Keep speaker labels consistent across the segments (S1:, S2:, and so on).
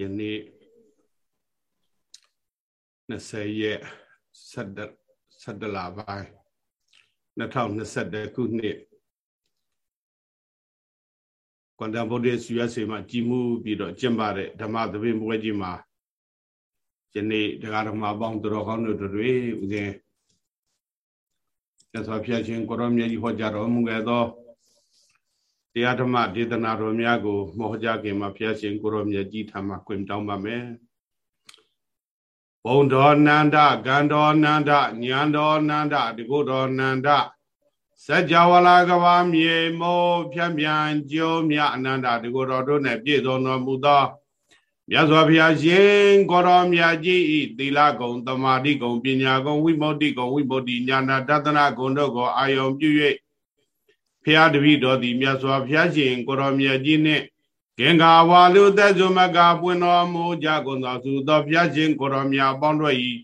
S1: ယနေ့20ရက်17 17လပိုင်း2021ခုနှစ်ကွန်တမ်ဗုဒ္ဓဆွေဆွေမှာကြီးမှုပြီးတော့ကျင့်ပတဲ့ဓမ္မသဘင်ပွဲကြီးမှာယနေ့တရားဓမ္မပေါင်းတော်ကောင်းတို့တွေဥစဉ်ရသော်ဖျက်ခြင်းကိုရောမြတ်ကြီးဟောကြားတော်မူခဲ့သော တရားဓမ္မဒေသနာတော်များကိုမောကြားခင်မှာဖျက်ရှင်ကိုရောမြတ်ကြီးထံမှာခွင့်တောင်းပါမယ်ဘုံတော်နန္ဒဂန္တော်နန္ဒညာတော်နန္ဒဒီကုတော်နန္ဒစัจ java လာကဘာမြေမောဖြတ်ပြန်ကျိုးမြအနန္တဒီကုတော်တို့နဲ့ပြည့်စုံတော်မူသောမြတ်စွာဘုရားရှင်ကိုရောမြတ်ကြီးဤသီလဂုံတမာတိဂုံပညာဂုံဝိမု ക്തി ဂုံဝိမု ക്തി ညာနာတသနာဂုံတို့ကိုအာယုံပြု၍ ဖျားတပိတော်သည်မြတ်စွာဘုရားရှင်ကိုရောမြတ်ကြီးနှင့်ကင်္ကာဝါလူသက်ဇုမကပွင့်တော်မူကြကုန်သောသူသောဘုရားရှင်ကိုရောမြတ်ပေါင်းတို့၏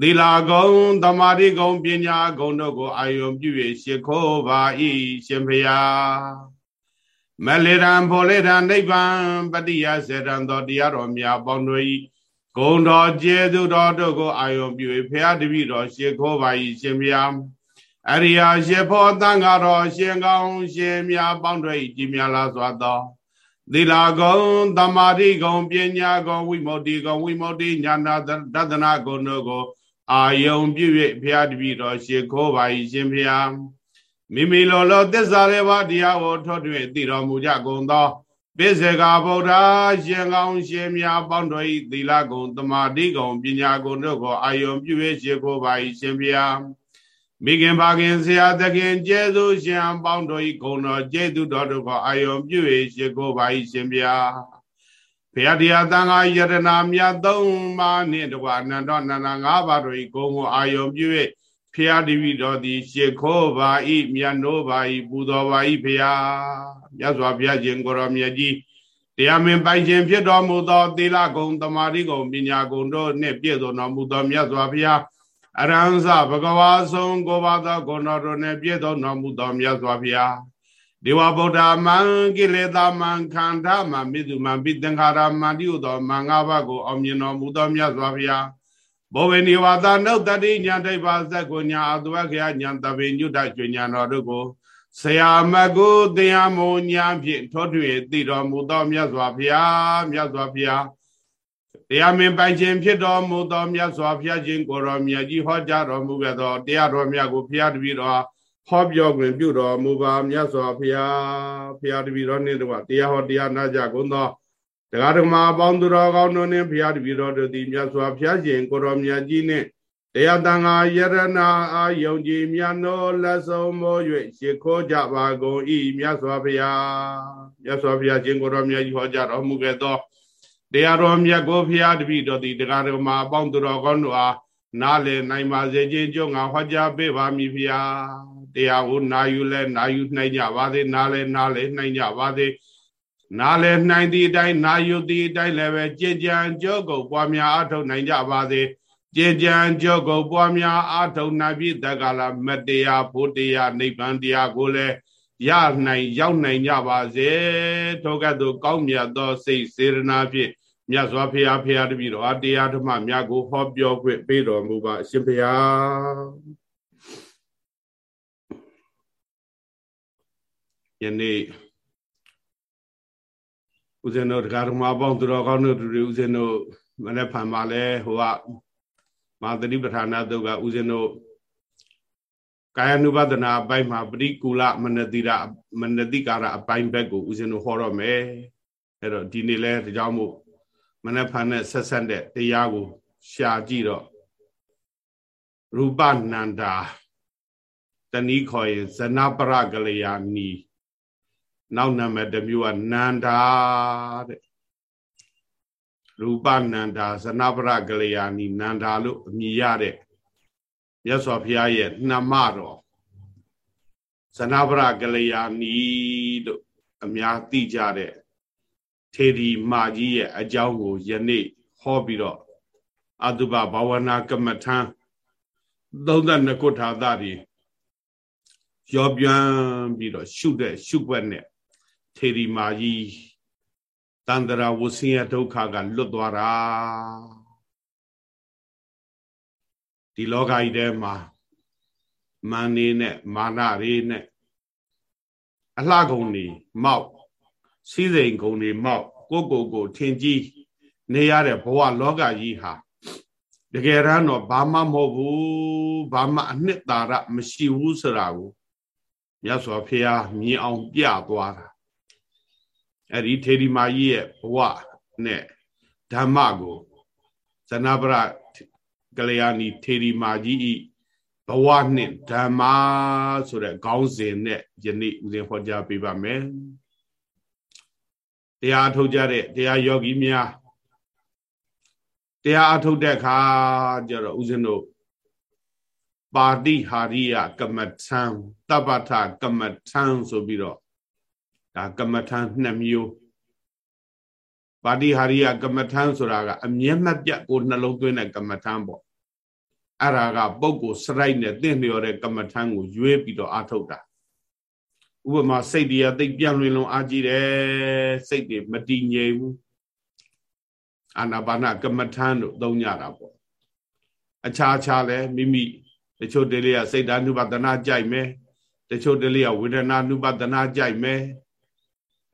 S1: သီလာကုံတမာတိကုံပညာကုံတို့ကိုအာယုံပြု၍ရှ िख ိုးပါ၏ရှင်ဖျားမလေရန်ဖောလေရန်နိဗ္ဗာန်ပတိယစေတံသောတရားတော်များပေါင်းတို့၏ဂုံတော်ကျေသူတော်တို့ကိုအာယုံပြု၍ဖျားတပိတော်ရှ िख ိုးပါ၏ရှင်ဖျား အရိယာရှေဖို့တန်ဃာတော်ရှင်ကောင်းရှင်မြတ်ပေါင်းတို့၏ကြည်မြလာစွာသောသီလာကုံတမာတိကုံပညာကုံဝိမု ക്തി ကုံဝိမု ക്തി ညာနာတဒနာကုံတို့ကိုအာယုံပြု၍ဘုရားတပည့်တော်ရှ िख ိုးပါ၏ရှင်ဘုရားမိမိလိုလိုသစ္စာလေးပါးတရားကိုထောထွေသိတော်မူကြကုန်သောပိစေကဗုဒ္ဓရှင်ကောင်းရှင်မြတ်ပေါင်းတို့၏သီလကုံတမာတိကုံပညာကုံတို့ကိုအာယုံပြု၍ရှ िख ိုးပါ၏ရှင်ဘုရား မိခင်ဘာခင်ဆရာသခင်ကျေးဇူးရှင်ပေါင်းတို့ဤဂုဏ်တော်ကျေးဇူးတော်တို့ကိုအာယုံပြု၍ရှိခိုးပါ၏ရှင်ဗျာဘုရားတရားသံဃာယတနာမြတ်သုံးပါးနှင့်တကွာအနန္တနန္ဒငါးပါးတို့ဤဂုဏ်ကိုအာယုံပြု၍ဖျားတပိတော်သည်ရှိခိုးပါ၏မြတ်နိုးပါ၏ပူဇော်ပါ၏ဖျားမြတ်စွာဘုရားရှင်ကိုရောမြတ်ကြီးတရားမင်းပိုင်ခြင်းဖြစ်တော်မူသောသီလဂုံတမာတိဂုံပညာဂုံတို့နှင့်ပြည့်စုံတော်မူသောမြတ်စွာဘုရား အရဟံသဘဂဝါဆုံးကိုပါသောဂုဏ်တော်တို့နှင့်ပြည့်စုံတော်မူသောမြတ်စွာဘုရားဒေဝဗုဒ္ဓမံကိလေသာမံခန္ဓာမံမိတုမံပိသင်္ခါရမံတိဟုသောမံငါးပါးကိုအောင်မြင်တော်မူသောမြတ်စွာဘုရားဘောဝေနိဝါဒနုတ္တိညာတိပါဇက်ကိုညာအတဝခေယညာတပေညုတကျွညာတော်တို့ကိုဆရာမကိုတရားမုံညာဖြင့်ထောထွေသိတော်မူသောမြတ်စွာဘုရားမြတ်စွာဘုရား တရားမင်းပိုင်ခြင်းဖြစ်တော်မူသောမြတ်စွာဘုရားရှင်ကိုရောမြတ်ကြီးဟောကြားတော်မူခဲ့သောတရားတော်မြတ်ကိုဘုရားတပည့်တော်ဟောပြောတွင်ပြုတော်မူပါမြတ်စွာဘုရားဘုရားတပည့်တော်နှင့်တကွတရားဟောတရားနာကြကုန်သောတရားဓမ္မအပေါင်းသူတော်ကောင်းတို့နှင့်ဘုရားတပည့်တော်တို့သည်မြတ်စွာဘုရားရှင်ကိုရောမြတ်ကြီးနှင့်တရားတန်ခါယရဏအာယုံကြည်မြတ်သောလက်ဆုံးမိုး၍ရှ िख ိုးကြပါကုန်၏မြတ်စွာဘုရားမြတ်စွာဘုရားရှင်ကိုရောမြတ်ကြီးဟောကြားတော်မူခဲ့သော တရားတော်မြတ်ကိုဖျားတပိတော်သည်တရားတော်မှာအပေါင်းသူတော်ကောင်းတို့အားနားလည်နိုင်ပါစေခြင်းကြောင့်ငါဟောကြားပေးပါမည်ဖျားတရားကိုနာယူလဲနာယူနိုင်ကြပါစေနားလဲနားလဲနိုင်ကြပါစေနားလဲနိုင်သည့်အတိုင်းနာယူသည့်အတိုင်းလည်းပဲကြည်ကြံကြောကုန်ပွားများအထောက်နိုင်ကြပါစေကြည်ကြံကြောကုန်ပွားများအထောက်နိုင်ပြီးတက္ကလာမတရားဖို့တရားနိဗ္ဗာန်တရားကိုလည်းရနိုင်ရောက်နိုင်ကြပါစေထိုကဲ့သို့ကောင်းမြတ်သောစိတ်စေရနာဖြင့် မြတ်စွာဘုရားဖရာတပည့်တော်အတရားဓမ္မမြတ်ကိုဟောပြောခွင့်ပေးတော်မူပါအရှင်ဘုရားယနေ့ဦးဇင်းတို့တရားဓမ္မပေါင်းသူတော်ကောင်းတို့တွေဦးဇင်းတို့မနေ့ဖန်ပါလဲဟိုကမာသတိပဋ္ဌာနာတုတ်ကဦးဇင်းတို့ကာယ ानु ပဒနာအပိုင်းမှာပရိကူလမနတိရမနတိကာရအပိုင်းဘက်ကိုဦးဇင်းတို့ဟောတော့မယ်အဲ့တော့ဒီနေ့လဲဒါကြောင့်မို့ မနဖန်နဲ့ဆက်ဆက်တဲ့တရားကို ရှာကြည့်တော့ရူပနန္တာတနည်းခေါ်ရင်ဇနပရကလျာနီနောက်နာမည်တစ်မျိုးကနန္တာတဲ့ရူပနန္တာဇနပရကလျာနီနန္တာလို့အမည်ရတဲ့မြတ်စွာဘုရားရဲ့နှမတော်ဇနပရကလျာနီလို့အများသိကြတဲ့ ထေရီမာကြီးရဲ့အကြောင်းကိုယနေ့ဟောပြီးတော့အတုပဘာဝနာကမ္မထံ32ခုထာသတွေရောပြန်ပြီးတော့ရှုတဲ့ရှုွက်နဲ့ထေရီမာကြီးတန္တရာဝဆင်းရဲဒုက္ခကလွတ်သွားတာဒီလောကကြီးထဲမှာမာနေနဲ့မာနတွေနဲ့အလှကုန်နေမောက် စီးစိမ်ကုန်နေမောက်ကိုကိုကိုထင်ကြီးနေရတဲ့ဘဝလောကကြီးဟာတကယ်တမ်းတော့ဘာမှမဟုတ်ဘူးဘာမှအနှစ်သာရမရှိဘူးဆိုတာကိုမြတ်စွာဘုရားမြင်အောင်ပြသွားတာအဲ့ဒီထေရီမာကြီးရဲ့ဘဝနဲ့ဓမ္မကိုဇနပရကလျာဏီထေရီမာကြီးဤဘဝနှင့်ဓမ္မဆိုတဲ့ခေါင်းစဉ်နဲ့ယနေ့ဦးဇင်းဟောကြားပေးပါမယ် တရားထုတ်ကြတဲ့တရားယောဂီများတရားအထုတ်တဲ့အခါကျတော့ဦးဇင်းတို့ပါတိဟာရိယကမ္မထံတပ္ပထကမ္မထံဆိုပြီးတော့ဒါကမ္မထံနှစ်မျိုးပါတိဟာရိယကမ္မထံဆိုတာကအမြဲမပြတ်ကိုနှလုံးသွင်းတဲ့ကမ္မထံပေါ့အဲ့ဒါကပုဂ္ဂိုလ်စရိုက်နဲ့တင့်လျော်တဲ့ကမ္မထံကိုရွေးပြီးတော့အထုတ်တာ ဥပမာစိတ်တရားသိပ်ပြန့်လွင်လုံးအားကြီးတယ်စိတ်တွေမတည်ငြိမ်ဘူးအာနာပါနကမ္မထံတို့သုံးကြတာပေါ့အခြားခြားလဲမိမိတချို့တလေးကစိတ်ဓာနုပဒနာကြိုက်မယ်တချို့တလေးကဝေဒနာနုပဒနာကြိုက်မယ်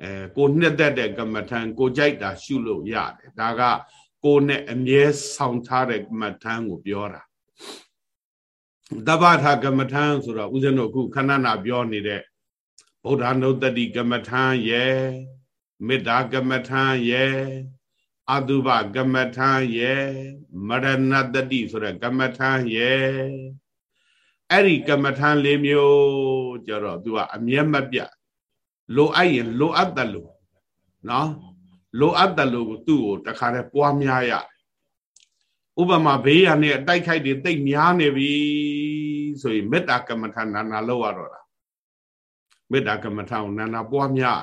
S1: အဲကိုနှစ်သက်တဲ့ကမ္မထံကိုကြိုက်တာရှုလို့ရတယ်ဒါကကိုနဲ့အမြဲဆောင်ထားတဲ့ကမ္မထံကိုပြောတာတပ္ပထာကမ္မထံဆိုတော့ဦးဇင်းတို့အခုခဏနာပြောနေတဲ့ ဗုဒ္ဓနုတ္တိကမ္မထံရဲ့မေတ္တာကမ္မထံရဲ့အတုပကမ္မထံရဲ့မရဏတတိဆိုတဲ့ကမ္မထံရဲ့အဲ့ဒီကမ္မထံလေးမျိုးကြတော့ तू ကအမျက်မပြတ်လိုအပ်ရင်လိုအပ်တယ်လို့နော်လိုအပ်တယ်လို့သူ့ကိုတခါတည်းပွားများရဥပမာဘေးရနဲ့အတိုက်ခိုက်တွေတိတ်များနေပြီဆိုရင်မေတ္တာကမ္မထံနာနာလောက်ရတော့တာ မေတ္တာကမ္မထံကိုနာနာပွားများ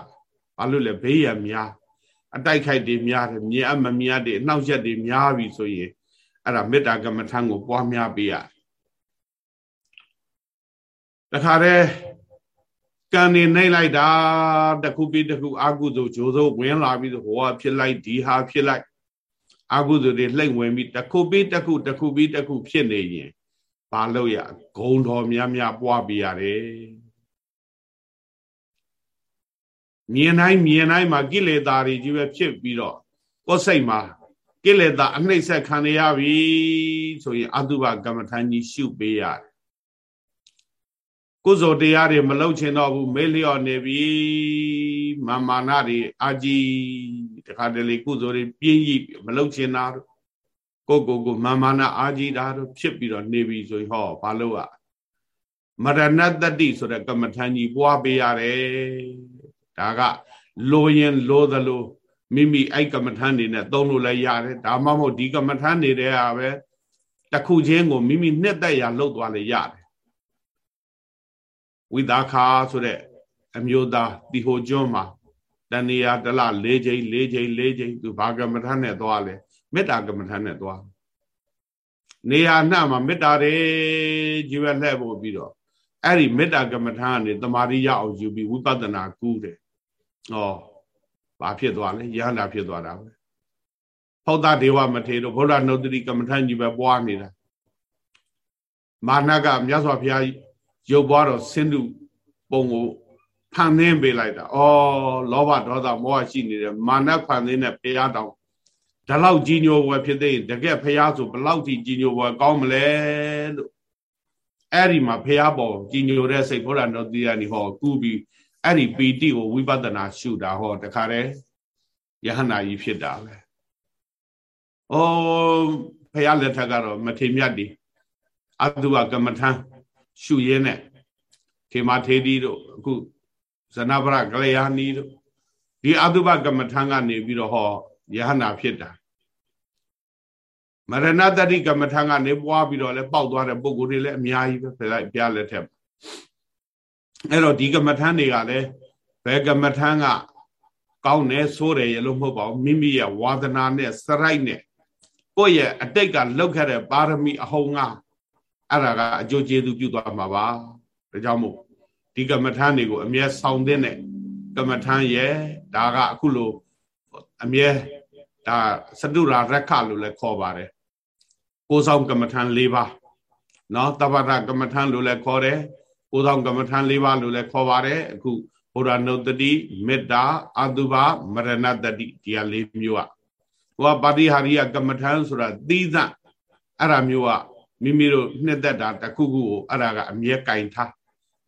S1: ဘာလို့လဲဘေးရများအတိုက်ခိုက်တွေများတယ်မြင်အမမြင်တဲ့အနှောက်ယှက်တွေများပြီဆိုရင်အဲ့ဒါမေတ္တာကမ္မထံကိုပွားများပေးရတခါတည်းကံနေနှိမ့်လိုက်တာတခုပြီးတခုအာကုသိုလ်ဂျိုးစိုးဝင်လာပြီးဟိုဟာဖြစ်လိုက်ဒီဟာဖြစ်လိုက်အာကုသိုလ်တွေလှိမ့်ဝင်ပြီးတခုပြီးတခုတခုပြီးတခုဖြစ်နေရင်ဘာလို့ရဂုံတော်များများပွားပြရတယ် မြင်တိုင်းမြင်တိုင်းမှာကိလေသာတွေကြီးပဲဖြစ်ပြီးတော့ကိုယ်စိတ်မှာကိလေသာအနှိမ့်ဆက်ခံရပြီဆိုရင်အတုပကမ္မထာကြီးရှုပေးရတယ်ကုသိုလ်တရားတွေမလုပ်ချင်တော့ဘူးမေးလျော့နေပြီမာမာနတွေအာကြီးတခါတလေကုသိုလ်တွေပြင်းကြီးမလုပ်ချင်တာကိုကိုကိုမာမာနအာကြီးတာတို့ဖြစ်ပြီးတော့နေပြီဆိုရင်ဟောဘာလို့อ่ะမရဏတတိဆိုတဲ့ကမ္မထာကြီးပွားပေးရတယ် ဒါကလိုရင်လိုသလိုမိမိအဲ့ကမ္မထာနေနဲ့သုံးလို့လည်းရတယ်ဒါမှမဟုတ်ဒီကမ္မထာနေတဲ့ဟာပဲတခုချင်းကိုမိမိနှစ်သက်ရာလှုပ်သွားလည်းရတယ်ဝိသခာဆိုတဲ့အမျိုးသားဒီဟိုကျွန်းမှာတဏီယာတလ၄ချိန်၄ချိန်၄ချိန်သူဘာကမ္မထာနဲ့သွားလဲမေတ္တာကမ္မထာနဲ့သွားနေရာနှမှာမေတ္တာတွေကြီးပဲလှည့်ဖို့ပြီးတော့အဲ့ဒီမေတ္တာကမ္မထာကနေတမာရိရအောင်ယူပြီးဝိပဿနာကူးတယ်။ ဩဘာဖြစ်သွားလဲရဟန္တာဖြစ်သွားတာပဲ။ဖောက်တာဒေဝမထေရတို့ဘုရားနုတ္တိကမ္မထာကြီးပဲပွားနေတာ။မာနကမြတ်စွာဘုရားရုပ်ပွားတော့ဆင်းတုပုံကိုဖန်သင်းပေးလိုက်တာ။ဩလောဘဒေါသမောဟရှိနေတယ်မာနဖန်သင်းတဲ့ဘုရားတောင်ဒါလောက်ကြီးညိုဘွယ်ဖြစ်သေးရင်တကယ်ဘုရားဆိုဘလောက်ထိကြီးညိုဘွယ်ကောင်းမလဲလို့အဲ့ဒီမှာဘုရားပေါ်ကြီးညိုတဲ့စိတ်ဘုရားတော်တရားနေဟောကူးပြီး အဲ့ဒီပီတိကိုဝိပဿနာရှုတာဟောတခါတည်းယဟနာကြီးဖြစ်တာပဲ။ဩဘုရားလက်ထက်ကတော့မထေမြတ်ဒီအတုဝကမ္မထံရှုရင်းနဲ့ခေမထေဒီတို့အခုဇနဗရကလျာဏီတို့ဒီအတုပကမ္မထံကနေပြီးတော့ဟောယဟနာဖြစ်တာမရဏတတိကမ္မထံကနေပွားပြီးတော့လဲပေါက်သွားတဲ့ပုံကိုယ်တွေလည်းအများကြီးပဲဖယ်လိုက်ပြလက်ထက် အဲ့တော့ဒီကမ္မထံတွေကလည်းဘယ်ကမ္မထံကကောင်းတယ်ဆိုးတယ်ရလို့မဟုတ်ပါဘူးမိမိရဲ့ဝါဒနာနဲ့စရိုက်နဲ့ကိုယ့်ရဲ့အတိတ်ကလောက်ခဲ့တဲ့ပါရမီအဟုန်ကအဲ့ဒါကအကျိုးကျေးဇူးပြုသွားမှာပါဒါကြောင့်မို့ဒီကမ္မထမ်းတွေကိုအမြဲဆောင်တဲ့ကမ္မထမ်းရဲ့ဒါကအခုလိုအမြဲဒါစတုရာရက်ခလို့လည်းခေါ်ပါတယ်ကိုဆောင်ကမ္မထံ၄ပါးနော်တပ္ပတကမ္မထံလို့လည်းခေါ်တယ် ကိုဆောင်ကမ္မထံ၄ပါးလို့လည်းခေါ်ပါတယ်အခုဘုရားနုတ္တိမေတ္တာအတုပါမရဏတတိတရား၄မျိုးอ่ะဟိုကပါတိဟာရိယကမ္မထံဆိုတာသီးသန့်အဲ့ဒါမျိုးอ่ะမိမိတို့နှစ်သက်တာတစ်ခုခုကိုအဲ့ဒါကအမြဲကင်ထား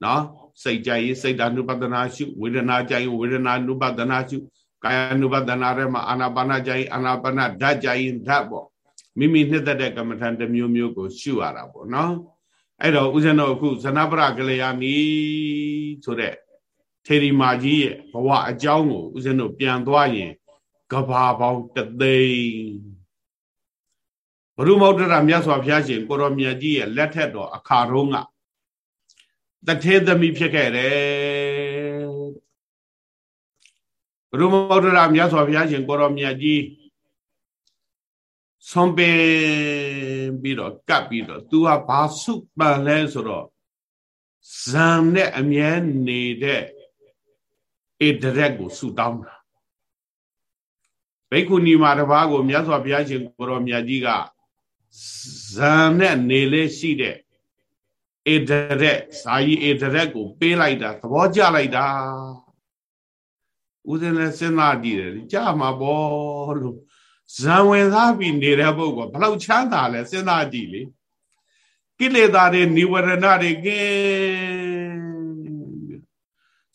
S1: နော်စိတ်ကြရင်စိတ်ဓာနုပဒနာရှုဝေဒနာကြရင်ဝေဒနာနုပဒနာရှုကာယ ानु ပဒနာထဲမှာအာနာပါနကြရင်အာနာပါနဓာတ်ကြရင်ဓာတ်ပေါ့မိမိနှစ်သက်တဲ့ကမ္မထံတစ်မျိုးမျိုးကိုရှုရတာပေါ့နော် အဲ့တော့ဦးဇင်းတော်အခုဇနပရကလျာဏီဆိုတဲ့ထေရီမာကြီးရဲ့ဘဝအကြောင်းကိုဦးဇင်းတို့ပြန်သွားရင်ကဘာပေါင်းတသိန်းဘုရုမောတ္တရမြတ်စွာဘုရားရှင်ကိုရောမြတ်ကြီးရဲ့လက်ထက်တော်အခါတုန်းကတထေသမီးဖြစ်ခဲ့တယ်ဘုရုမောတ္တရမြတ်စွာဘုရားရှင်ကိုရောမြတ်ကြီး ဆုံးပင်ပြီးတော့ကပ်ပြီးတော့ तू ဟာဘာစုပန်လဲဆိုတော့ဇံနဲ့အမြဲနေတဲ့ဧတရက်ကိုဆူတောင်းတာဘိက္ခုနီမှာတပါးကိုမြတ်စွာဘုရားရှင်ကိုရောမြတ်ကြီးကဇံနဲ့နေလေရှိတဲ့ဧတရက်ဇာယီဧတရက်ကို ပေးလိုက်တာသဘောကျလိုက်တာဦးဇင်းလည်းစဉ်းစားကြည့်တယ်ကြာမှာပေါ့လို့ ဇံဝင်စားပြီးနေတဲ့ပုဂ္ဂိုလ်ဘလောက်ချမ်းသာလဲစဉ်းစားကြည့်လေကိလေသာတွေនិဝရဏတွေကင်း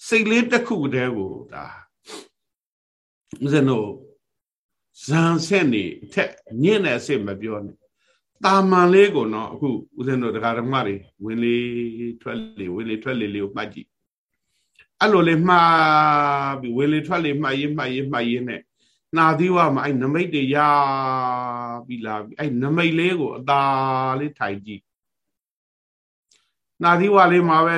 S1: စိတ်လေးတစ်ခုတည်းကိုဒါဦးဇင်းတို့ဇံဆက်နေအထက်ညင့်တဲ့အစ်မပြောနဲ့တာမန်လေးကိုတော့အခုဦးဇင်းတို့တရားဓမ္မတွေဝင်လေထွက်လေဝင်လေထွက်လေလေးကိုမှတ်ကြည့်အဲ့လိုလေးမှားပြီးဝင်လေထွက်လေမှတ်ရေးမှတ်ရေးမှတ်ရေးနဲ့ နာသီဝမှာအဲ့နမိတ်တွေရပြီးလာပြီးအဲ့နမိတ်လေးကိုအသာလေးထိုင်ကြည့်နာသီဝလေးမှာပဲ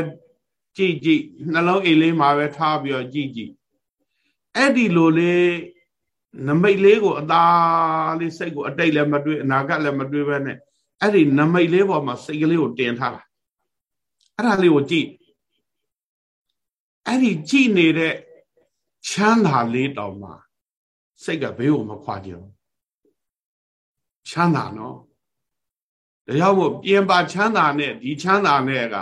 S1: ကြည့်ကြည့်နှလုံးအိမ်လေးမှာပဲထားပြီးတော့ကြည့်ကြည့်အဲ့ဒီလိုလေးနမိတ်လေးကိုအသာလေးစိတ်ကိုအတိတ်လည်းမတွေးအနာဂတ်လည်းမတွေးပဲနဲ့အဲ့ဒီနမိတ်လေးပေါ်မှာစိတ်ကလေးကိုတင်ထားတာအဲ့ဒါလေးကိုကြည့်အဲ့ဒီကြည့်နေတဲ့ချမ်းသာလေးတောင်မှ စိတ်ကဘေးကိုမခွာကြဘူးချမ်းသာနော်ဒါကြောင့်မို့ပြင်ပါချမ်းသာနဲ့ဒီချမ်းသာနဲ့က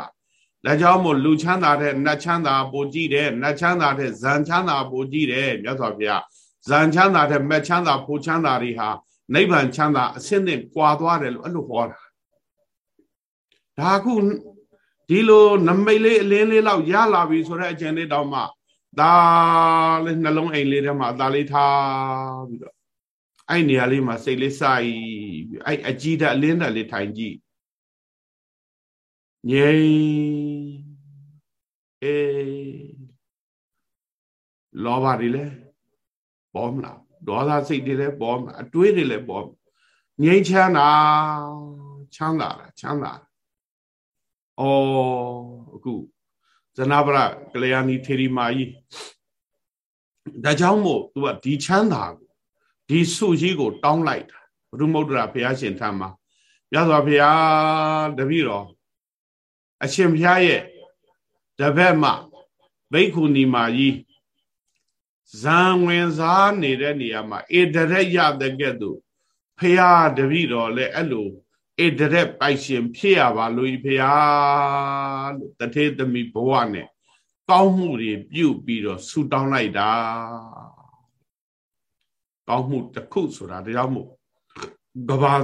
S1: ဒါကြောင့်မို့လူချမ်းသာတဲ့နတ်ချမ်းသာပိုကြည့်တယ်နတ်ချမ်းသာတဲ့ဇန်ချမ်းသာပိုကြည့်တယ်မြတ်စွာဘုရားဇန်ချမ်းသာတဲ့မက်ချမ်းသာပိုချမ်းသာတွေဟာနိဗ္ဗာန်ချမ်းသာအစင်းနဲ့ကွာသွားတယ်လို့အဲ့လိုဟောတာဒါခုဒီလိုနမိတ်လေးအလင်းလေးလောက်ရလာပြီဆိုတဲ့အကျင့်လေးတောင်မှ ဒါလေးနှလုံးအိမ်လေးထဲမှာဒါလေးထားပြီးတော့အဲ့နေရာလေးမှာစိတ်လေးစိုက်ပြီးအဲ့အကြည့်ဓာတ်အလင်းဓာတ်လေးထိုင်ကြည့်ငြိမ်အေးလောဘတွေလည်းပေါ်မလားဒေါသစိတ်တွေလည်းပေါ်မလားအတွေးတွေလည်းပေါ်ငြိမ်းချမ်းတာချမ်းသာတာချမ်းသာဩအခု ဇနဗရကလျာဏီထေရီမာကြီးဒါကြောင့်မို့ तू ကဒီချမ်းသာကိုဒီစုကြီးကို တောင်းလိုက်တာဘုရုမုဒ္ဒရာဘုရားရှင်ထံမှာမြတ်စွာဘုရားတပည့်တော်အရှင်ဘုရားရဲ့တပည့်မဘိက္ခုနီမာကြီးဇံဝင်စားနေတဲ့နေရာမှာဧတရက်ရတဲ့ကဲ့သို့ဖရာတပည့်တော်လည်းအဲ့လို ဧတရက်ပိုက်ရှင် ဖြစ်ရပါလို့ဖရာလို့တထေသမီးဘဝနဲ့ကောင်းမှုတွေပြုပြီးတော့ဆူတောင်းလိုက်တာကောင်းမှုတစ်ခုဆိုတာတရားမို့ကဘာ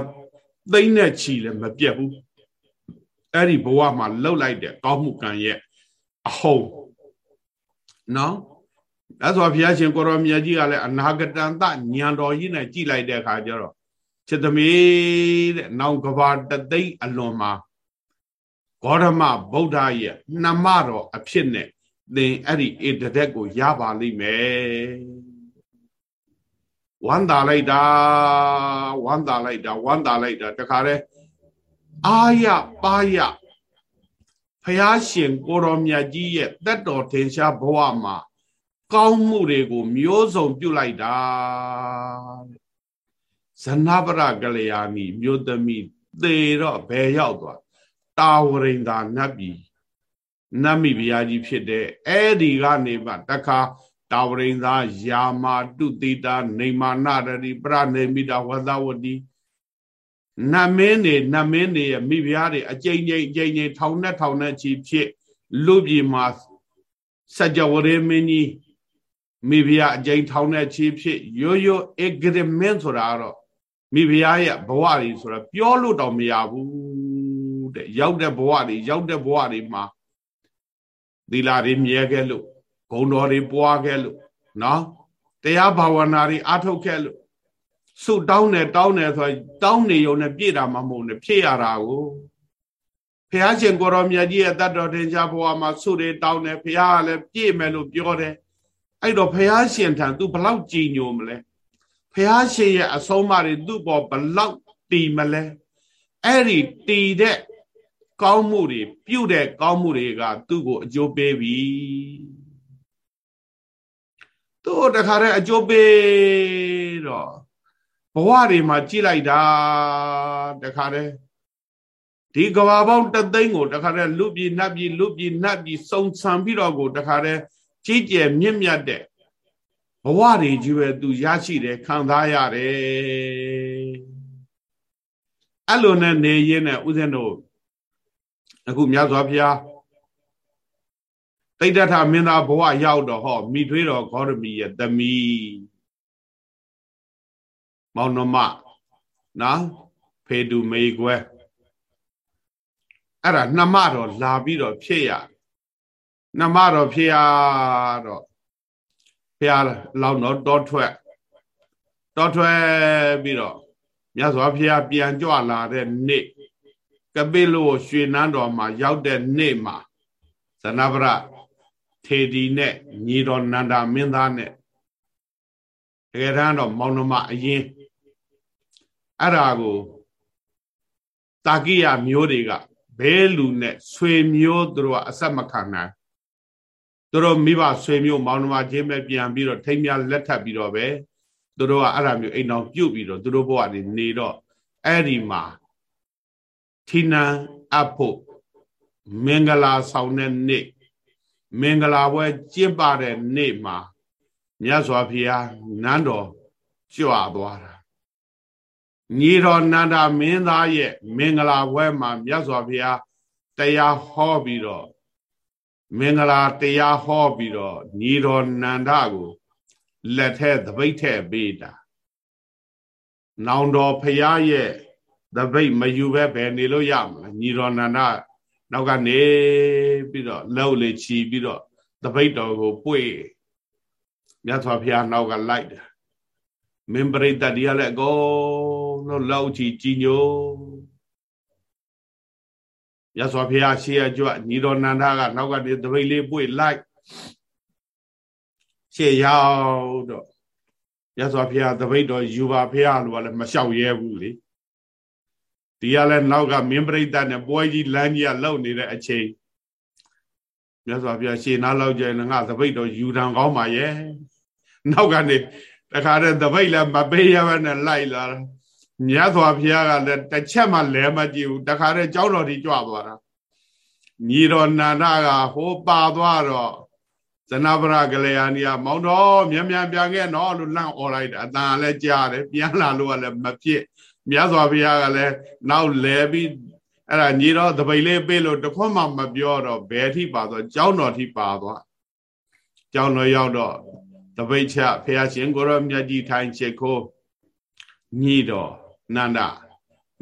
S1: သိမ့်တဲ့ချီလည်းမပြတ်ဘူးအဲ့ဒီဘဝမှာလှုပ်လိုက်တဲ့ကောင်းမှုကံရဲ့အဟုန်နော်ဒါဆိုဘုရားရှင်ကိုရောမြတ်ကြီးကလည်းအနာဂတန်တညံတော်ကြီးနဲ့ကြည်လိုက်တဲ့အခါကျတော့ ချစ်သမီးတဲ့နောင်ကဘာတသိမ့်အလွန်မှာဂေါရမဗုဒ္ဓရဲ့နှမတော်အဖြစ်နဲ့သင်အဲ့ဒီဧတရက်ကိုရပါလိမ့်မယ်ဝမ်းသာလိုက်တာဝမ်းသာလိုက်တာဝမ်းသာလိုက်တာတခါတည်းအာရပါရဖះရှင်ကိုရောမြတ်ကြီးရဲ့တက်တော်ထင်ရှားဘဝမှာ ကောင်းမှုတွေကို မျိုးစုံပြုလိုက်တာ ဇနပရကလျာဏီမြို့သမီးသေတော့ဘယ်ရောက်သွားတာဝရိန္ဒာနတ်ပြည်နတ်မိဘုရားကြီးဖြစ်တဲ့အဲ့ဒီကနေမှတခါတာဝရိန်သာယာမာတုတိတာနေမာနရတိပရနေမိတာဝသဝတိနတ်မင်းတွေနတ်မင်းတွေရဲ့မိဖုရားတွေအကြိမ်ကြိမ်အကြိမ်ကြိမ်ထောင်နဲ့ထောင်နဲ့ချီဖြစ်လူပြည်မှာစัจ java ရေမင်းကြီးမိဖုရားအကြိမ်ထောင်နဲ့ချီဖြစ်ရိုးရိုး agreement ဆိုတာကတော့ မိဖုရားရဲ့ဘဝတွေဆိုတာပြောလို့တော့မရဘူးတဲ့ရောက်တဲ့ဘဝတွေရောက်တဲ့ဘဝတွေမှာသီလတွေမြဲခဲ့လို့ဂုဏ်တော်တွေပွားခဲ့လို့နော်တရားဘာဝနာတွေအထုတ်ခဲ့လို့ဆုတောင်းတယ်တောင်းတယ်ဆိုတောင်းနေုံနဲ့ပြည့်တာမှမဟုတ်နဲ့ဖြည့်ရတာကိုဖះရှင်ကိုရောမြတ်ကြီးရဲ့တတ်တော်တင်ကြဘဝမှာဆုတွေတောင်းတယ်ဖះကလည်းပြည့်မယ်လို့ပြောတယ်အဲ့တော့ဖះရှင်ထံ तू ဘလောက်ကြည်ညိုမလဲ ဖះရှင်ရဲ့အဆုံးအမတွေသူ့ပေါ်ဘလောက်တီမလဲအဲ့ဒီတီတဲ့ကောင်းမှုတွေပြုတဲ့ကောင်းမှုတွေကသူ့ကိုအကျိုးပေးပြီသူ့တခါတည်းအကျိုးပေးတော့ဘဝတွေမှာကြည့်လိုက်တာတခါတည်းဒီကဘာပေါင်းတသိန်းကိုတခါတည်းလူပြည်နတ်ပြည်လူပြည်နတ်ပြည်စုံဆံပြီးတော့ကိုတခါတည်းကြီးကျယ်မြင့်မြတ်တဲ့ ဘဝတွေကြီးပဲသူရရှိတယ်ခံစားရတယ်အဲ့လိုနဲ့နေရင်းနဲ့ဦးဇင်းတို့အခုမြတ်စွာဘုရားတိဋ္ဌထမင်းသားဘဝရောက်တော့ဟောမိထွေးတော်ဂေါရမီရဲ့သမီးမောင်နှမနော်ဖေတူမေကွယ်အဲ့ဒါနှမတော်လာပြီးတော့ဖြစ်ရနှမတော်ဖြစ်ရတော့ ဖះလောင်းတော့တောထွက်တောထွက်ပြီးတော့မြတ်စွာဘုရားပြန်ကြွလာတဲ့နေ့ကပိလို့ရွှေနန်းတော်မှာရောက်တဲ့နေ့မှာဇနဗရထေဒီနဲ့ညီတော်နန္ဒာမင်းသားနဲ့တကယ်တမ်းတော့မောင်နှမအရင်အဲ့ဒါကိုတာကိယမျိုးတွေကဘဲလူနဲ့ဆွေမျိုးသူတို့ကအဆက်မခံနိုင် သူတို့မိဘဆွေမျိုးမောင်နှမချင်းပဲပြန်ပြီးတော့ထိမ်းမြလက်ထပ်ပြီးတော့ပဲသူတို့ကအဲ့ဒါမျိုးအိမ်တော်ပြုတ်ပြီးတော့သူတို့ဘဝနေနေတော့အဲ့ဒီမှာဌိနံအဖို့မင်္ဂလာဆောင်တဲ့နေ့မင်္ဂလာပွဲကျင့်ပတဲ့နေ့မှာမြတ်စွာဘုရားနန်းတော်ကြွသွားတာညီတော်နန္ဒမင်းသားရဲ့မင်္ဂလာပွဲမှာမြတ်စွာဘုရားတရားဟောပြီးတော့ မင်္ဂလာတရားဟောပြီးတော့ညီတော်နန္ဒကိုလက်ထဲသပိတ်ထဲပေးတာနောင်တော်ဖရာရဲ့သပိတ်မယူပဲဘယ်နေလို့ရမလဲညီတော်နန္ဒနောက်ကနေပြီးတော့လှုပ်လေချီပြီးတော့သပိတ်တော်ကိုပွေမြတ်စွာဘုရားနောက်ကလိုက်တယ်မင်းပရိသတ်တွေကလည်းအကုန်လုံးလောက်ချီကြီးညို မြတ်စွာဘုရားရှေ့ရကြွညီတော်နန္ဒကနောက်ကနေသပိတ်လေးပွေလိုက်ရှေ့ရောက်တော့မြတ်စွာဘုရားသပိတ်တော်ယူပါဘုရားလို့လည်းမလျှောက်ရဲဘူးလေဒီကလည်းနောက်ကမင်းပရိသတ်နဲ့ပွဲကြီးလမ်းကြီးကလောက်နေတဲ့အချိန်မြတ်စွာဘုရားရှေ့နားလောက်ကျရင်ငါသပိတ်တော်ယူတံကောင်းပါရဲ့နောက်ကနေတခါတည်းတပိတ်လည်းမပေးရဘဲနဲ့လိုက်လာ မြတ်စွာဘုရားကလည်းတစ်ချက်မှလဲမကြည့်ဘူးတခါတည်းကြောက်တော်ဒီကြွသွားတာညီတော်နန္ဒကဟိုပါသွားတော့ဇနဗရကလျာဏီကမောင်တော်မြန်မြန်ပြန်ခဲ့နော်လို့လန့်អော်လိုက်တာအတန်လည်းကြားတယ်ပြန်လာလို့ကလည်းမဖြစ်မြတ်စွာဘုရားကလည်းနောက်လဲပြီးအဲ့ဒါညီတော်တပိတ်လေးပေးလို့တခွန်းမှမပြောတော့ဘယ်ထိပါသွားကြောင်းတော်ထိပါသွားကြောင်းတော်ရောက်တော့တပိတ်ချဖះရှင်ကိုရောမြတ်ကြီးထိုင်ချစ်ခိုးညီတော် နန္ဒ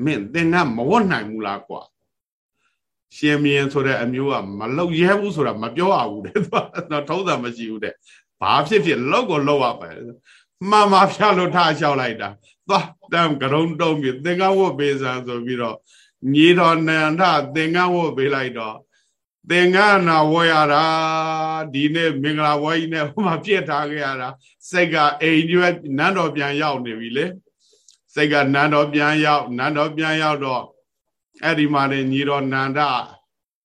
S1: မင်းသင်ကမဝတ်နိုင်ဘူးလားကွာရှင်မင်းဆိုတဲ့အမျိုးကမလောက်ရဲဘူးဆိုတာမပြောရဘူးတဲ့သူကတော့ထုံးစံမရှိဘူးတဲ့ဘာဖြစ်ဖြစ်လောက်ကိုလောက်ရပဲမှန်မှဖြာလို့ထားလျှောက်လိုက်တာသွားတမ်းကရုံတုံးပြီးသင်္ကန်းဝတ်ပေးစမ်းဆိုပြီးတော့ညီတော်နန္ဒသင်္ကန်းဝတ်ပေးလိုက်တော့သင်္ကန်းနာဝရတာဒီနေ့မင်္ဂလာဝါကြီးနဲ့ဟိုမှာပြည့်ထားခဲ့ရတာစိတ်ကအိမ်ကျွဲနန်းတော်ပြန်ရောက်နေပြီလေ စိတ်ကနန်းတော်ပြန်ရောက်နန်းတော်ပြန်ရောက်တော့အဲ့ဒီမှာနေညီတော်နန္ဒ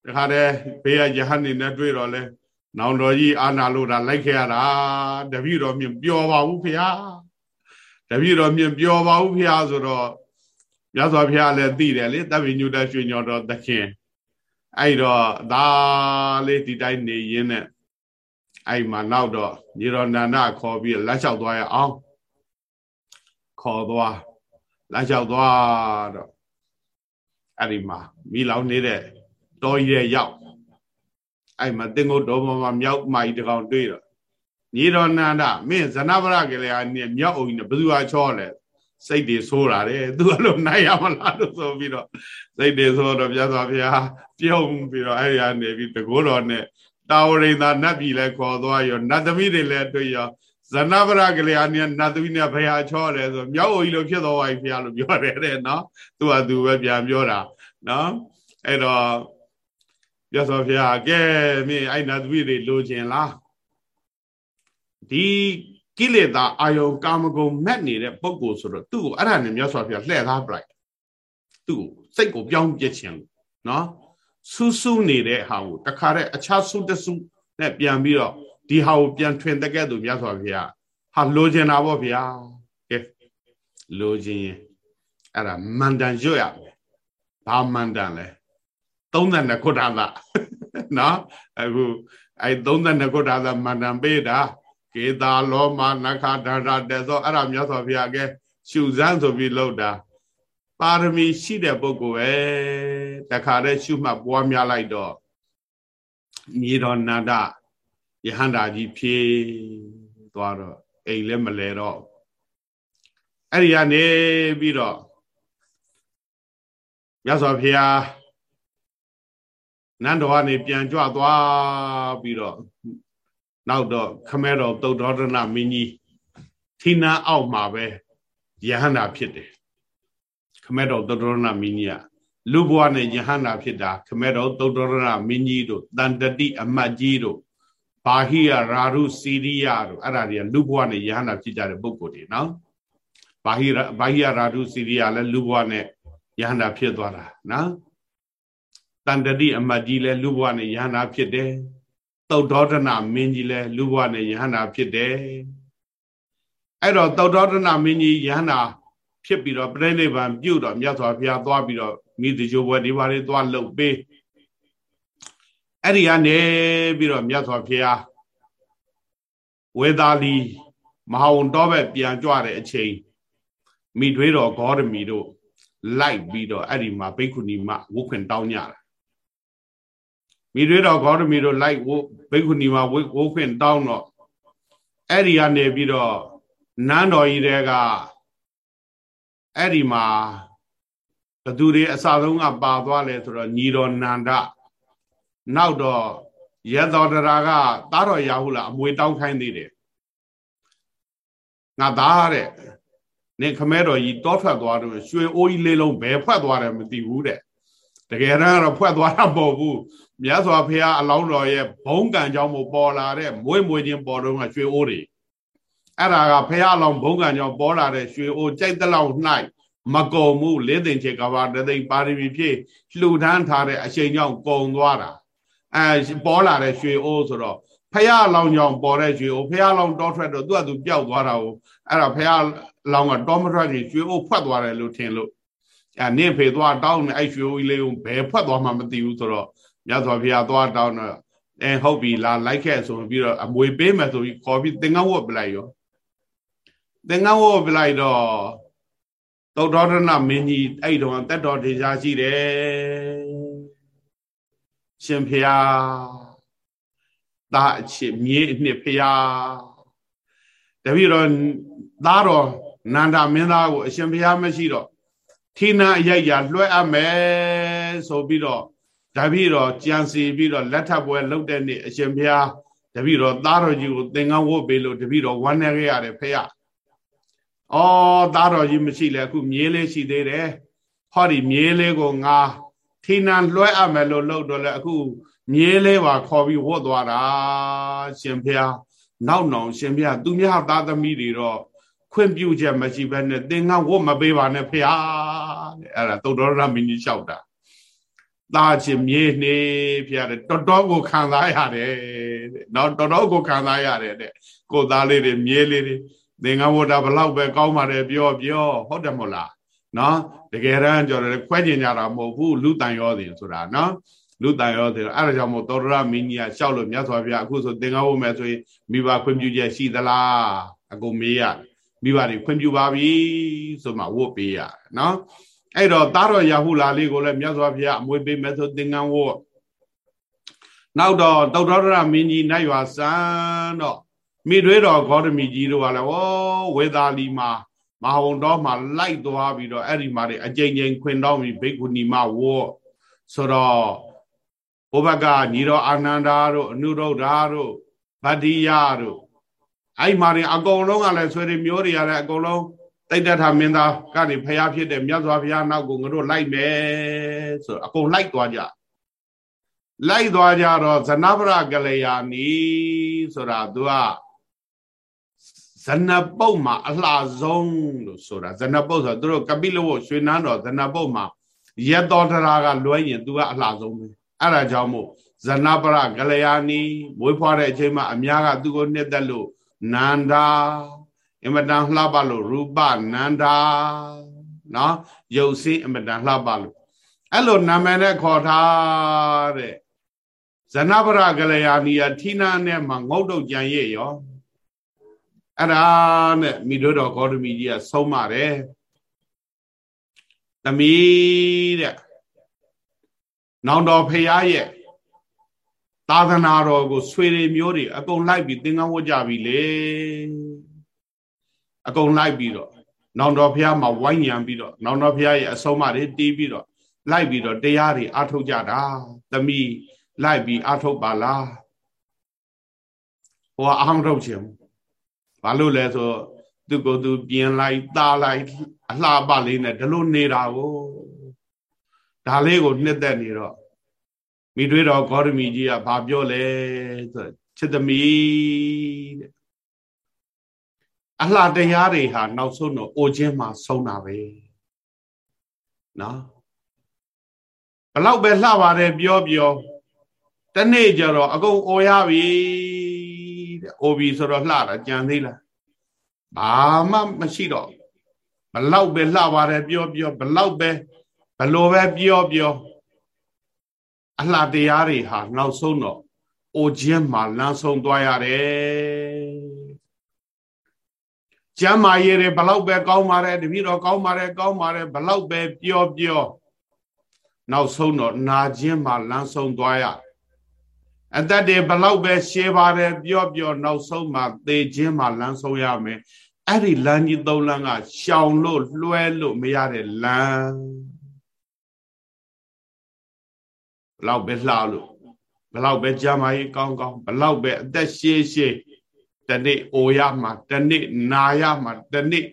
S1: တခါတည်းဘေးကယဟန်နေနဲ့တွေ့တော့လဲနောင်တော်ကြီးအာနာလို့တာလိုက်ခဲ့ရတာတပည့်တော်မြင်ပျော်ပါဘူးဖေဟာတပည့်တော်မြင်ပျော်ပါဘူးဖေဟာဆိုတော့မြတ်စွာဘုရားလည်းသိတယ်လေတပ်ပိညုတရွှေညောတော်သခင်အဲ့တော့ဒါလေးဒီတိုင်းနေရင်းနဲ့အဲ့မှာနောက်တော့ညီတော်နန္ဒခေါ်ပြီးလက်လျှောက်သွားရအောင်ခေါ်သွား လက်လျှောက်သွားတော့အဲ့ဒီမှာမိလောင်နေတဲ့တော်ကြီးရဲ့ရောက်အဲ့မှာတင်ကိုတော်ပေါ်မှာမြောက်မာကြီးတကောင်တွေ့တော့ညီတော်နန္ဒမင်းဇနဗရကလေးကနေမြောက်အုံကြီးနဲ့ဘယ်သူကချောလဲစိတ်တွေဆိုးတာတဲ့သူအဲ့လိုနိုင်ရမလားလို့ဆိုပြီးတော့စိတ်တွေဆိုးတော့ပြတ်သွားဗျာပြုံးပြီးတော့အဲ့ဒီကနေပြီးတကိုးတော်နဲ့တာဝရိန်သာနတ်ပြည်လဲခေါ်သွားရောနတ်သမီးတွေလည်းတွေ့ရော ဇနဗရကလေးအနေနဲ့နတ်သမီးနဲ့ဘယ်ဟာချောတယ်ဆိုမြောက်အုံကြီးလိုဖြစ်သွားပါပြီဖျားလို့ပြောတယ်တဲ့နော်သူကသူပဲပြန်ပြောတာနော်အဲ့တော့ပြတ်သွားဖျားကဲမင်းအဲ့နတ်သမီးတွေလိုချင်လားဒီကိလေသာအာယုံကာမဂုဏ်မက်နေတဲ့ပုံကိုဆိုတော့သူ့ကိုအဲ့ဒါနဲ့မြတ်စွာဘုရားလှည့်သားပလိုက်သူ့ကိုစိတ်ကိုပြောင်းပြစ်ခြင်းနော်ဆူဆူနေတဲ့ဟာကိုတခါတည်းအခြားဆူတဆူနဲ့ပြန်ပြီးတော့ ဒီဟာကိုပြန်ထွင်တကဲ့သို့မြတ်စွာဘုရားဟာလိုချင်တာပေါ့ဗျာကဲလိုချင်ရင်အဲ့ဒါမန္တန်ရွတ်ရမယ်ဘာမန္တန်လဲ32ခုထာသာနော်အခုအဲ32ခုထာသာမန္တန်ပေးတာကေတာလောမနခဒရတဲ့ဆိုအဲ့ဒါမြတ်စွာဘုရားကဲရှုစမ်းဆိုပြီးလောက်တာပါရမီရှိတဲ့ပုဂ္ဂိုလ်ပဲတခါတည်းရှုမှတ်ပွားများလိုက်တော့မြေတော်နန္ဒ ယဟန္တာကြီးဖြေသွားတော့အိမ်လည်းမလဲတော့အဲ့ဒီကနေပြီးတော့မြတ်စွာဘုရားနန္တော်ကနေပြန်ကြွသွားပြီးတော့နောက်တော့ခမဲတော်သုတ်တော်ဒနာမင်းကြီးထိနာအောက်မှာပဲယဟန္တာဖြစ်တယ်ခမဲတော်သုတ်တော်ဒနာမင်းကြီးကလူဘဝနဲ့ယဟန္တာဖြစ်တာခမဲတော်သုတ်တော်ဒနာမင်းကြီးတို့တန်တတိအမတ်ကြီးတို့ ဘာဟိယရာရုစီရိယတို့အဲ့ဒါတွေကလူဘဝနဲ့ယဟန္တာဖြစ်ကြတဲ့ပုဂ္ဂိုလ်တွေနော်ဘာဟိဘာဟိယရာရုစီရိယလည်းလူဘဝနဲ့ယဟန္တာဖြစ်သွားတာနော်တန်တတိအမတ်ကြီးလည်းလူဘဝနဲ့ယဟန္တာဖြစ်တယ်သုတ်တော်ဒနာမင်းကြီးလဲလူဘဝနဲ့ယဟန္တာဖြစ်တယ်အဲ့တော့သုတ်တော်ဒနာမင်းကြီးယဟန္တာဖြစ်ပြီးတော့ပြိဋိဘံပြုတ်တော့မြတ်စွာဘုရားသွားပြီးတော့မိတိချိုးဘွယ်ဒီဘာတွေသွားလှုပ်ပေး အဲ့ဒီကနေပြီးတော့မြတ်စွာဘုရားဝေသာလီမဟာဝန်တော်ဘက်ပြန်ကြွတဲ့အချိန်မိထွေးတော်ဂေါရမီတို့လိုက်ပြီးတော့အဲ့ဒီမှာဘိက္ခုနီမဝုခွင်တောင်းကြတာမိတွေတော်ဂေါတမီတို့လိုက်ဝဘိက္ခုနီမှာဝိုးခွင့်တောင်းတော့အဲ့ဒီကနေပြီးတော့နန်းတော်ကြီးတွေကအဲ့ဒီမှာဘသူတွေအစဆုံးကပါသွားလဲဆိုတော့ညီတော်နန္ဒ နောက်တော့ရသောတရာကသားတော်ရာဟုလာအမွေတောင်းခိုင်းသေးတယ်ငါသားတဲ့နေခမဲတော်ကြီးတောထွက်သွားတော့ရွှေအိုးကြီးလေးလုံးဘယ်ဖွက်သွားတယ်မသိဘူးတဲ့တကယ်တမ်းတော့ဖွက်သွားတာမဟုတ်ဘူးမြတ်စွာဘုရားအလောင်းတော်ရဲ့ဘုံကံကြောင့်မို့ပေါ်လာတဲ့မွေးမွေးခြင်းပေါ်တော့ကရွှေအိုးတွေအဲ့ဒါကဘုရားအလောင်းဘုံကံကြောင့်ပေါ်လာတဲ့ရွှေအိုးကြိုက်တဲ့လောက်၌မကုံမှုလေးသိင်ချေကဘာတသိပါရမီဖြည့်လှူဒန်းထားတဲ့အချိန်ကြောင့်ကုံသွားတာ အဲပေါ်လာတဲ့ရွှေအိုးဆိုတော့ဖះလောင်ကြောင့်ပေါ်တဲ့ရွှေအိုးဖះလောင်တောထွက်တော့သူကသူပျောက်သွားတာကိုအဲ့ဒါဖះလောင်ကတောမထွက်ကြီးရွှေအိုးဖွက်သွားတယ်လို့ထင်လို့အဲနင့်ဖေသွားတောင်းနေအဲ့ရွှေအိုးကြီးလေးကိုဘယ်ဖွက်သွားမှမသိဘူးဆိုတော့မြတ်စွာဘုရားသွားတောင်းတော့အဲဟုတ်ပြီလာလိုက်ခဲ့ဆိုပြီးတော့အမွေပေးမယ်ဆိုပြီးခေါ်ပြီးသင်္ကန်းဝတ်ပလိုက်ရောသင်္ကန်းဝတ်ပလိုက်တော့သုတ်တော်ရဏမင်းကြီးအဲ့တုန်းကတက်တော်ထေရှားရှိတယ် ရှင်ဖျားသားအချစ်မြေးအနှစ်ဖျားတပည့်တော်သားတော်နန္ဒမင်းသားကိုအရှင်ဖျားမရှိတော့ထိနာအရိုက်ရလွှဲအပ်မယ်ဆိုပြီးတော့တပည့်တော်ကြံစီပြီးတော့လက်ထပ်ပွဲလုပ်တဲ့နေ့အရှင်ဘုရားတပည့်တော်သားတော်ကြီးကိုသင်္ကန်းဝတ်ပေးလို့တပည့်တော်ဝမ်းနေခဲ့ရတယ်ဖေရ။အော်သားတော်ကြီးမရှိလဲအခုမြေးလေးရှိသေးတယ်။ဟောဒီမြေးလေးကိုငါ ထိနန်လွှဲအပ်မယ်လို့လုပ်တော့လဲအခုမြေးလေးပါခေါ်ပြီးဝတ်သွားတာရှင်ဘုရားနောက်နောင်ရှင်ဘုရားသူများသားသမီးတွေတော့ခွင့်ပြုချက်မရှိဘဲနဲ့သင်္ကန်းဝတ်မပေးပါနဲ့ဖေရတဲ့အဲ့ဒါသုတ္တရမင်းကြီးလျှောက်တာသားချင်းမြေနေဖျားတယ်တော်တော်ကိုခံစားရတယ်တဲ့နော်တော်တော်ကိုခံစားရတယ်တဲ့ကိုသားလေးတွေမြေလေးတွေသင်္ကန်းဝတ္တဘလောက်ပဲကောင်းပါတယ်ပြောပြောဟုတ်တယ်မဟုတ်လားနော် တကယ်တမ်းကြော်တယ်ခွဲကျင်ကြတာမဟုတ်ဘူးလူတန်ရောသည်ဆိုတာနော်လူတန်ရောတယ်အဲ့ဒါကြောင့်မို့သောရမင်းကြီးကရှောက်လို့မြတ်စွာဘုရားအခုဆိုသင်္ကန်းဝတ်မယ်ဆိုရင်မိဘခွင့်ပြုချက်ရှိသလားအကုန်မေးရမိဘတွေခွင့်ပြုပါပြီဆိုမှဝတ်ပေးရနော်အဲ့တော့သားတော်ရာဟုလာလေးကိုလည်းမြတ်စွာဘုရားအမွေပေးမယ်ဆိုသင်္ကန်းဝတ်နောက်တော့တုတ်တော်ရမင်းကြီးနိုင်ရွာစံတော့မိတွေးတော်ဂေါတမီကြီးတို့ကလည်းဩဝေသာလီမှာ မဟာဝံတော်မှာလိုက်သွားပြီးတော့အဲ့ဒီမှာအကြိမ်ကြိမ်ခွင်တော်ပြီးဘိက္ခုနီမဝတ်ဆိုတော့ဘုဘကညီတော်အာနန္ဒာတို့အနုရုဒ္ဓာတို့ဗတ္တိယတို့အဲ့မှာအကုန်လုံးကလည်းဆွေတွေမျိုးတွေကလည်းအကုန်လုံးတိတ်တထမင်းသားကနေဖျားဖြစ်တဲ့မြတ်စွာဘုရားနောက်ကိုငါတို့လိုက်မယ်ဆိုအကုန်လိုက်သွားကြလိုက်သွားကြတော့ဇနဗရကလျာဏီဆိုတာသူက ဇနပုတ်မှာအလှဆုံးလို့ဆိုတာဇနပုတ်ဆိုတော့သူတို့ကပိလဝရွှေနန်းတော်ဇနပုတ်မှာရက်တော်တရာကလွှဲရင်သူကအလှဆုံးပဲအဲ့ဒါကြောင့်မို့ဇနပရကလျာဏီမွေးဖွားတဲ့အချိန်မှာအများကသူကိုနှစ်သက်လို့နန္ဒာအမတန်လှပလို့ရူပနန္ဒာနော်ရုပ်စင်းအမတန်လှပလို့အဲ့လိုနာမည်နဲ့ခေါ်ထားတဲ့ဇနပရကလျာဏီယထိနာနဲ့မှာငုတ်တုတ်ကြံရဲ့ရော အဲ့ဒါနဲ့မိတို့တော်ဂေါတမီကြီးကဆုံးမတယ်သမီးတဲ့နောင်တော်ဖရာရဲ့သာသနာတော်ကိုဆွေတွေမျိုးတွေအကုန်လိုက်ပြီးသင်္ကန်းဝတ်ကြပြီလေအကုန်လိုက်ပြီးတော့နောင်တော်ဖရာမှာဝိုင်းညံပြီးတော့နောင်တော်ဖရာရဲ့အဆုံးအမတွေတီးပြီးတော့လိုက်ပြီးတော့တရားတွေအထုတ်ကြတာသမီးလိုက်ပြီးအထုတ်ပါလားဟိုအဟောင်းထုတ်ခြင်း ဘာလို့လဲဆိုသူကိုယ်သူပြင်လိုက်သားလိုက်အလှပလေးနဲ့ဒီလိုနေတာကိုဒါလေးကိုနှစ်သက်နေတော့မိတွေးတော်ဂေါရမီကြီးကဘာပြောလဲဆိုချစ်သမီးတဲ့အလှတရားတွေဟာနောက်ဆုံးတော့အိုခြင်းမှာဆုံးတာပဲနော်ဘလောက်ပဲလှပါတယ်ပြောပြောတနေ့ကျတော့အကုန်အိုရပြီ တဲ့အိုပြီဆိုတော့လှတာကြံသေးလားဘာမှမရှိတော့ဘလောက်ပဲလှပါတယ်ပြောပြောဘလောက်ပဲဘလို့ပဲပြောပြောအလှတရားတွေဟာနောက်ဆုံးတော့အိုခြင်းမှာလမ်းဆုံးသွားရတယ်ကျမ်းမာရေးတွေဘလောက်ပဲကောင်းပါတယ်တပည့်တော်ကောင်းပါတယ်ကောင်းပါတယ်ဘလောက်ပဲပြောပြောနောက်ဆုံးတော့နာခြင်းမှာလမ်းဆုံးသွားရ အသက်တွေဘလောက်ပဲရှည်ပါတယ်ပြောပြောနောက်ဆုံးမှာသေခြင်းမှာလမ်းဆုံးရမယ်အဲ့ဒီလမ်းကြီးသုံးလမ်းကရှောင်လို့လွှဲလို့မရတဲ့လမ်းဘလောက်ပဲလှလို့ဘလောက်ပဲကြာမကြီးကောင်းကောင်းဘလောက်ပဲအသက်ရှည်ရှည်တနေ့အိုရမှာတနေ့နာရမှာတနေ့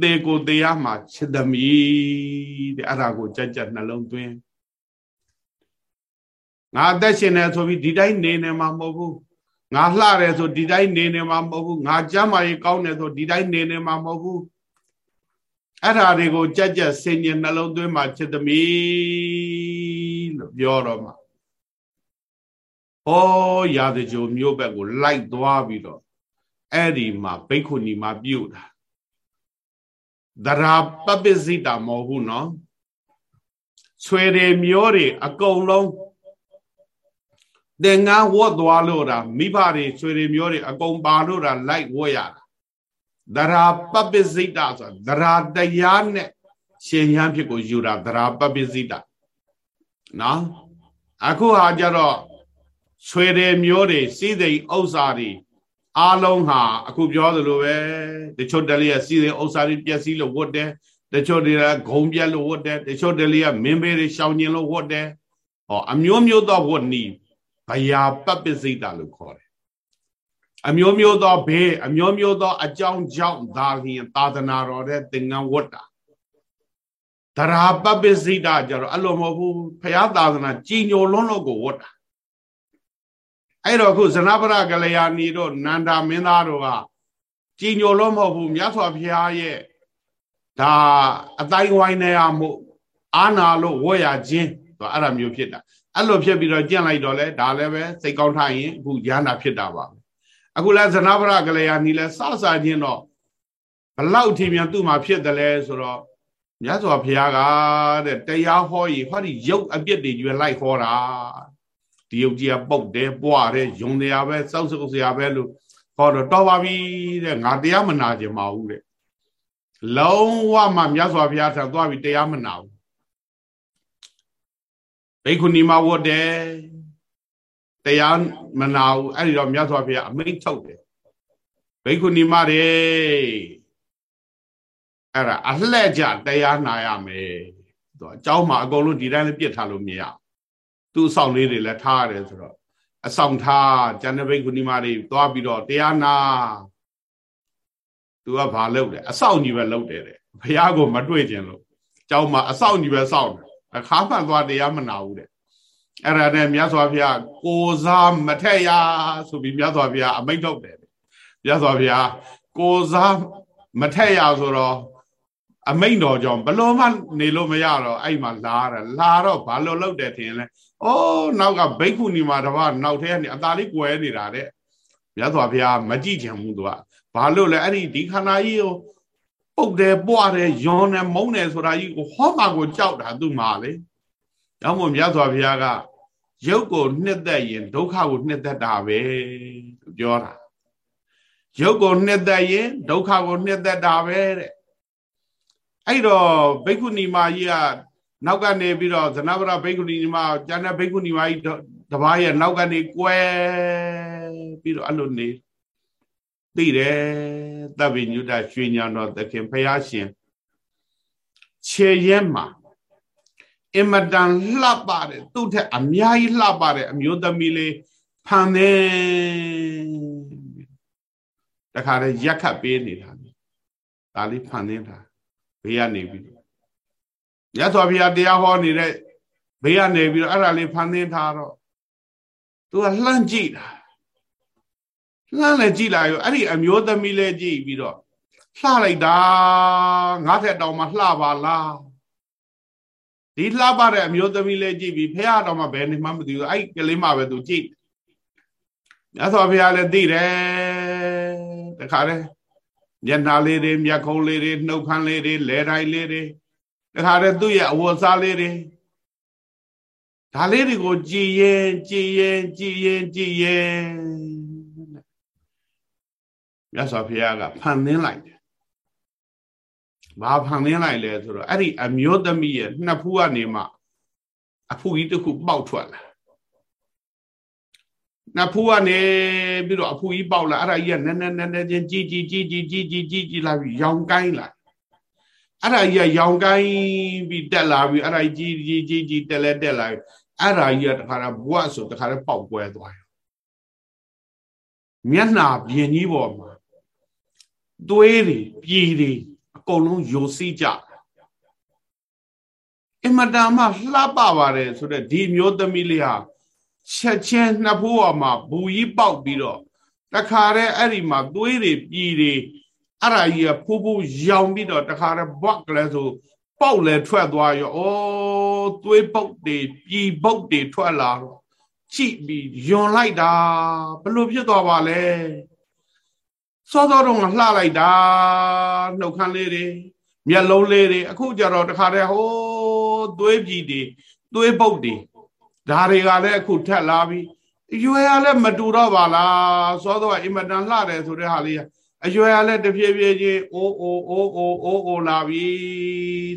S1: သေကိုသေရမှာချစ်သမီးတဲ့အဲ့ဒါကိုကြက်ကြက်နှလုံးသွင်း ငါအသက်ရှင်နေဆိုပြီးဒီတိုင်းနေနေမှာမဟုတ်ဘူးငါလှတယ်ဆိုဒီတိုင်းနေနေမှာမဟုတ်ဘူးငါကြမ်းမာရေးကောင်းတယ်ဆိုဒီတိုင်းနေနေမှာမဟုတ်ဘူးအဲ့ဓာတွေကိုကြက်ကြက်ဆင်ញနှလုံးသွင်းမှာချစ်သမီးလို့ပြောတော့မှာဩရာဇကြိုမြို့ဘက်ကိုလိုက်သွားပြီးတော့အဲ့ဒီမှာဘိက္ခုနီမှာပြုတ်တာသရာပပိစိတာမဟုတ်ဘူးနော်ဆွေတွေမျိုးတွေအကုန်လုံး သင်္ကန်းဝတ်သွားလို့တာမိဘတွေဆွေတွေမျိုးတွေအကုန်ပါလို့တာလိုက်ဝတ်ရတာသရာပပိစိတဆိုတာသရာတရားနဲ့ရှင်ရန်ဖြစ်ကိုယူတာသရာပပိစိတနော်အခုဟာကြတော့ဆွေတွေမျိုးတွေစီးစိမ်ဥစ္စာတွေအားလုံးဟာအခုပြောသလိုပဲတချို့တလေးကစီးစိမ်ဥစ္စာတွေပျက်စီးလို့ဝတ်တယ်တချို့တွေကဂုံပြက်လို့ဝတ်တယ်တချို့တလေးကမင်းဘေးတွေရှောင်ကျင်လို့ဝတ်တယ်ဟောအမျိုးမျိုးသောဝတ်နီး ဘယာပပ္ပစိတလို့ခေါ်တယ်အမျိုးမျိုးသောဘေးအမျိုးမျိုးသောအကြောင်းကြောင့်သာလျှင်သာသနာတော်တဲ့သင်္ကန်းဝတ်တာတရာပပ္ပစိတကြတော့အဲ့လိုမဟုတ်ဘူးဖရာသာသနာကြည်ညိုလွန်းလို့ကိုဝတ်တာအဲ့တော့ခုဇနပရကလျာဏီတို့နန္ဒာမင်းသားတို့ကကြည်ညိုလို့မဟုတ်ဘူးမြတ်စွာဘုရားရဲ့ဒါအတိုင်းဝိုင်းနေရမှုအာနာလို့ဝတ်ရခြင်းဆိုအဲ့ဒါမျိုးဖြစ်တာ အဲ့လိုဖြစ်ပြီးတော့ကြင့်လိုက်တော့လဲဒါလည်းပဲစိတ်ကောင်းထားရင်အခုရဟန္တာဖြစ်တာပါအခုလဲဇနဗရကလျာဏီလဲစစချင်းတော့ဘလောက်ထီမြန်သူ့မှာဖြစ်တယ်လဲဆိုတော့မြတ်စွာဘုရားကတဲ့တရားဟောရင်ဟောဒီရုပ်အပြစ်တွေကျွဲလိုက်ဟောတာဒီရုပ်ကြီးကပုတ်တယ်ပွားတယ်ယုံတရားပဲစောက်စုပ်စရာပဲလို့ဟောတော့တော်ပါပြီတဲ့ငါတရားမနာကြပါဘူးတဲ့လုံးဝမှမြတ်စွာဘုရားထံသွားပြီးတရားမနာဘူး ဘိက္ခုနီမဝတ်တယ်တရားမနာဘူးအဲ့ဒီတော့မြတ်စွာဘုရားအမိန့်ထုတ်တယ်ဘိက္ခုနီမတွေအဲ့ဒါအလှဲ့ကြတရားနာရမယ်သူအเจ้าမှာအကုန်လုံးဒီတိုင်းလေးပြစ်ထားလို့မရသူ့အဆောင်လေးတွေလည်းထားရတယ်ဆိုတော့အဆောင်ထားကျန်တဲ့ဘိက္ခုနီမတွေသွားပြီးတော့တရားနာသူကဘာလုပ်လဲအဆောင်ကြီးပဲလုပ်တယ်တဲ့ဘုရားကိုမတွေ့ကျင်လို့เจ้าမှာအဆောင်ကြီးပဲစောင့်တယ် အခါမှသွားတရားမနာဘူးတဲ့အဲ့ဒါနဲ့မြတ်စွာဘုရားကိုစားမထက်ရဆိုပြီးမြတ်စွာဘုရားအမိန့်ထုတ်တယ်မြတ်စွာဘုရားကိုစားမထက်ရဆိုတော့အမိန့်တော်ကြောင့်ဘလို့မှနေလို့မရတော့အဲ့မှာလာတာလာတော့ဘာလို့လုပ်တယ်ထင်လဲ။အိုးနောက်ကဘိက္ခုနီမှာတပါးနောက်ထဲကနေအသာလေးကွယ်နေတာတဲ့။မြတ်စွာဘုရားမကြည့်ချင်ဘူးသူက။ဘာလို့လဲအဲ့ဒီဒီခန္ဓာကြီးကို ပုတ်တယ်ပွားတယ်ယွန်းတယ်မုန်းတယ်ဆိုတာကြီးကိုဟောမှာကိုကြောက်တာသူ့မှာလေ။ကြောင့်မို့မြတ်စွာဘုရားကရုပ်ကိုနှစ်သက်ရင်ဒုက္ခကိုနှစ်သက်တာပဲပြောတာ။ရုပ်ကိုနှစ်သက်ရင်ဒုက္ခကိုနှစ်သက်တာပဲတဲ့အဲ့တော့ဘိက္ခုနီမကြီးကနောက်ကနေပြီးတော့ဇနဗရဘိက္ခုနီမကျန်တဲ့ဘိက္ခုနီမကြီးတပားရဲ့နောက်ကနေကွဲပြီးတော့အဲ့လိုနေ သိတယ်တပ်ပိညုတရွှေညာတော်သခင်ဖရာရှင်ခြေရဲမှာအင်မတန်လှပတယ်သူ့ထက်အများကြီးလှပတယ်အမျိုးသမီးလေးဖန်နေတခါတည်းရက်ခတ်ပေးနေတာဒါလေးဖန်နေတာဘေးကနေပြီးရသော်ဘုရားတရားဟောနေတဲ့ဘေးကနေပြီးတော့အဲ့ဒါလေးဖန်သင်းထားတော့သူကလှမ်းကြည့်တာ လှမ်းလည်းကြည့်လာရောအဲ့ဒီအမျိုးသမီးလည်းကြည့်ပြီးတော့လှလိုက်တာငါ့ထက်တောင်မှလှပါလားဒီလှပတဲ့အမျိုးသမီးလည်းကြည့်ပြီးဖះတော်မှဘယ်နေမှမသိဘူးအဲ့ကလေးမှပဲသူကြည့်မြတ်စွာဘုရားလည်းသိတယ်တခါတည်းမျက်နှာလေးတွေမျက်ခုံးလေးတွေနှုတ်ခမ်းလေးတွေလဲတိုင်းလေးတွေတခါတည်းသူ့ရဲ့အဝတ်စားလေးတွေဒါလေးတွေကိုကြည်ရင်ကြည်ရင်ကြည်ရင်ကြည်ရင် မြတ်စွာဘုရားကဖန်သင်းလိုက်တယ်။ဘာဖန်သင်းလိုက်လဲဆိုတော့အဲ့ဒီအမျိုးသမီးရဲ့နှစ်ဖူးကနေမှအဖူကြီးတစ်ခုပေါက်ထွက်လာနဖူးကနေပြီးတော့အဖူကြီးပေါက်လာအဲ့ဒါကြီးကနည်းနည်းနည်းနည်းချင်းကြီးကြီးကြီးကြီးကြီးကြီးကြီးကြီးလာပြီးရောင်ကိုင်းလာအဲ့ဒါကြီးကရောင်ကိုင်းပြီးတက်လာပြီးအဲ့ဒါကြီးကြီးကြီးကြီးတက်လဲတက်လာပြီးအဲ့ဒါကြီးကတခါတော့ဘွတ်ဆိုတခါတော့ပေါက်ကွဲသွားရောမျက်နှာပြင်ကြီးပေါ်မှာ သွေးတွေပြည်တွေအကုန်လုံးယိုစီးကြအင်မတန်မှလှပပါတယ်ဆိုတော့ဒီမျိုးသမီးလေးဟာချက်ချင်းနှစ်ဖိုးပေါ်မှာဘူကြီးပေါက်ပြီးတော့တခါတည်းအဲ့ဒီမှာသွေးတွေပြည်တွေအဲ့ဒါကြီးကဖူးဖူးရောင်ပြီးတော့တခါတည်းဘွက်ကလေးဆိုပေါက်လဲထွက်သွားရောဩသွေးပုတ်တွေပြည်ပုတ်တွေထွက်လာတော့ချိပြီးယွန်လိုက်တာဘလို့ဖြစ်သွားပါလဲ စောစောတော့လှလိုက်တာနှုတ်ခမ်းလေးတွေမျက်လုံးလေးတွေအခုကြတော့တခါတည်းဟိုးသွေးပြည်တွေသွေးပုတ်တွေဒါတွေကလည်းအခုထက်လာပြီအရွယ်ကလည်းမတူတော့ပါလားစောတော့အင်မတန်လှတယ်ဆိုတဲ့ဟာလေးအရွယ်ကလည်းတဖြည်းဖြည်းချင်းအိုးအိုးအိုးအိုးအိုးအိုးလာပြီ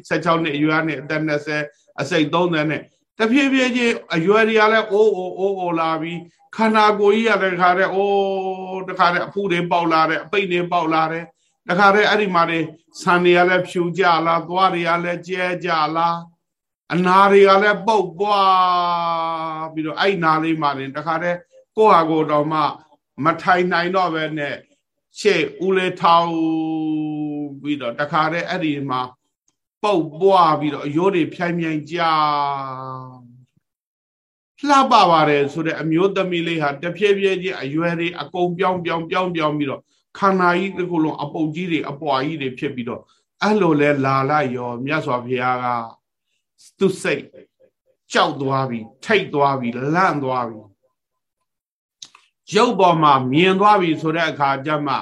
S1: 16နှစ်အရွယ်နဲ့အသက်20အစိတ်30နဲ့ တဖြည်းဖြည်းချင်းအရွယ်တွေကလည်းအိုးအိုးအိုးအိုးလာပြီခန္ဓာကိုယ်ကြီးရတဲ့ခါတဲ့အိုးတခါတဲ့အဖူတွေပေါက်လာတဲ့အပိတ်တွေပေါက်လာတဲ့တခါတဲ့အဲ့ဒီမှာတွေဆန်တွေကလည်းဖြူကြလားသွားတွေကလည်းကျဲကြလားအနာတွေကလည်းပုတ်ပွားပြီးတော့အဲ့နာလေးမှလည်းတခါတည်းကိုယ့်ဟာကိုယ်တော်မှမထိုင်နိုင်တော့ပဲနဲ့ရှေ့ဦးလေးထောင်ပြီးတော့တခါတည်းအဲ့ဒီမှာ ပုတ်ပွားပြီးတော့အရိုးတွေဖြိုင်မြိုင်ကြလှပပါတယ်ဆိုတဲ့အမျိုးသမီးလေးဟာတဖြည်းဖြည်းချင်းအရွယ်တွေအကုန်ပြောင်းပြောင်းပြောင်းပြောင်းပြီးတော့ခန္ဓာကြီးတစ်ခုလုံးအပုတ်ကြီးတွေအပွားကြီးတွေဖြစ်ပြီးတော့အဲ့လိုလဲလာလိုက်ရောမြတ်စွာဘုရားကသူစိတ်ကြောက်သွားပြီထိတ်သွားပြီလန့်သွားပြီရုပ်ပေါ်မှာမြင်သွားပြီဆိုတဲ့အခါကျမှ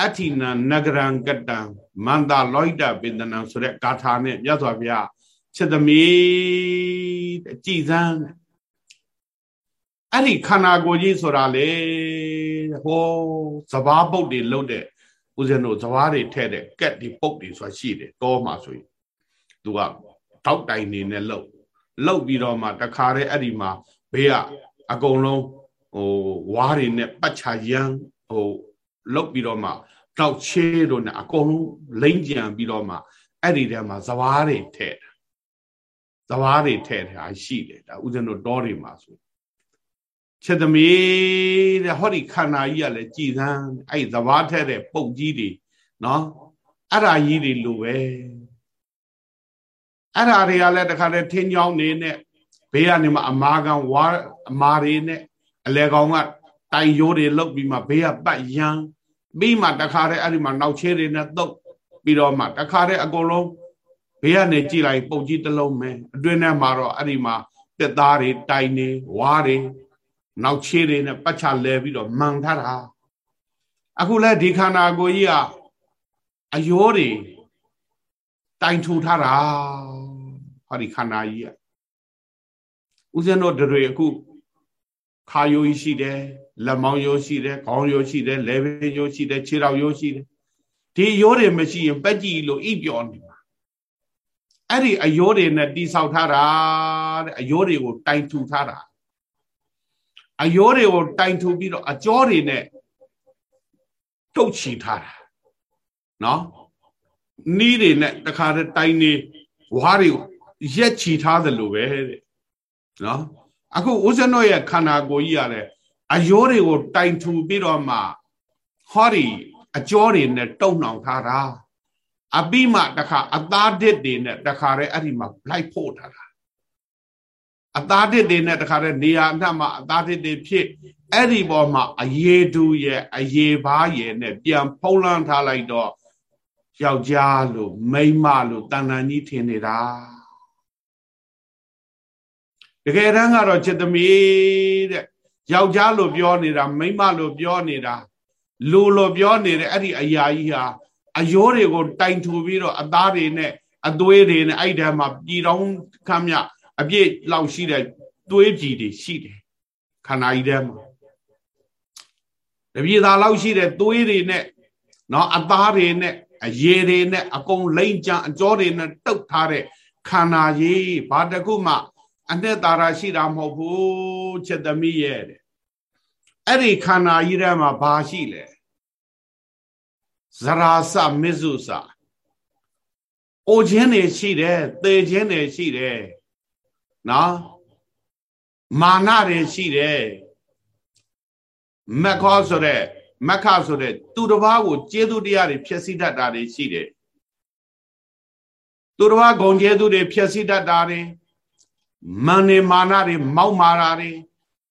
S1: အဋ္ဌိနနဂရံကတံ မန္တာလောဟိတပိန္ဒနံဆိုတဲ့ဂါထာနဲ့မြတ်စွာဘုရားချက်သမီးကြည်စမ်းအဲ့ဒီခန္ဓာကိုယ်ကြီးဆိုတာလေဟောစဘာပုတ်တွေလှုပ်တဲ့ဦးဇင်းတို့စဘာတွေထဲ့တဲ့ကက်ဒီပုတ်တွေဆိုတာရှိတယ်တောမှာဆိုရင်သူကတောက်တိုင်နေနဲ့လှုပ်လှုပ်ပြီးတော့မှတခါတည်းအဲ့ဒီမှာဘေးကအကုန်လုံးဟိုဝါးတွေနဲ့ပတ်ချရမ်းဟိုလှုပ်ပြီးတော့မှ တောက်ချေးတို့နဲ့အကုန်လုံးလိမ့်ကြံပြီးတော့မှအဲ့ဒီထဲမှာစဘာတွေထဲ့စဘာတွေထဲ့တာရှိတယ်ဒါဦးဇင်းတို့တောတွေမှာဆိုချက်သမီးတဲ့ဟောဒီခန္ဓာကြီးကလည်းကြည်သန်းအဲ့သဘာထဲတဲ့ပုတ်ကြီးတွေနော်အဲ့ဓာကြီးတွေလိုပဲအဲ့ဓာတွေကလည်းတခါတည်းထင်းချောင်းနေနဲ့ဘေးကနေမှအမာကန်ဝါအမာတွေနဲ့အလဲကောင်ကတိုင်ရိုးတွေလုတ်ပြီးမှဘေးကပတ်ရန် ပြီးမှတခါတည်းအဲ့ဒီမှာနောက်ချေးတွေနဲ့တုတ်ပြီးတော့မှတခါတည်းအကုန်လုံးဘေးကနေကြည့်လိုက်ပုတ်ကြီးတစ်လုံးပဲအတွင်းထဲမှာတော့အဲ့ဒီမှာတက်သားတွေတိုင်နေဝါတွေနောက်ချေးတွေနဲ့ပတ်ချလဲပြီးတော့မှန်ထားတာအခုလဲဒီခန္ဓာကိုယ်ကြီးကအယောတွေတိုင်ထူထားတာဟောဒီခန္ဓာကြီးကဥစဉ်တို့တွေအခုခါယိုကြီးရှိတယ် လက်မောင်းရိုးရှိတယ်ခေါင်းရိုးရှိတယ်လဲပင်ရိုးရှိတယ်ခြေထောက်ရိုးရှိတယ်ဒီရိုးတွေမရှိရင်ပက်ကြည့်လို့ဣပြောနေမှာအဲ့ဒီအယောတွေနဲ့တိဆောက်ထားတာတဲ့အယောတွေကိုတိုင်ထူထားတာအယောတွေကိုတိုင်ထူပြီးတော့အကြောတွေနဲ့တုတ်ချီထားတာနော်နီးတွေနဲ့တခါတည်းတိုင်နေဝါးတွေရက်ချီထားသလိုပဲတဲ့နော်အခုဦးဇနောရဲ့ခန္ဓာကိုယ်ကြီးရတယ် အယောတွေကိုတိုင်ထူပြီးတော့မှဟောဒီအကြောတွေနဲ့တုံနှောင်ထားတာအပိမတခါအသားဒစ်တွေနဲ့တခါတည်းအဲ့ဒီမှာလိုက်ဖို့ထားတာအသားတစ်တွေနဲ့တခါတည်းနေရာအနှံ့မှာအသားတစ်တွေဖြစ်အဲ့ဒီပေါ်မှာအယေတူရဲ့အယေဘာရဲ့နဲ့ပြန်ဖုံးလန်းထားလိုက်တော့ယောက်ျားလို့မိန်းမလို့တန်တန်ကြီးထင်နေတာတကယ်တမ်းကတော့จิตသမီးတဲ့ ယောက်ျားလို့ပြောနေတာမိန်းမလို့ပြောနေတာလူလို့ပြောနေတဲ့အဲ့ဒီအရာကြီးဟာအယောတွေကိုတိုင်ထူပြီးတော့အသားတွေနဲ့အသွေးတွေနဲ့အဲ့ဒီထဲမှာပြည်တော်ခမ်းမြအပြည့်လောက်ရှိတဲ့သွေးကြည်တွေရှိတယ်ခန္ဓာကြီးထဲမှာတပြေသာလောက်ရှိတဲ့သွေးတွေနဲ့နော်အသားတွေနဲ့အရေတွေနဲ့အကုန်လိမ့်ကြအကြောတွေနဲ့တုတ်ထားတဲ့ခန္ဓာကြီးဘာတခုမှ အနှစ်သာရရှိတာမဟုတ်ဘူးချက်သမီးရဲ့တဲ့အဲ့ဒီခန္ဓာကြီးထဲမှာဘာရှိလဲဇရာစမစ္စုစအိုခြင်းတွေရှိတယ်သေခြင်းတွေရှိတယ်နော်မာနတွေရှိတယ်မက်ခောဆိုတဲ့မက်ခဆိုတဲ့သူတစ်ပါးကိုကျေးဇူးတရားတွေဖြည့်ဆည်းတတ်တာတွေရှိတယ်သူတစ်ပါးဂုံကျေးဇူးတွေဖြည့်ဆည်းတတ်တာတွေ မန်နေမာနတွေမောက်မာတာတွေ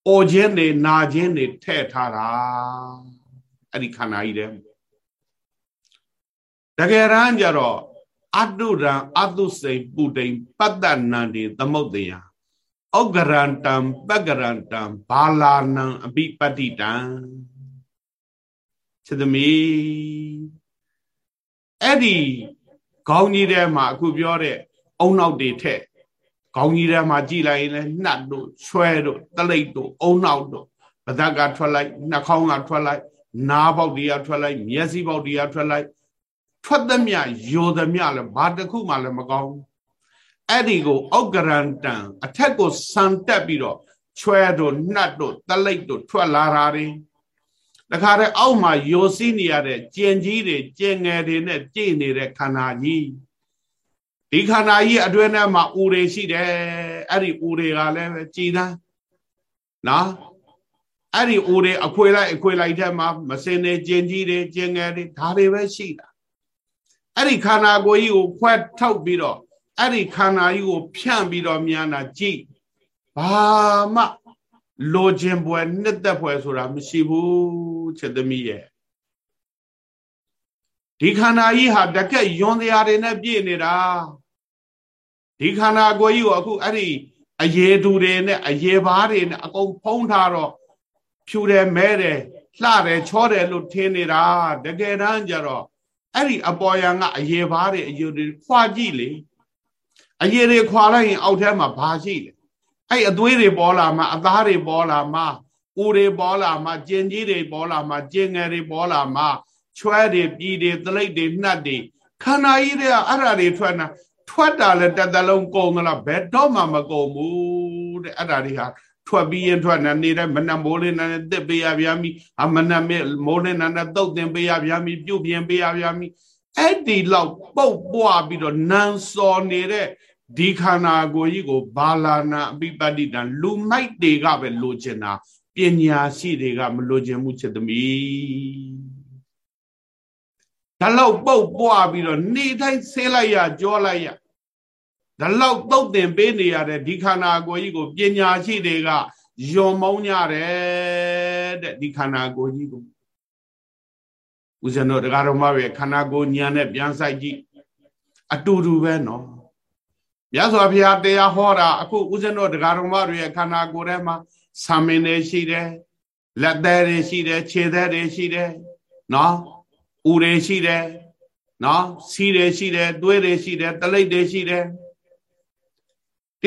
S1: အိုခြင်းတွေနာခြင်းတွေထဲ့ထားတာအဲ့ဒီခန္ဓာကြီးတဲ့တကယ်တမ်းကျတော့အတုရံအတုစိန်ပုတိန်ပတ္တနန္တိသမုတ်တယဩဂရန္တံပက္ကရန္တံဘာလာနံအပိပတ္တိတံစေသမီးအဲ့ဒီခေါင်းကြီးထဲမှာအခုပြောတဲ့အုံနောက်တွေထက် ခေါင်းကြီးထဲမှာကြည်လိုက်ရင်လည်းနှတ်တို့ဆွဲတို့တလိပ်တို့အုံနောက်တို့ပဒကထွက်လိုက်နှာခေါင်းကထွက်လိုက်နားပေါက်တွေကထွက်လိုက်မျက်စိပေါက်တွေကထွက်လိုက်ထွက်သမျှယိုသမျှလည်းဘာတစ်ခုမှလည်းမကောင်းအဲ့ဒီကိုဩကရန်တံအထက်ကိုစံတက်ပြီးတော့ချွဲတို့နှတ်တို့တလိပ်တို့ထွက်လာတာတွေတခါတည်းအောက်မှာယိုစီးနေရတဲ့ကျင်ကြီးတွေကျင်ငယ်တွေနဲ့ကြိနေတဲ့ခန္ဓာကြီး ဒီခန္ဓာကြီးအတွင်းထဲမှာဥတွေရှိတယ်အဲ့ဒီဥတွေကလည်းပဲကြည်သားနော်အဲ့ဒီဥတွေအခွေလိုက်အခွေလိုက်ထဲမှာမစင်နေကျင်ကြီးတွေကျင်ငယ်တွေဒါတွေပဲရှိတာအဲ့ဒီခန္ဓာကိုယ်ကြီးကိုခွဲထုတ်ပြီးတော့အဲ့ဒီခန္ဓာကြီးကို ဖြန့်ပြီးတော့မြန်တာကြည့်ဘာမှလိုခြင်းပွဲနှစ်သက်ပွဲဆိုတာမရှိဘူးချက်သမီးရဲ့ဒီခန္ဓာကြီးဟာတကက်ယွန်တရားတွေနဲ့ပြည့်နေတာ ဒီခန္ဓာကိုယ်ကြီးကိုအခုအဲ့ဒီအရေတူတွေနဲ့အရေဘားတွေနဲ့အကုန်ဖုံးထားတော့ဖြူတယ်မဲတယ်လှတယ်ချောတယ်လို့ထင်နေတာတကယ်တမ်းကျတော့အဲ့ဒီအပေါ်ယံကအရေဘားတွေအယုတွေခွာကြည့်လေအရေတွေခွာလိုက်ရင်အောက်ထဲမှာဘာရှိလဲအဲ့အသွေးတွေပေါ်လာမှအသားတွေပေါ်လာမှဦးတွေပေါ်လာမှကျင်ကြီးတွေပေါ်လာမှကျင်ငယ်တွေပေါ်လာမှချွဲတွေပြည်တွေသလိပ်တွေနှက်တွေခန္ဓာကြီးတွေကအဲ့ဓာတွေထွက်နာ ထွက်တာလဲတတလုံးကုန်သလားဘယ်တော့မှမကုန်ဘူးတဲ့အဲ့ဓာတွေဟာထွက်ပြီးရင်ထွက်နေနေတဲ့မနက်မိုးလေးနဲ့တက်ပေးရဗျာမိအမနက်မိုးလေးနဲ့တုတ်တင်ပေးရဗျာမိပြုတ်ပြင်ပေးရဗျာမိအဲ့ဒီလောက်ပုတ်ပွားပြီးတော့နန်းစော်နေတဲ့ဒီခန္ဓာကိုယ်ကြီးကိုဘာလာနာအပိပတ္တိတံလူမိုက်တွေကပဲလိုချင်တာပညာရှိတွေကမလိုချင်မှုချက်သမီးဒါလောက်ပုတ်ပွားပြီးတော့နေတိုင်းဆင်းလိုက်ရကြောလိုက်ရ ဒါလောက်တုတ်တင်ပေးနေရတဲ့ဒီခန္ဓာကိုယ်ကြီးကိုပညာရှိတွေကယုံမုံကြတယ်တဲ့ဒီခန္ဓာကိုယ်ကြီးကိုဦးဇင်းတို့တရားတော်မှာပဲခန္ဓာကိုယ်ညာနဲ့ပြန်ဆိုင်ကြည့်အတူတူပဲနော်မြတ်စွာဘုရားတရားဟောတာအခုဦးဇင်းတို့တရားတော်မှာတွေခန္ဓာကိုယ်ထဲမှာဆံမင်းတွေရှိတယ်လက်သေးတွေရှိတယ်ခြေသေးတွေရှိတယ်နော်ဦးတွေရှိတယ်နော်စီးတွေရှိတယ်သွေးတွေရှိတယ်တလိပ်တွေရှိတယ်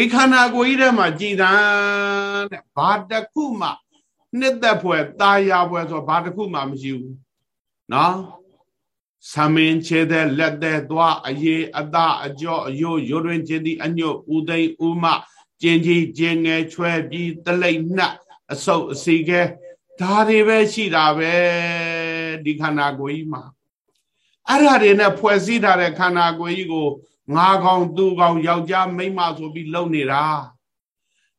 S1: ဒီခန္ဓာကိုယ်ကြီးထဲမှာကြည်သံတဲ့ဘာတခုမှနှစ်သက်ဖွယ်ตาရဖွယ်ဆိုဘာတခုမှမရှိဘူးနော်သမင်ချေတဲ့လက်တဲ့သွားအရေးအသားအကျော်အယိုးရိုးတွင်ခြင်းသည်အညွတ်ဥသိမ့်ဥမကျင်ကြီးကျင်ငယ်ချွဲပြီးတလိမ့်နှက်အဆုပ်အစီကဲဒါတွေပဲရှိတာပဲဒီခန္ဓာကိုယ်ကြီးမှာအဲ့ဒါတွေနဲ့ဖွဲ့စည်းထားတဲ့ခန္ဓာကိုယ်ကြီးကို ငါကောင်သူကောင်ယောက်ျားမိန်းမဆိုပြီးလုံနေတာ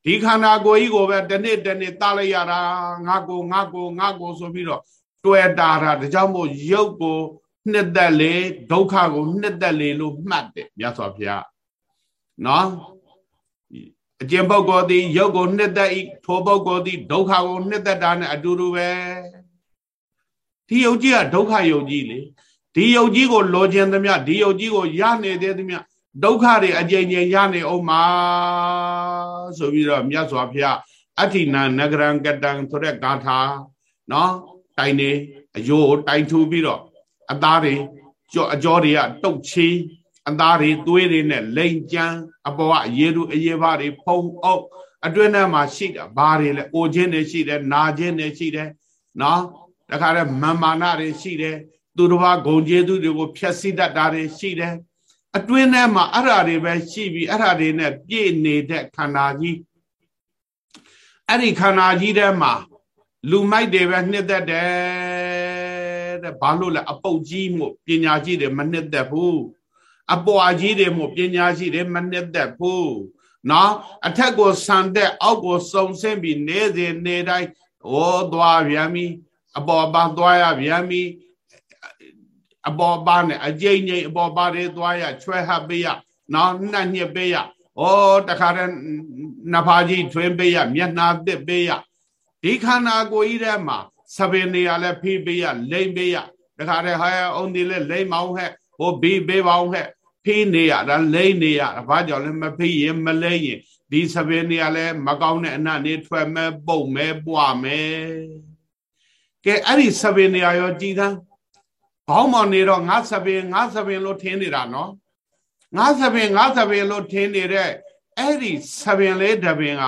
S1: ဒီခန္ဓာကိုယ်ကြီးကိုပဲတနေ့တနေ့တားလိုက်ရတာငါကိုငါကိုငါကိုဆိုပြီးတော့တွေ့တာတာဒါကြောင့်မို့ရုပ်ကိုနှစ်သက်လေဒုက္ခကိုနှစ်သက်လေလို့မှတ်တယ်မြတ်စွာဘုရားနော်အကျင့်ပုဂ္ဂိုလ်သည်ရုပ်ကိုနှစ်သက်ဤထိုပုဂ္ဂိုလ်သည်ဒုက္ခကိုနှစ်သက်တာနဲ့အတူတူပဲဒီယုတ်ကြီးကဒုက္ခယုတ်ကြီးလေ ဒီယုတ်ကြီးကိုလိုချင်သမျှဒီယုတ်ကြီးကိုရနေတဲ့သမျှဒုက္ခတွေအကြိမ်ကြိမ်ရနေအောင်မှာဆိုပြီးတော့မြတ်စွာဘုရားအဋ္ဌိနာနဂရံကတံဆိုတဲ့ဂါထာနော်တိုင်နေအယိုးတိုင်ထူပြီးတော့အသားတွေကြောအကြောတွေကတုတ်ချီအသားတွေသွေးတွေနဲ့လိန်ကြမ်းအပေါ်ကအရေတူအရေဘာတွေဖုံအုပ်အတွင်းထဲမှာရှိတာဘာတွေလဲအိုခြင်းတွေရှိတယ်နာခြင်းတွေရှိတယ်နော်တခါတည်းမမာနတွေရှိတယ် သူတစ်ပါးဂုံကျေးသူတွေကိုဖျက်ဆီးတတ်တာတွေရှိတယ်အတွင်းထဲမှာအဲ့ဓာတွေပဲရှိပြီးအဲ့ဓာတွေနဲ့ပြည့်နေတဲ့ခန္ဓာကြီးအဲ့ဒီခန္ဓာကြီးထဲမှာလူမိုက်တွေပဲနှစ်သက်တယ်တဲ့ဘာလို့လဲအပုတ်ကြီးမို့ပညာကြီးတွေမနှစ်သက်ဘူးအပွားကြီးတွေမို့ပညာရှိတွေမနှစ်သက်ဘူးနော်အထက်ကိုဆန်တဲ့အောက်ကိုစုံဆင်းပြီးနေစဉ်နေတိုင်းဩသွားပြန်ပြီအပေါ်ပါသွားရပြန်ပြီ အပေါ်ပါနဲ့အကျိန်ကျိန်အပေါ်ပါတွေသွားရချွဲဟပ်ပေးရနော်နှက်ညစ်ပေးရဩတခါတည်းနဖာကြီးထွင်းပေးရမျက်နှာသစ်ပေးရဒီခန္ဓာကိုယ်ကြီးထဲမှာစပင်နေရလဲဖိပေးရလိမ့်ပေးရတခါတည်းဟာအုံဒီလဲလိမ့်မောင်းဟဲ့ဟိုဘီပေးပါအောင်ဟဲ့ဖိနေရတာလိမ့်နေရဘာကြောင့်လဲမဖိရင်မလိမ့်ရင်ဒီစပင်နေရလဲမကောင်းတဲ့အနတ်နေထွက်မဲ့ပုတ်မဲ့ပွားမဲ့ကဲအဲ့ဒီစပင်နေရရောကြည်သန်း ဘောင်းမောင်နေတော့ငါစပင်ငါစပင်လို့ထင်းနေတာနော်ငါစပင်ငါစပင်လို့ထင်းနေတဲ့အဲ့ဒီစပင်လေးတပင်က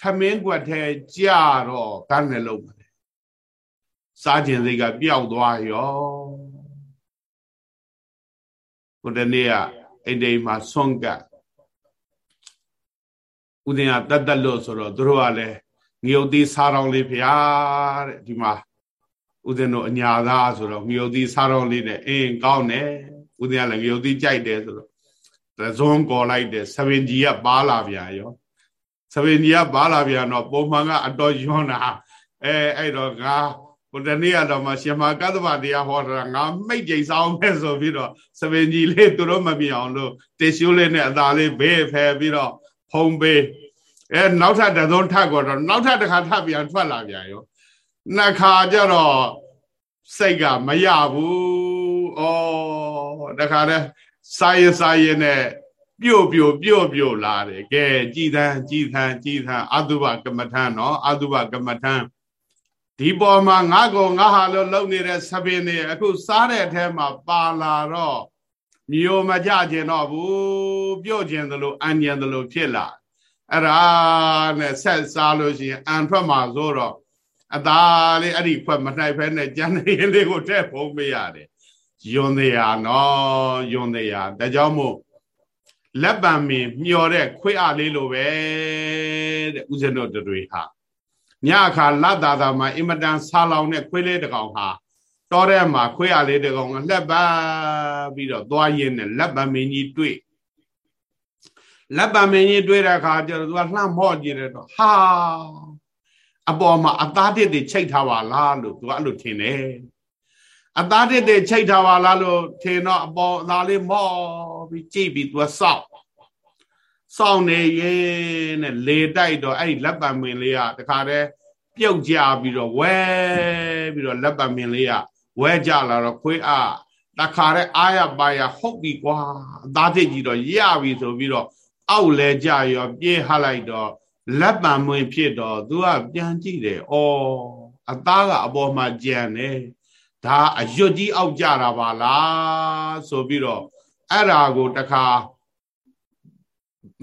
S1: သမင်းကွက်ထဲကြာတော့ကန်းနေလုံးတယ်စားခြင်းစိတ်ကပျောက်သွားရောဟိုတနေ့ကအိမ်တိမ်မှာဆွန့်ကပ်ဥဒင်ကတတ်တတ်လို့ဆိုတော့သူတို့ကလည်းငြုတ်သေးစားတော်လေးဖျားတဲ့ဒီမှာ ဥဒင်တို့အညာသားဆိုတော့ငြုတ်သေးစားတော်လေးနဲ့အင်းကောင်းတယ်ဥဒင်ကလည်းငြုတ်သေးကြိုက်တယ်ဆိုတော့သဇွန်ကော်လိုက်တယ်ဆဗင်ကြီးကပါလာပြန်ရောဆဗင်ကြီးကပါလာပြန်တော့ပုံမှန်ကအတော်ယွန်းတာအဲအဲ့တော့ငါဟိုတနေ့ကတော့မှရှင်မကတ္တဗတရားဟောတာငါမိတ်ကြိမ်ဆောင်မဲ့ဆိုပြီးတော့ဆဗင်ကြီးလေးသူတို့မမြင်အောင်လို့တေရှုလေးနဲ့အသာလေးဘေးဖယ်ပြီးတော့ဖုံးပေးအဲနောက်ထပ်တသုံးထပ်တော့နောက်ထပ်တစ်ခါထပ်ပြန်ထွက်လာပြန်ရော နှစ်ခါကျတော့စိတ်ကမရဘူးဩတခါတည်းစာရင်စာရင်နဲ့ပြို့ပြို့ပြို့ပြို့လာတယ်ကဲကြည်သန်းကြည်သန်းကြည်သန်းအတုပကမ္မထံနော်အတုပကမ္မထံဒီပေါ်မှာငါကောငါဟာလို့လုံနေတဲ့သပင်တွေအခုစားတဲ့အထဲမှာပါလာတော့မျိုးမကြခြင်းတော့ဘူးပြုတ်ခြင်းသလိုအန်ကျင်သလိုဖြစ်လာအဲ့ဒါနဲ့ဆက်စားလို့ရှိရင်အန်ထွက်မှာဆိုတော့ အသားလေးအဲ့ဒီဖွက်မနိုင်ဖဲနဲ့ကြံနေလေးကိုတဲ့ဖုံးပေးရတယ်ယွန်တရားနော်ယွန်တရားဒါကြောင့်မို့လက်ပံမင်းမျောတဲ့ခွေးအားလေးလိုပဲတဲ့ဦးဇင်းတို့တွေဟာညအခါလတ်တာတာမှာအင်မတန်ဆာလောင်တဲ့ခွေးလေးတစ်ကောင်ဟာတောထဲမှာခွေးအားလေးတစ်ကောင်လက်ပံပြီးတော့သွားရင်းနဲ့လက်ပံမင်းကြီးတွေ့လက်ပံမင်းကြီးတွေ့တဲ့အခါကျတော့သူကလှမ်းမော့ကြည့်တယ်တော့ဟာ အပေါ်မှာအသားတစ်တွေချိတ်ထားပါလားလို့သူကအဲ့လိုထင်တယ်အသားတစ်တွေချိတ်ထားပါလားလို့ထင်တော့အပေါ်အသားလေးမော့ပြီးကြည့်ပြီးသူကစောက်စောင့်နေရင်နဲ့လေတိုက်တော့အဲ့ဒီလက်ပံမင်းလေးကတခါတည်းပြုတ်ကြပြီးတော့ဝဲပြီးတော့လက်ပံမင်းလေးကဝဲကြလာတော့ခွေးအားတခါတည်းအာရပါရဟုတ်ပြီကွာအသားတစ်ကြီးတော့ရပြီဆိုပြီးတော့အောက်လဲကြရောပြေးဟလိုက်တော့ လက်ပံမွင်ဖြစ်တော့သူကပြန်ကြည့်တယ်။အော်အသားကအပေါ်မှာကြံတယ်။ဒါအရွတ်ကြီးအောက်ကြတာပါလားဆိုပြီးတော့အဲ့ဒါကိုတခါ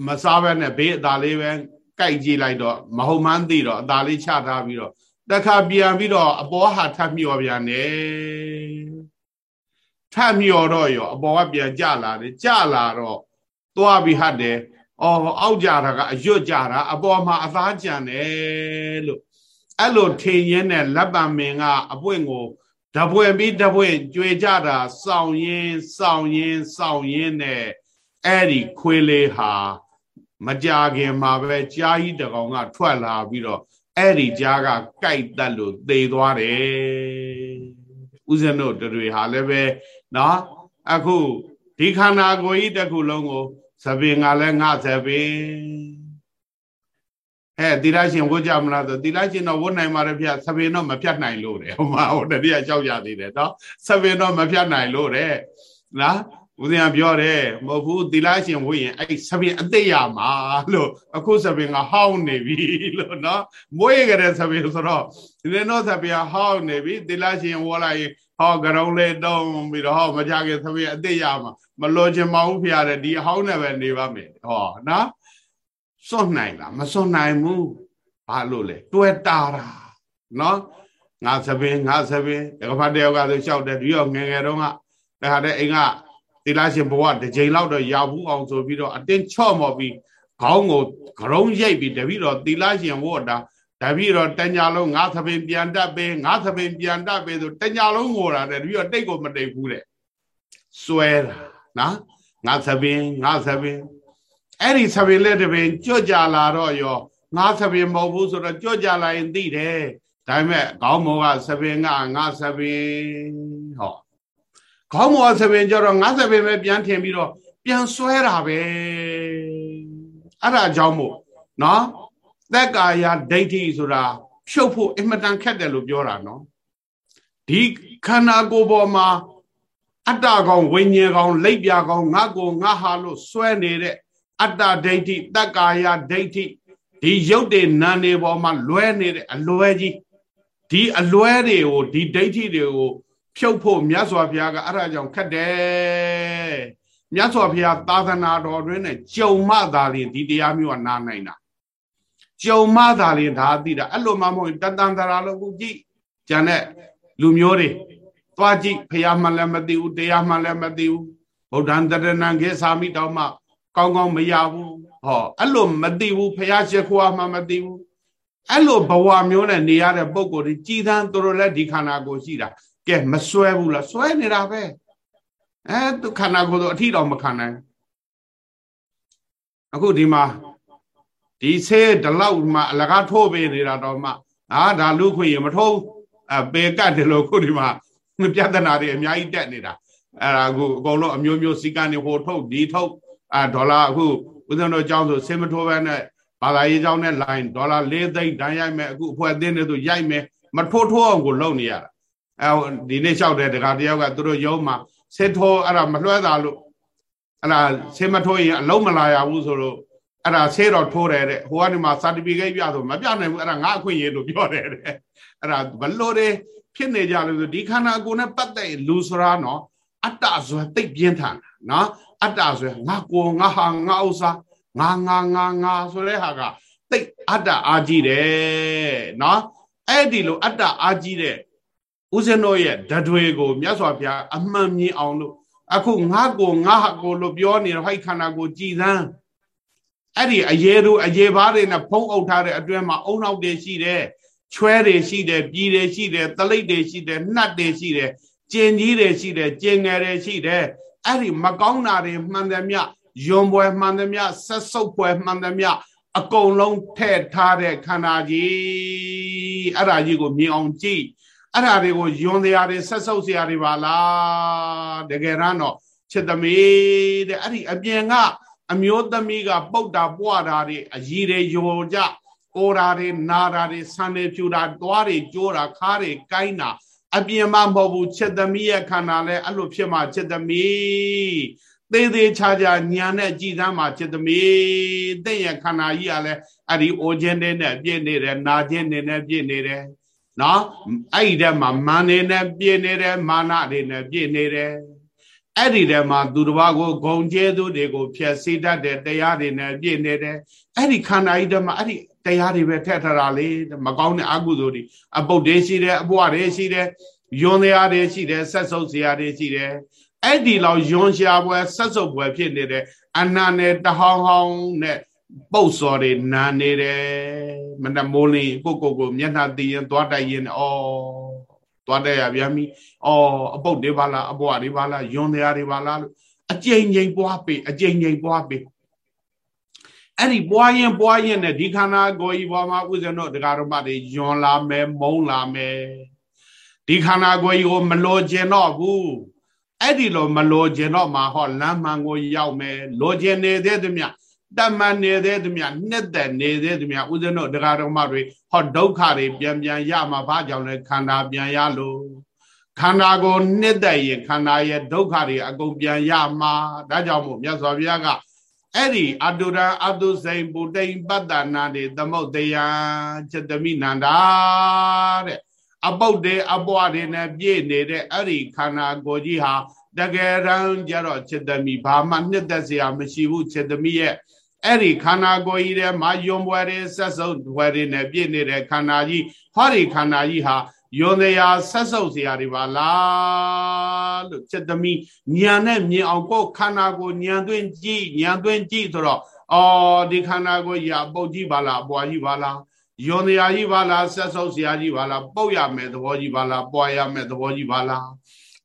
S1: မစားဘဲနဲ့ဘေးအသားလေးပဲကြိုက်ကြည့်လိုက်တော့မဟုတ်မှန်းသိတော့အသားလေးချထားပြီးတော့တခါပြန်ပြီးတော့အပေါ်ဟာထပ်မြော်ပြန်တယ်ထပ်မြော်တော့ရောအပေါ်ကပြန်ကြလာတယ်ကြလာတော့သွားပြီးဟတ်တယ် အော်အောက်ကြတာကအရွတ်ကြတာအပေါ်မှာအသားကြံတယ်လို့အဲ့လိုထင်ရင်းနဲ့လက်ပံမင်းကအပွင့်ကိုတပွင့်ပြီးတပွင့်ကြွေကြတာစောင်းရင်းစောင်းရင်းစောင်းရင်းနဲ့အဲ့ဒီခွေးလေးဟာမကြခင်မှာပဲကြားကြီးတကောင်ကထွက်လာပြီးတော့အဲ့ဒီကြားကကြိုက်တတ်လို့သေသွားတယ်ဦးဇင်းတို့တွေဟာလည်းပဲနော်အခုဒီခန္ဓာကိုယ်ကြီးတစ်ခုလုံးကို သပင်ကလည်းငါသပင်ဟဲ့တိရရှင်ဝတ်ကြမလားဆိုတိရရှင်တော့ဝတ်နိုင်ပါရဲ့ဗျသပင်တော့မဖြတ်နိုင်လို့တယ်ဟိုမှာဟိုတတိယကြောက်ရသေးတယ်နော်သပင်တော့မဖြတ်နိုင်လို့တဲ့နော်ဦးဇင်းကပြောတယ်မဟုတ်ဘူးတိလရှင်ဝိရင်အဲ့သပင်အသိရမှာလို့အခုသပင်ကဟောင်းနေပြီလို့နော်မွေးကြတဲ့သပင်ဆိုတော့ဒီနေ့တော့သပင်ဟောင်းနေပြီတိလရှင်ဝေါ်လိုက် ဟောကရုံးလေးတုံးပြီးတော့ဟောမကြခင်သပင်အသိရမှာမလို့ချင်မဟုတ်ဖျားတယ်ဒီအဟောင်းနဲ့ပဲနေပါမယ်ဟောနော်စွန့်နိုင်လားမစွန့်နိုင်ဘူးဘာလို့လဲတွဲတာတာနော်ငါသပင်ငါသပင်ဒကဖတ်တယောက်ကဆိုလျှောက်တယ်ဒီတော့ငယ်ငယ်တုန်းကဒါဟာတဲ့အိမ်ကသီလရှင်ဘဝတစ်ချိန်လောက်တော့ရဘူးအောင်ဆိုပြီးတော့အတင်းချော့မော်ပြီးခေါင်းကိုကရုံးရိပ်ပြီးတပည့်တော်သီလရှင်ဝတ် တာတပည့်တော်တညာလုံးငါသပင်ပြန်တတ်ပေးငါသပင်ပြန်တတ်ပေးဆိုတညာလုံးငိုတာတဲ့တပည့်တော်တိတ်ကိုမတိတ်ဘူးတဲ့စွဲတာနော်ငါသပင်ငါသပင်အဲ့ဒီသပင်လက်တပင်ကြွကြလာတော့ရောငါသပင်မဟုတ်ဘူးဆိုတော့ကြွကြလာရင်သိတယ်ဒါပေမဲ့ခေါင်းမောကသပင်ကငါသပင်ဟောခေါင်းမောသပင်ကြတော့ငါသပင်ပဲပြန်ထင်ပြီးတော့ပြန်ဆွဲတာပဲအဲ့ဒါကြောင့်မို့နော် သက်ကာယဒိဋ္ဌိဆိုတာဖြုတ်ဖို့အင်မတန်ခက်တယ်လို့ပြောတာနော်ဒီခန္ဓာကိုယ်ပေါ်မှာအတ္တကောင်ဝိညာဉ်ကောင်လက်ပြကောင်ငါကိုငါဟာလို့စွဲနေတဲ့အတ္တဒိဋ္ဌိတက္ကာယဒိဋ္ဌိဒီရုပ်တွေနာနေပေါ်မှာလွဲနေတဲ့အလွဲကြီးဒီအလွဲတွေကိုဒီဒိဋ္ဌိတွေကိုဖြုတ်ဖို့မြတ်စွာဘုရားကအဲ့ဒါကြောင့်ခက်တယ်မြတ်စွာဘုရားသာသနာတော်တွင်နဲ့ကြုံမှသာလျှင်ဒီတရားမျိုးကနာနိုင်တာ ကြုံမှသာလျှင်ဒါသိတာအဲ့လိုမှမဟုတ်တတန်တရာလို့ခုကြည့်ကျန်တဲ့လူမျိုးတွေသွားကြည့်ဖះမှလည်းမသိဘူးတရားမှလည်းမသိဘူးဗုဒ္ဓံတရဏံခေသာမိတောင်မှကောင်းကောင်းမရဘူးဟောအဲ့လိုမသိဘူးဖះရှိခိုးမှမသိဘူးအဲ့လိုဘဝမျိုးနဲ့နေရတဲ့ပုံကိုယ်ကြီးကြည်သန်းသူတို့လည်းဒီခန္ဓာကိုယ်ရှိတာကဲမစွဲဘူးလားစွဲနေတာပဲအဲသူခန္ဓာကိုယ်တော့အထီတော်မခံနိုင်အခုဒီမှာ ဒီဆေးဒီလောက်မှအလကားထိုးပေးနေတာတော့မှအာဒါလူခွင့်ရမထိုးအပေကတ်တယ်လို့ခုဒီမှာပြဿနာတွေအများကြီးတက်နေတာအဲ့ဒါအခုအကုန်လုံးအမျိုးမျိုးစီကနေဟိုထုတ်ဒီထုတ်အာဒေါ်လာအခုဦးဇင်းတို့အကြောင်းဆိုစင်မထိုးဘဲနဲ့ဘာသာရေးအကြောင်းနဲ့ line ဒေါ်လာ၄သိန်းတန်းရိုက်မယ်အခုအဖွဲ့အသင်းတွေဆိုရိုက်မယ်မထိုးထိုးအောင်ကိုလုပ်နေရတာအဲဒီနေ့လျှောက်တဲ့တခါတယောက်ကသူတို့ရုံးမှာဆေးထိုးအဲ့ဒါမလွှဲတာလို့အဲ့ဒါဆေးမထိုးရင်အလုံးမလာရဘူးဆိုတော့ အဲ့ဒါဆေးတော့ထိုးတယ်တဲ့ဟိုကနေမှ certificate ပြဆိုမပြနိုင်ဘူးအဲ့ဒါငါအခွင့်အရေးလို့ပြောတယ်တဲ့အဲ့ဒါဘလို့တွေဖြစ်နေကြလို့ဆိုဒီခန္ဓာကိုယ်နဲ့ပတ်သက်လူစရာနော်အတ္တဆိုသိပ်ပြင်းထန်တာနော်အတ္တဆိုငါကိုငါဟာငါဥစ္စာငါငါငါငါဆိုတဲ့ဟာကသိပ်အတ္တအာကြီးတယ်နော်အဲ့ဒီလိုအတ္တအာကြီးတဲ့ဦးဇင်းတို့ရဲ့ဓတွေကိုမြတ်စွာဘုရားအမှန်မြင်အောင်လို့အခုငါကိုငါဟာကိုလို့ပြောနေတော့ဟိုက်ခန္ဓာကိုကြည်သန်း အဲ့ဒီအရေတို့အရေဘားတွေနဲ့ဖုံးအုပ်ထားတဲ့အတွင်းမှာအုံနောက်တွေရှိတယ်ချွဲတွေရှိတယ်ပြည်တွေရှိတယ်တလိပ်တွေရှိတယ်နှတ်တွေရှိတယ်ကျင်ကြီးတွေရှိတယ်ကျင်ငယ်တွေရှိတယ်အဲ့ဒီမကောင်းတာတွေမှန်တယ်မြယွန်ပွဲမှန်တယ်မြဆက်ဆုပ်ပွဲမှန်တယ်မြအကုန်လုံးထည့်ထားတဲ့ခန္ဓာကြီးအဲ့ဒါကြီးကိုမြင်အောင်ကြည့်အဲ့ဒါတွေကိုယွန်တရားတွေဆက်ဆုပ်စရာတွေပါလားတကယ်တော့ချစ်သမီးတဲ့အဲ့ဒီအပြင်က အမျိုးသမီးကပုတ်တာပွားတာတွေအကြီးတွေယိုကြအိုတာတွေနာတာတွေဆန်တွေဖြူတာသွားတွေကျိုးတာခါးတွေကိုင်းတာအပြင်မှာမဟုတ်ဘူးချစ်သမီးရဲ့ခန္ဓာလဲအဲ့လိုဖြစ်မှချစ်သမီးသေးသေးချာချာညာနဲ့ကြည်သမ်းမှချစ်သမီးတဲ့ရဲ့ခန္ဓာကြီးကလည်းအဲ့ဒီအိုခြင်းနဲ့ပြည့်နေတယ်နာခြင်းနဲ့ပြည့်နေတယ်နော်အဲ့ဒီထဲမှာမာနေနဲ့ပြည့်နေတယ်မာနတွေနဲ့ပြည့်နေတယ် အဲ့ဒီထဲမှာသူတစ်ပါးကိုဂုံကျဲသူတွေကိုဖြည့်စေတတ်တဲ့တရားတွေနဲ့ပြည့်နေတယ်အဲ့ဒီခန္ဓာကြီးထဲမှာအဲ့ဒီတရားတွေပဲထက်ထတာလေမကောင်းတဲ့အကုသိုလ်တွေအပုတ်တွေရှိတယ်အပွားတွေရှိတယ်ယွန်တရားတွေရှိတယ်ဆက်ဆုပ်စရာတွေရှိတယ်အဲ့ဒီလောက်ယွန်ရှာပွဲဆက်ဆုပ်ပွဲဖြစ်နေတယ်အနန္နဲ့တဟောင်းဟောင်းနဲ့ပုတ်စော်တွေနာနေတယ်မနမိုးလင်းကိုကိုကိုမျက်နှာတည်ရင်သွားတိုက်ရင်ဩ သွားတိုက်ရပြန်ပြီဩအပုတ်တွေပါလားအပွားတွေပါလားယွန်တရားတွေပါလားလို့အကြိမ်ကြိမ်ပွားပေအကြိမ်ကြိမ်ပွားပေအဲ့ဒီပွားရင်ပွားရင်နဲ့ဒီခန္ဓာကိုယ်ကြီးပေါ်မှာဥစဉ်တို့တရားတော်မတွေယွန်လာမယ်မုံလာမယ်ဒီခန္ဓာကိုယ်ကြီးကိုမလိုချင်တော့ဘူးအဲ့ဒီလိုမလိုချင်တော့မှဟောလမ်းမှန်ကိုရောက်မယ်လိုချင်နေတဲ့သမျှတ မန်နေတဲ့သမျှနှစ်သက်နေတဲ့သမျှဥစဉ်တို့တရားတော်မတွေဟောဒုက္ခတွေပြန်ပြန်ရမှာဘာကြောင့်လဲခန္ဓာပြန်ရလို့ခန္ဓာကိုနှစ်သက်ရင်ခန္ဓာရဲ့ဒုက္ခတွေအကုန်ပြန်ရမှာဒါကြောင့်မို့မြတ်စွာဘုရားကအဲ့ဒီအတုရအတုစိန်ပုတိန်ပတ္တနာတွေသမုတ်တရားချတမိနန္ဒာတဲ့အပုတ်တွေအပွားတွေနဲ့ပြည့်နေတဲ့အဲ့ဒီခန္ဓာကိုယ်ကြီးဟာတကယ်တမ်းကျတော့ချတမိဘာမှနှစ်သက်စရာမရှိဘူးချတမိရဲ့ အဲ့ဒီခန္ဓာကိုယ်ကြီးထဲမှာယွံပွဲတွေဆက်စုပ်ပွဲတွေနဲ့ပြည့်နေတဲ့ခန္ဓာကြီးဟောဒီခန္ဓာကြီးဟာယွန်တရားဆက်စုပ်စရာတွေပါလားလို့ချက်သမီးညံနဲ့မြင်အောင်ကိုယ်ခန္ဓာကိုညံသွင်းကြည့်ညံသွင်းကြည့်ဆိုတော့အော်ဒီခန္ဓာကိုရာပုတ်ကြည့်ပါလားအပွားကြီးပါလားယွန်တရားကြီးပါလားဆက်စုပ်စရာကြီးပါလားပုတ်ရမယ်သဘောကြီးပါလားပွားရမယ်သဘောကြီးပါလား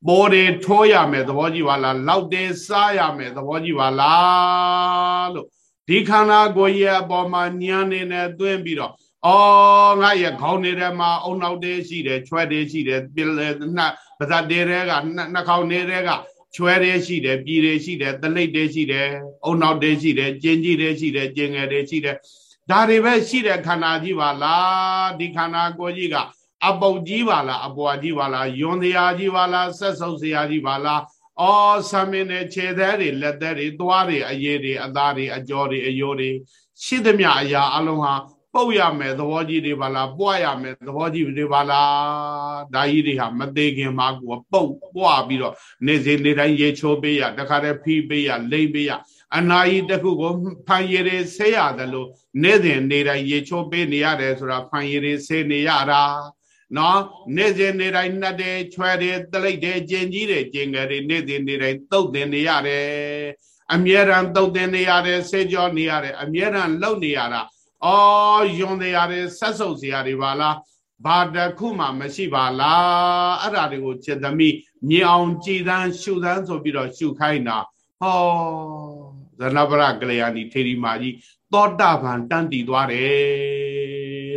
S1: ပေါ်တယ်ထိုးရမယ်သဘောကြီးပါလားလောက်တယ်စားရမယ်သဘောကြီးပါလားလို့ ဒီခန္ဓာကိုယ်ရဲ့အပေါ်မှာညံနေနဲ့သွင်းပြီးတော့အော်ငါရဲ့ခေါင်းနေတဲ့မှာအုံနောက်သေးရှိတယ်ချွဲသေးရှိတယ်ပြလဲနှပါဇတ်သေးတွေကနှခေါင်းနေတဲ့ကချွဲသေးရှိတယ်ပြည်တွေရှိတယ်တလိပ်တွေရှိတယ်အုံနောက်သေးရှိတယ်ကျင်းကြီးတွေရှိတယ်ကျင်းငယ်တွေရှိတယ်ဒါတွေပဲရှိတဲ့ခန္ဓာကြီးပါလားဒီခန္ဓာကိုယ်ကြီးကအပုတ်ကြီးပါလားအပွားကြီးပါလားယွန်တရားကြီးပါလားဆက်ဆုပ်စရာကြီးပါလား အော်ဆံမင်းနဲ့ခြေသေးတွေလက်သေးတွေသွားတွေအရေးတွေအသားတွေအကြောတွေအယိုးတွေရှိသမျှအရာအလုံးဟာပုတ်ရမယ်သဘောကြီးတွေပါလားပွားရမယ်သဘောကြီးတွေပါလားဒါကြီးတွေဟာမသေးခင်မှာကိုပုတ်ပွားပြီးတော့နေစဉ်နေတိုင်းရေချိုးပေးရတခါတည်းဖီးပေးရလိမ့်ပေးရအနာကြီးတစ်ခုကိုဖန်ရည်တွေဆေးရတယ်လို့နေစဉ်နေတိုင်းရေချိုးပေးနေရတယ်ဆိုတာဖန်ရည်တွေဆေးနေရတာ နော်နေစဉ်နေတိုင်းနှက်တယ်ချွဲတယ်တလိပ်တယ်ကျင်ကြီးတယ်ကျင်ငယ်တယ်နေစဉ်နေတိုင်းတုတ်တင်နေရတယ်အမြဲတမ်းတုတ်တင်နေရတယ်ဆေးကြောနေရတယ်အမြဲတမ်းလှုပ်နေရတာအော်ယွန်တရားတွေဆက်ဆုပ်စရာတွေပါလားဘာတခုမှမရှိပါလားအဲ့ဒါတွေကိုจิตသမီးမြင်အောင်ကြည်သန်းရှုသန်းဆိုပြီးတော့ရှုခိုင်းတာဟောဇနပရကလျာဏီထေရီမာကြီးသောတာပန်တန်တည်သွားတယ်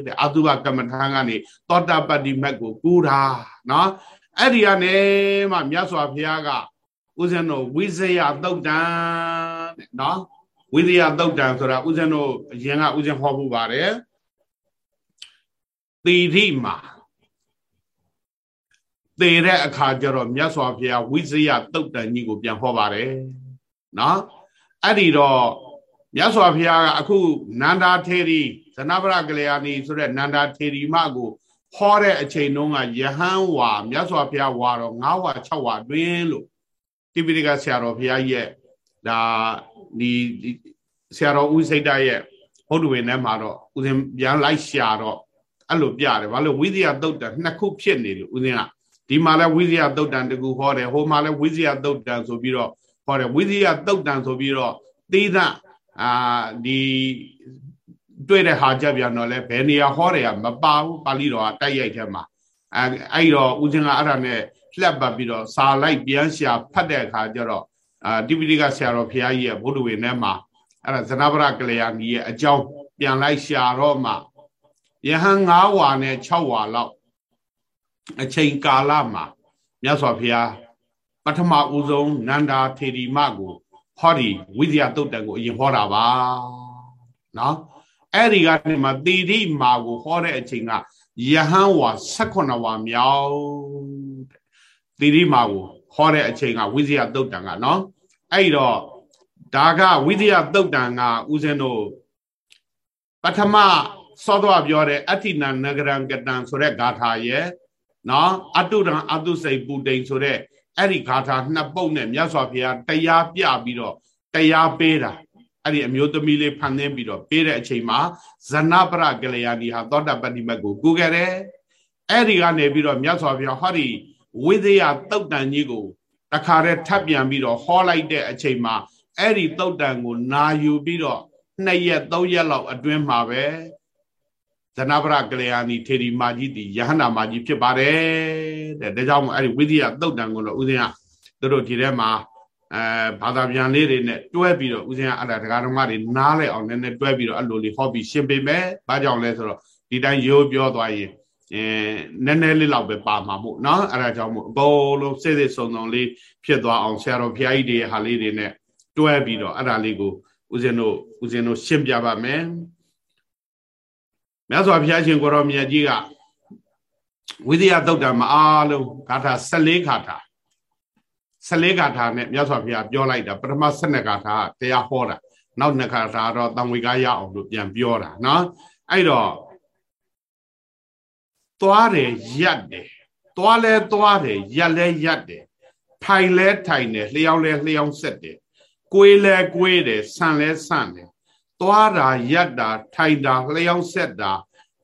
S1: တဲ့အတုပကမ္မထာကနေသောတာပတ္တိမက်ကိုကူးတာနော်အဲ့ဒီကနေမှမြတ်စွာဘုရားကဦးဇင်းတော်ဝိဇယသုတ်တံတဲ့နော်ဝိသယသုတ်တံဆိုတာဥစဉ်တို့အရင်ကဥစဉ်ဟောဖို့ပါတယ်သီရိမှာသေတဲ့အခါကျတော့မြတ်စွာဘုရားဝိဇယသုတ်တံကြီးကိုပြန်ဟောပါတယ်နော်အဲ့ဒီတော့ မြတ်စွာဘုရားကအခုနန္ဒာထေရီဇနဗရကလျာဏီဆိုတဲ့နန္ဒာထေရီမကိုဟောတဲ့အချိန်တုန်းကယဟန်ဝါမြတ်စွာဘုရားဝါတော့9ဝါ6ဝါတွင်လို့တိပိဋကဆရာတော်ဘုရားရဲ့ဒါဒီဆရာတော်ဦးစိတ်တရဲ့ဘုဒ္ဓဝင်ထဲမှာတော့ဦးဇင်ပြန်လိုက်ရှာတော့အဲ့လိုပြတယ်ဘာလို့ဝိဇ္ဇာတုတ်တန်နှစ်ခုဖြစ်နေလို့ဦးဇင်ကဒီမှာလဲဝိဇ္ဇာတုတ်တန်တကူဟောတယ်ဟိုမှာလဲဝိဇ္ဇာတုတ်တန်ဆိုပြီးတော့ဟောတယ်ဝိဇ္ဇာတုတ်တန်ဆိုပြီးတော့သေသ အာဒီတွေ့တဲ့ဟာကြပြန်တော့လဲဘယ်နေရာဟောတယ်ကမပါဘူးပါဠိတော်ကတိုက်ရိုက်ထဲမှာအဲအဲ့တော့ဦးဇင်ကအဲ့ဒါနဲ့လှက်ပတ်ပြီးတော့စာလိုက်ပြန်ရှာဖတ်တဲ့အခါကျတော့အာတိပိဋကဆရာတော်ဘုရားကြီးရဲ့ဘုဒ္ဓဝေထဲမှာအဲ့ဒါဇနဗရကလျာဏီရဲ့အကြောင်းပြန်လိုက်ရှာတော့မှယဟန်9ဝါနဲ့6ဝါလောက်အချိန်ကာလမှာမြတ်စွာဘုရားပထမဦးဆုံးနန္ဒာထေရီမကို ဟောဒီဝိဇ္ဇာတုတ်တန်ကိုအရင်ဟောတာပါနော်အဲ့ဒီကနေမှတိတိမာကိုဟောတဲ့အချိန်ကယဟန်ဝါ18ဝါမြောက်တိတိမာကိုဟောတဲ့အချိန်ကဝိဇ္ဇာတုတ်တန်ကနော်အဲ့တော့ဒါကဝိဇ္ဇာတုတ်တန်ကဦးဇင်းတို့ပထမစောတော့ပြောတဲ့အဋ္ဌိနနဂရံကတံဆိုတဲ့ဂါထာရဲ့နော်အတုရံအတုစိတ်ပူတိန်ဆိုတဲ့ အဲ့ဒီဂါထာနှစ်ပုဒ်နဲ့မြတ်စွာဘုရားတရားပြပြီးတော့တရားပေးတာအဲ့ဒီအမျိုးသမီးလေးဖန်သင်းပြီးတော့ပေးတဲ့အချိန်မှာဇနပရကလျာဏီဟာသောတာပတ္တိမတ်ကိုကူခဲ့တယ်အဲ့ဒီကနေပြီးတော့မြတ်စွာဘုရားဟောဒီဝိသေယတုတ်တန်ကြီးကိုတခါတည်းထပ်ပြန်ပြီးတော့ဟောလိုက်တဲ့အချိန်မှာအဲ့ဒီတုတ်တန်ကိုနာယူပြီးတော့နှစ်ရက်သုံးရက်လောက်အတွင်းမှာပဲ ဇနပရကလျာဏီထေရီမာကြီးတီယဟန္တာမာကြီးဖြစ်ပါတယ်တဲ့ဒါကြောင့်အဲ့ဒီဝိသေယတုတ်တန်ကိုတော့ဦးဇင်းကသူတို့ဒီထဲမှာအဲဘာသာပြန်လေးတွေနဲ့တွဲပြီးတော့ဦးဇင်းကအဲ့ဒါဒကာတော်မတွေနားလဲအောင်နည်းနည်းတွဲပြီးတော့အဲ့လိုလေးဟောပြီးရှင်းပေးမယ်။ဘာကြောင့်လဲဆိုတော့ဒီတိုင်းရိုးပြောသွားရင်အဲနည်းနည်းလေးလောက်ပဲပါမှာမို့နော်အဲ့ဒါကြောင့်မို့အကုန်လုံးစိတ်စိတ်ဆုံဆုံလေးဖြစ်သွားအောင်ဆရာတော်ဘုရားကြီးတွေဟာလေးတွေနဲ့တွဲပြီးတော့အဲ့ဒါလေးကိုဦးဇင်းတို့ဦးဇင်းတို့ရှင်းပြပါမယ် မြတ်စွာဘုရားရှင်ကိုရောမြတ်ကြီးကဝိသယသုတ်တံမအားလုံးဂါထာ14ဂါထာ14ဂါထာနဲ့မြတ်စွာဘုရားပြောလိုက်တာပထမ12ဂါထာတရားဟောတာနောက်နှစ်ဂါထာတော့တံဝေကားရအောင်လို့ပြန်ပြောတာနော်အဲ့တော့သွားတယ်ရက်တယ်သွားလဲသွားတယ်ရက်လဲရက်တယ်ထိုင်လဲထိုင်တယ်လျှောင်းလဲလျှောင်းဆက်တယ်ကိုယ်လဲကိုယ်တယ်ဆန်လဲဆန်တယ် သွားတာရက်တာထိုင်တာလျှောင်းဆက်တာ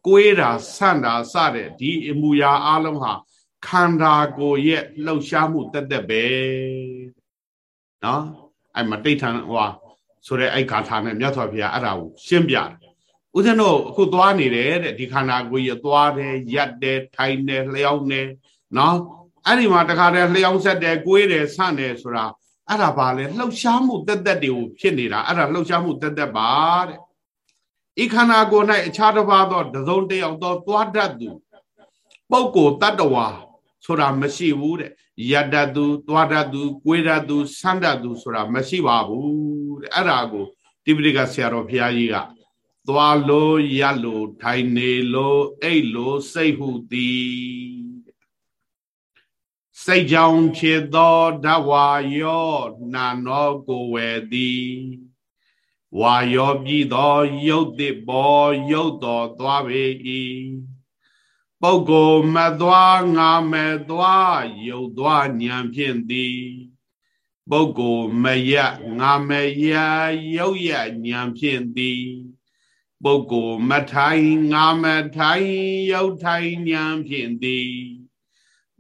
S1: ကိုယ်တာဆန့်တာစတဲ့ဒီအမူအရာအလုံးဟာခန္ဓာကိုယ်ရဲ့လှုပ်ရှားမှုတက်တက်ပဲနော်အဲ့မတိဋ္ဌံဟွာဆိုတဲ့အဲ့ဂါထာနဲ့မြတ်စွာဘုရားအဲ့ဒါကိုရှင်းပြတယ်ဦးဇင်းတို့အခုသွားနေတယ်တဲ့ဒီခန္ဓာကိုယ်ရသွားတယ်ရက်တယ်ထိုင်တယ်လျှောင်းတယ်နော်အဲ့ဒီမှာတခါတည်းလျှောင်းဆက်တယ်ကိုယ်တယ်ဆန့်တယ်ဆိုတာ အဲ့ဒါဘာလဲလှုပ်ရှားမှုတက်တက်တွေကိုဖြစ်နေတာအဲ့ဒါလှုပ်ရှားမှုတက်တက်ပါတဲ့ဤခန္ဓာကိုယ်၌အခြားတစ်ပါးသောတစုံတစ်ယောက်သောသွားတတ်သူပုဂ္ဂိုလ်တ attva ဆိုတာမရှိဘူးတဲ့ယတတ်သူသွားတတ်သူကိုယ်တတ်သူဆန်းတတ်သူဆိုတာမရှိပါဘူးတဲ့အဲ့ဒါကိုတိပိဋကဆရာတော်ဘုရားကြီးကသွားလို့ရလို့ထိုင်နေလို့အိတ်လို့စိတ်ဟုသည် စိတ်ကြောင့်ဖြစ်သောဓဝါယောနာနောကိုဝေသည်ဝါယောပြီးသောရုပ်တိဘောရုပ်တော်သွားပေ၏ပုဂ္ဂိုလ်မသွားငါမသွားရုပ်သွားဉာဏ်ဖြင့်သည်ပုဂ္ဂိုလ်မယငါမယရုပ်ရဉာဏ်ဖြင့်သည်ပုဂ္ဂိုလ်မထိုင်ငါမထိုင်ရုပ်ထိုင်ဉာဏ်ဖြင့်သည်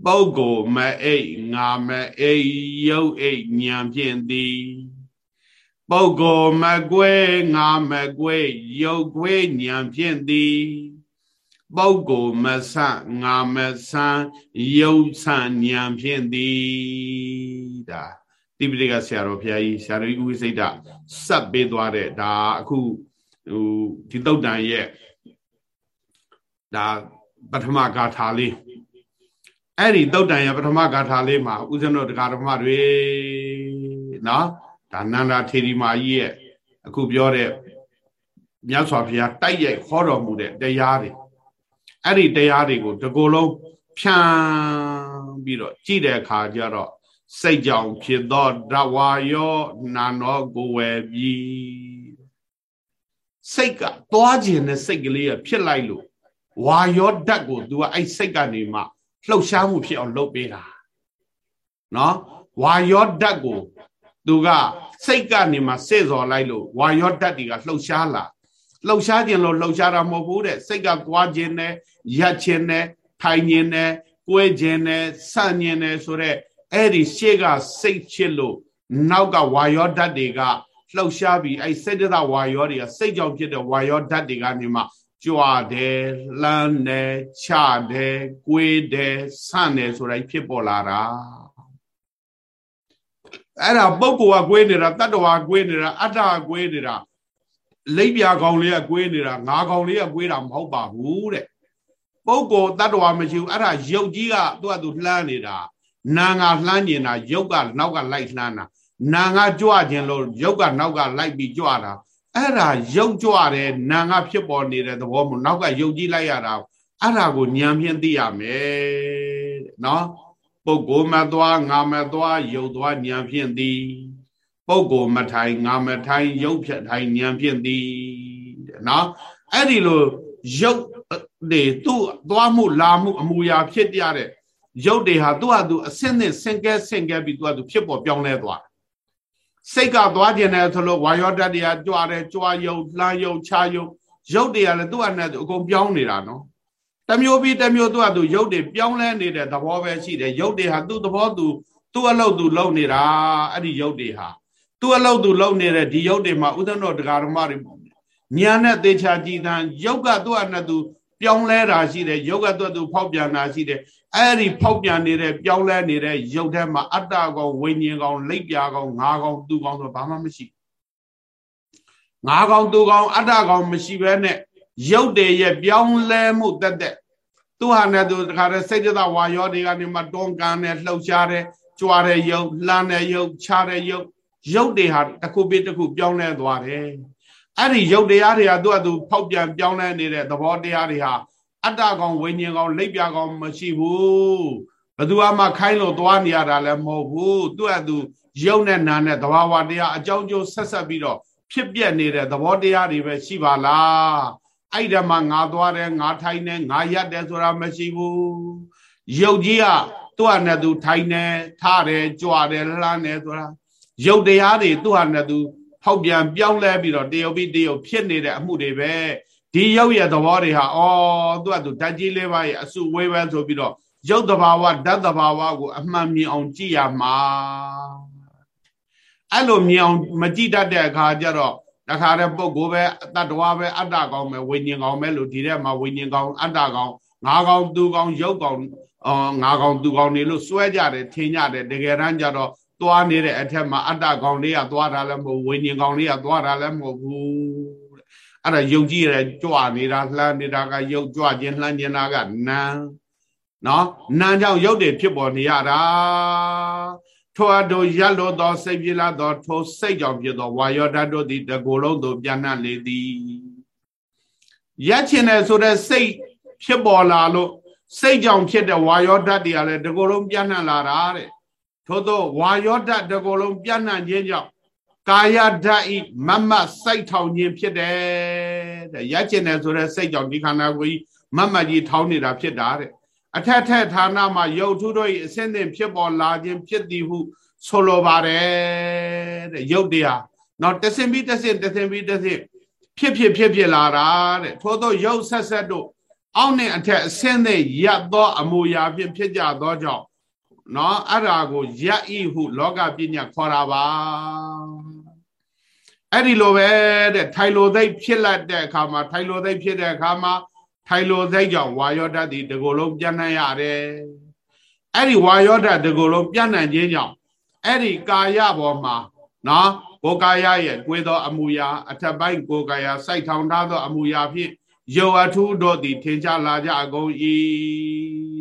S1: ပုဂ္ဂိုလ်မအိတ်ငါမအိတ်ရုပ်အိတ်ဉာဏ်ဖြင့်သည်ပုဂ္ဂိုလ်မကွဲငါမကွဲရုပ်ကွဲဉာဏ်ဖြင့်သည်ပုဂ္ဂိုလ်မဆငါမဆန်ရုပ်ဆန်ဉာဏ်ဖြင့်သည်ဒါတိပိဋကဆရာတော်ဘုရားကြီးဆရာတော်ကြီးဥဝိစိတ်စပ်ပေးသွားတဲ့ဒါအခုဟိုဒီတုတ်တန်ရဲ့ဒါပထမဂါထာလေး အဲ့ဒီတုတ်တန်ရဲ့ပထမဂါထာလေးမှာဥစ္စံတို့တရားဓမ္မတွေနော်ဒါနန္ဒာထေရီမာကြီးရဲ့အခုပြောတဲ့မြတ်စွာဘုရားတိုက်ရိုက်ခေါ်တော်မူတဲ့တရားတွေအဲ့ဒီတရားတွေကိုတကူလုံးဖြန်းပြီးတော့ကြည့်တဲ့အခါကျတော့စိတ်ကြောင့်ဖြစ်သောဓဝါယောနာနောကိုဝယ်ပြီးစိတ်ကသွားခြင်းနဲ့စိတ်ကလေးကဖြစ်လိုက်လို့ဝါရောဓာတ်ကို तू ကအဲ့စိတ်ကနေမှ လှုပ်ရှားမှုဖြစ်အောင်လုပ်ပေးတာနော်ဝါရောဓာတ်ကို तू ကစိတ်ကနေမှစေ့စော်လိုက်လို့ဝါရောဓာတ်တွေကလှုပ်ရှားလာလှုပ်ရှားခြင်းလို့လှုပ်ရှားတာမဟုတ်ဘူးတဲ့စိတ်ကသွားခြင်းနဲ့ရက်ခြင်းနဲ့ထိုင်ခြင်းနဲ့ကိုယ်ခြင်းနဲ့ဆန့်ခြင်းနဲ့ဆိုတော့အဲ့ဒီရှေ့ကစိတ်ချစ်လို့နောက်ကဝါရောဓာတ်တွေကလှုပ်ရှားပြီးအဲ့စိတ်တဝါရောတွေကစိတ်ကြောင့်ဖြစ်တဲ့ဝါရောဓာတ်တွေကနေမှ ကြွတယ်လှမ်းတယ်ချတယ်ကိုယ်တယ်ဆန့်တယ်ဆိုတိုင်းဖြစ်ပေါ်လာတာအဲ့ဒါပုဂ္ဂိုလ်ကကွေးနေတာတတ္တဝါကွေးနေတာအတ္တကွေးနေတာလိပ်ပြာကောင်လေးကကွေးနေတာငါကောင်လေးကကွေးတာမဟုတ်ပါဘူးတဲ့ပုဂ္ဂိုလ်တတ္တဝါမရှိဘူးအဲ့ဒါယုတ်ကြီးကသူ့အတူလှမ်းနေတာနာငါလှမ်းနေတာယုတ်ကနောက်ကလိုက်လှမ်းတာနာငါကြွခြင်းလို့ယုတ်ကနောက်ကလိုက်ပြီးကြွတာ အဲ့ဒါယုတ်ကြွတယ်နာငါဖြစ်ပေါ်နေတဲ့သဘောမျိုးနောက်ကယုတ်ကြီးလိုက်ရတာအဲ့ဒါကိုဉာဏ်ဖြင့်သိရမယ်တဲ့နော်ပုဂ္ဂိုလ်မသွားငါမသွားယုတ်သွားဉာဏ်ဖြင့်သည်ပုဂ္ဂိုလ်မထိုင်ငါမထိုင်ယုတ်ဖြတ်ထိုင်ဉာဏ်ဖြင့်သည်တဲ့နော်အဲ့ဒီလိုယုတ်တွေသူ့သွားမှုလာမှုအမူအရာဖြစ်ကြတဲ့ယုတ်တွေဟာသူ့ဟာသူအစင်းနဲ့ဆင်ကဲဆင်ကဲပြီးသူ့ဟာသူဖြစ်ပေါ်ပြောင်းလဲသွား စိတ်ကသွားကျင်တယ်ဆိုလို့ဝါယောဓာတ်တွေကကြွားတယ်ကြွားယုတ်လှမ်းယုတ်ခြားယုတ်ရုပ်တွေကလည်းသူ့အနဲ့သူအကုန်ပြောင်းနေတာနော်တမျိုးပြီးတမျိုးသူ့အတူရုပ်တွေပြောင်းလဲနေတဲ့သဘောပဲရှိတယ်ရုပ်တွေဟာသူ့သဘောသူသူ့အလုပ်သူလုပ်နေတာအဲ့ဒီရုပ်တွေဟာသူ့အလုပ်သူလုပ်နေတဲ့ဒီရုပ်တွေမှာဥဒ္ဒနောတရားဓမ္မတွေညာနဲ့သေချာကြည်သံရုပ်ကသူ့အနဲ့သူ ပြောင်းလဲတာရှိတယ်ရုပ်ကသူ့သူဖောက်ပြန်တာရှိတယ်အဲ့ဒီဖောက်ပြန်နေတဲ့ပြောင်းလဲနေတဲ့ရုပ်ထဲမှာအတ္တကောင်ဝိညာဉ်ကောင်လိပ်ပြာကောင်ငါးကောင်သူကောင်ဆိုဘာမှမရှိငါးကောင်သူကောင်အတ္တကောင်မရှိဘဲနဲ့ရုပ်တွေရဲ့ပြောင်းလဲမှုတက်တက်သူဟာနဲ့သူတခါတည်းစိတ်တဝါရောတွေကနေမှတွန်းကန်နဲ့လှုပ်ရှားတဲ့ကြွားတဲ့ရုပ်လှမ်းတဲ့ရုပ်ခြားတဲ့ရုပ်ရုပ်တွေဟာတစ်ခုပြီးတစ်ခုပြောင်းလဲသွားတယ် အဲ့ဒီရုပ်တရားတွေကသူ့အတူဖောက်ပြန်ပြောင်းလဲနေတဲ့သဘောတရားတွေဟာအတ္တကောင်ဝိညာဉ်ကောင်လိပ်ပြကောင်မရှိဘူးဘသူမှခိုင်းလို့သွားနေရတာလည်းမဟုတ်ဘူးသူ့အတူရုပ်နဲ့နာနဲ့သဘာဝတရားအကြောင်းကျိုးဆက်ဆက်ပြီးတော့ဖြစ်ပြနေတဲ့သဘောတရားတွေပဲရှိပါလားအဲ့ဒါမှငါသွားတယ်ငါထိုင်တယ်ငါရက်တယ်ဆိုတာမရှိဘူးရုပ်ကြီးကသူ့ဟာနဲ့သူထိုင်တယ်ထားတယ်ကြွတယ်လှမ်းတယ်ဆိုတာရုပ်တရားတွေသူ့ဟာနဲ့သူ ဖောက်ပြန်ပြောင်းလဲပြီးတော့တရုပ်ပြီးတရုပ်ဖြစ်နေတဲ့အမှုတွေပဲဒီရုပ်ရဲ့သဘောတွေဟာအော်သူကသူဓာတ်ကြီးလေးပါရဲ့အစုဝေးပဲဆိုပြီးတော့ရုပ်တဘာဝဓာတ်တဘာဝကိုအမှန်မြင်အောင်ကြည့်ရမှာအဲ့လိုမြင်အောင်မကြည့်တတ်တဲ့အခါကျတော့တခါတဲ့ပုဂ္ဂိုလ်ပဲတတ္တဝါပဲအတ္တကောင်ပဲဝိညာဉ်ကောင်ပဲလို့ဒီထဲမှာဝိညာဉ်ကောင်အတ္တကောင်ငါးကောင်သူကောင်ရုပ်ကောင်အော်ငါးကောင်သူကောင်နေလို့စွဲကြတယ်ထင်ကြတယ်တကယ်တမ်းကျတော့ သွားနေတဲ့အထက်မှာအတ္တကောင်လေးကသွားတာလည်းမဟုတ်ဝိညာဉ်ကောင်လေးကသွားတာလည်းမဟုတ်ဘူးအဲ့ဒါယုံကြည်ရကြွနေတာလှမ်းနေတာကယုတ်ကြွခြင်းလှမ်းခြင်းတာကနာနော်နာကြောင့်ယုတ်တွေဖြစ်ပေါ်နေရတာထိုအတူရက်လို့သောစိတ်ပြလာသောထိုစိတ်ကြောင့်ဖြစ်သောဝါယောဓာတ်တို့သည်တကူလုံးသို့ပြန်နှံ့လေသည်ရက်ချင်တယ်ဆိုတဲ့စိတ်ဖြစ်ပေါ်လာလို့စိတ်ကြောင့်ဖြစ်တဲ့ဝါယောဓာတ်တွေကလည်းတကူလုံးပြန်နှံ့လာတာတဲ့ ထို့သောဝါယောဓာတ်တကူလုံးပြန်နှံ့ခြင်းကြောင့်ကာယဓာတ်ဤမမတ်စိုက်ထောင်ခြင်းဖြစ်တယ်တဲ့ရကျင်တယ်ဆိုတဲ့စိတ်ကြောင့်ဒီခန္ဓာကိုယ်ကြီးမမတ်ကြီးထောင်းနေတာဖြစ်တာတဲ့အထက်ထက်ဌာနမှာယုတ်ထုတို့၏အစင်းသင်ဖြစ်ပေါ်လာခြင်းဖြစ်သည်ဟုဆိုလိုပါတယ်တဲ့ယုတ်တရားနော်တဆင်ပြီးတဆင်တဆင်ပြီးတဆင်ဖြစ်ဖြစ်ဖြစ်ဖြစ်လာတာတဲ့ထို့သောယုတ်ဆက်ဆက်တို့အောက်နဲ့အထက်အစင်းသင်ရပ်သောအမူအရာဖြင့်ဖြစ်ကြသောကြောင့် နော်အဲ့ဒါကိုယက်ဤဟု လောကပညာခေါ်တာပါအဲ့ဒီလိုပဲတဲ့ထိုင်လိုသိဖြစ်လက်တဲ့အခါမှာထိုင်လိုသိဖြစ်တဲ့အခါမှာထိုင်လိုသိကြောင့်ဝါယောဓာတ်ဒီတကူလုံးပြန့်နှံ့ရတယ်အဲ့ဒီဝါယောဓာတ်တကူလုံးပြန့်နှံ့ခြင်းကြောင့်အဲ့ဒီကာယဘောမှာနော်ကိုကာယရဲ့ကိုယ်သော အမူအရာအထက်ပိုင်းကိုကာယစိုက်ထောင်ထားသောအမူအရာဖြင့်ယုံအထူးတို့သည်ထင်ရှားလာကြကုန်၏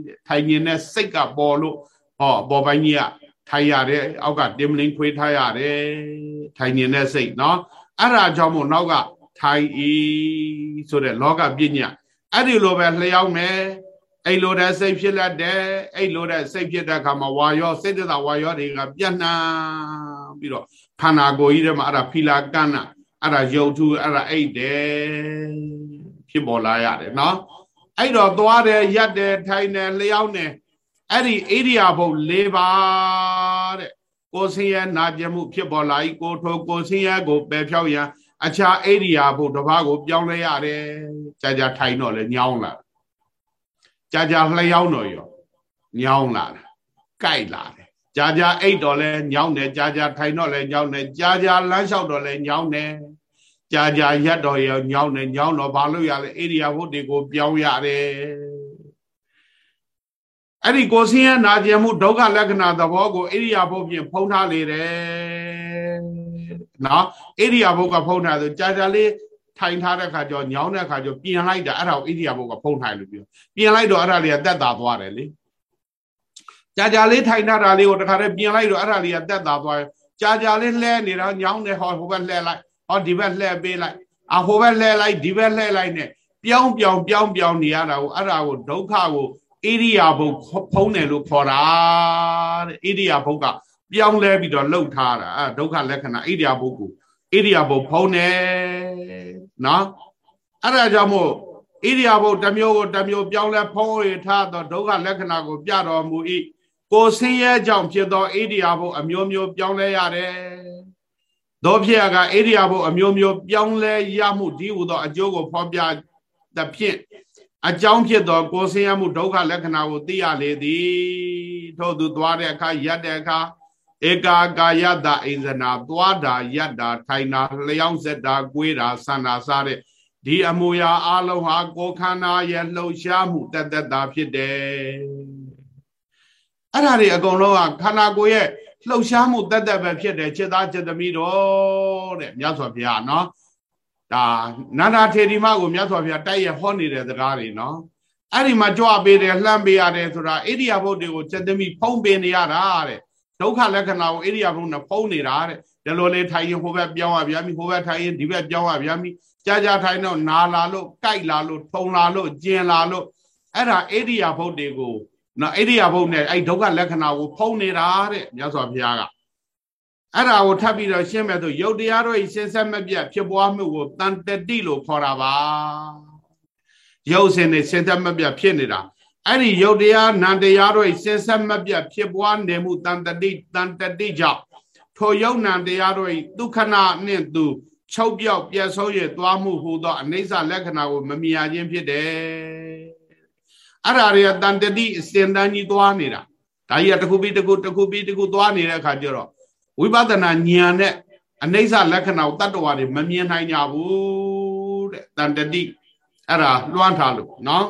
S1: တဲ့ထိုင်မြင်တဲ့စိတ်ကပေါ်လို့ ဟောပေါ်ပိုင်းကြီးကထိုင်ရတယ်အောက်ကတင်မလင်းခွေးထားရတယ်ထိုင်နေတဲ့စိတ်နော်အဲ့ဒါကြောင့်မို့နောက်ကထိုင်ဤဆိုတဲ့လောကပညာအဲ့ဒီလိုပဲလျှောက်မယ်အဲ့လိုတဲ့စိတ်ဖြစ်လက်တယ်အဲ့လိုတဲ့စိတ်ဖြစ်တဲ့အခါမှာဝါရောစိတ်တဝါရောတွေကပြန့်နှံ့ပြီးတော့ခန္ဓာကိုယ်ကြီးထဲမှာအဲ့ဒါဖီလာကန်းနာအဲ့ဒါယုတ်ထုအဲ့ဒါအိတ်တယ်ဖြစ်ပေါ်လာရတယ်နော်အဲ့တော့သွားတယ်ရက်တယ်ထိုင်တယ်လျှောက်တယ် အဲ့ဒီဣရိယာပုတ်၄ပါးတဲ့ကိုဆင်းရဲနာကျင်မှုဖြစ်ပေါ်လာ၏ကိုထိုကိုဆင်းရဲကိုပယ်ဖြောက်ရန်အခြားဣရိယာပုတ်တစ်ပါးကို ပြောင်းလဲရတယ်ကြာကြာထိုင်တော့လေညောင်းလာကြာကြာလျှောက်တော့ရောညောင်းလာတယ်ကြိုက်လာတယ်ကြာကြာအိတ်တော့လဲညောင်းတယ်ကြာကြာထိုင်တော့လဲညောင်းတယ်ကြာကြာလမ်းလျှောက်တော့လဲညောင်းတယ်ကြာကြာရက်တော်ရောညောင်းတယ်ညောင်းတော့ဘာလို့ရလဲဣရိယာပုတ်တွေကိုပြောင်းရတယ် အဲ့ဒီကိုဆင်းရဲနာကျင်မှုဒုက္ခလက္ခဏာသဘောကိုဣရိယာပုတ်ဖြင့်ဖုံးထားလေတယ်နော်ဣရိယာပုတ်ကဖုံးထားဆိုကြာကြာလေးထိုင်ထားတဲ့ခါကျညောင်းတဲ့ခါကျပြင်လိုက်တာအဲ့ဒါကိုဣရိယာပုတ်ကဖုံးထားလို့ပြောပြင်လိုက်တော့အဲ့ဒါလေးကတက်တာသွားတယ်လေကြာကြာလေးထိုင်ထားတာလေးကိုတခါတည်းပြင်လိုက်တော့အဲ့ဒါလေးကတက်တာသွားကြာကြာလေးလှဲနေတာညောင်းတယ်ဟောဟိုဘက်လှဲလိုက်ဟောဒီဘက်လှဲပေးလိုက်အဟိုဘက်လှဲလိုက်ဒီဘက်လှဲလိုက်နဲ့ပြောင်းပြောင်းပြောင်းပြောင်းနေရတာကိုအဲ့ဒါကိုဒုက္ခကို ဣရိယာပုတ်ဖုံးတယ်လို့ခေါ်တာတဲ့ဣရိယာပုတ်ကပြောင်းလဲပြီးတော့လှုပ်ထားတာအဲဒုက္ခလက္ခဏာဣရိယာပုတ်ကိုဣရိယာပုတ်ဖုံးတယ်နော်အဲ့ဒါကြောင့်မို့ဣရိယာပုတ်တစ်မျိုးကိုတစ်မျိုးပြောင်းလဲဖုံးရထားတော့ဒုက္ခလက္ခဏာကိုပြတော်မူ၏ကိုဆင်းရဲကြောင့်ဖြစ်သောဣရိယာပုတ်အမျိုးမျိုးပြောင်းလဲရတယ်သောဖြစ်ကဣရိယာပုတ်အမျိုးမျိုးပြောင်းလဲရမှုဒီဟူသောအကျိုးကိုဖော်ပြသဖြင့် အကြောင်းဖြစ်သောကိုယ်ဆင်းရဲမှုဒုက္ခလက္ခဏာကိုသိရလေသည်ထို့သူသွားတဲ့အခါရက်တဲ့အခါဧကာကာယတအိဇနာသွားတာရက်တာထိုင်တာလျောင်းဆက်တာကွေးတာဆန္ဒစားတဲ့ဒီအမူအရာအလုံးဟာကိုယ်ခန္ဓာရဲ့လှုပ်ရှားမှုတသက်တာဖြစ်တယ်အဲ့ဒါတွေအကုန်လုံးကခန္ဓာကိုယ်ရဲ့လှုပ်ရှားမှုတသက်ပဲဖြစ်တယ်จิตသားจิตသမီးတော်တဲ့မြတ်စွာဘုရားနော် ဒါနန္ဒာထေရီမကိုမြတ်စွာဘုရားတိုက်ရဟောနေတဲ့စကားတွေနော်အဲ့ဒီမှာကြွပေးတယ်လှမ်းပေးရတယ်ဆိုတာဣရိယာပုတ်တွေကိုစေတမိဖုံးပေးနေရတာတဲ့ဒုက္ခလက္ခဏာကိုဣရိယာပုတ်နဲ့ဖုံးနေတာတဲ့ဒီလိုလေးထိုင်ရင်ဟိုဘက်ပြောင်းရဗျာမိဟိုဘက်ထိုင်ရင်ဒီဘက်ပြောင်းရဗျာမိကြာကြာထိုင်တော့နာလာလို့ကြိုက်လာလို့ထုံလာလို့ကျင်လာလို့အဲ့ဒါဣရိယာပုတ်တွေကိုနော်ဣရိယာပုတ်နဲ့အဲ့ဒုက္ခလက္ခဏာကိုဖုံးနေတာတဲ့မြတ်စွာဘုရားက အဲ့ဒါကိုထပ်ပြီးတော့ရှင်းမယ်ဆိုယုတ်တရားတို့ရှင်းဆက်မပြတ်ဖြစ်ပွားမှုကိုတန်တတိလို့ခေါ်တာပါယုတ်စင်နဲ့ရှင်းဆက်မပြတ်ဖြစ်နေတာအဲ့ဒီယုတ်တရားနံတရားတို့ရှင်းဆက်မပြတ်ဖြစ်ပွားနေမှုတန်တတိတန်တတိကြောင့်ထိုယုတ်နံတရားတို့ဒုက္ခနာနှင့်သူချုပ်ပြောက်ပြတ်ဆုံးရသွားမှုဟူသောအနိစ္စလက္ခဏာကိုမမြင်ရခြင်းဖြစ်တယ်အဲ့ဒါတွေကတန်တတိအစဉ်တန်းကြီးသွားနေတာဒါကြီးကတစ်ခုပြီးတစ်ခုတစ်ခုပြီးတစ်ခုသွားနေတဲ့အခါကျတော့ ဝိပဿနာဉာဏ်နဲ့အနိစ္စလက္ခဏာကိုတတ္တဝါတွေမမြင်နိုင်ကြဘူးတဲ့တန်တတိအဲ့ဒါလွှမ်းထားလို့နော်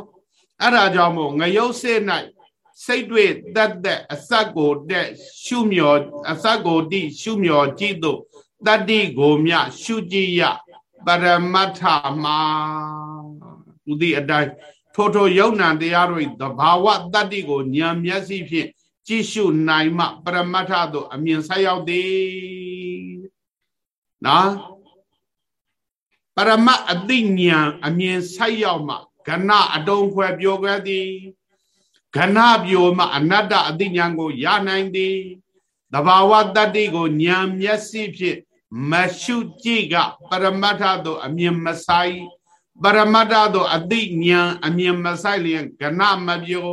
S1: အဲ့ဒါကြောင့်မို့ငရုတ်စေ၌စိတ်တွေ့တတ်တဲ့အစက်ကိုတဲ့ရှုမြော်အစက်ကိုတိရှုမြော်ကြည့်တို့တတ္တိကိုမြရှုကြည့်ရပရမတ္ထမှာသူဒီအတိုင်းထိုထိုယုံနံတရားတို့သဘာဝတတ္တိကိုဉာဏ်မျက်စိဖြင့် ကြည့်ရှုနိုင်မှပရမတ္ထသို့အမြင်ဆက်ရောက်သည်နော်ပရမအသိဉာဏ်အမြင်ဆက်ရောက်မှကဏအတုံးခွဲပြောခဲ့သည်ကဏပြောမှအနတ္တအသိဉာဏ်ကိုရနိုင်သည်တဘာဝတတ္တိကိုဉာဏ်မျက်စိဖြင့်မရှုကြည့်ကပရမတ္ထသို့အမြင်မဆိုင်ပရမတ္ထသို့အသိဉာဏ်အမြင်မဆိုင်လျင်ကဏမပြော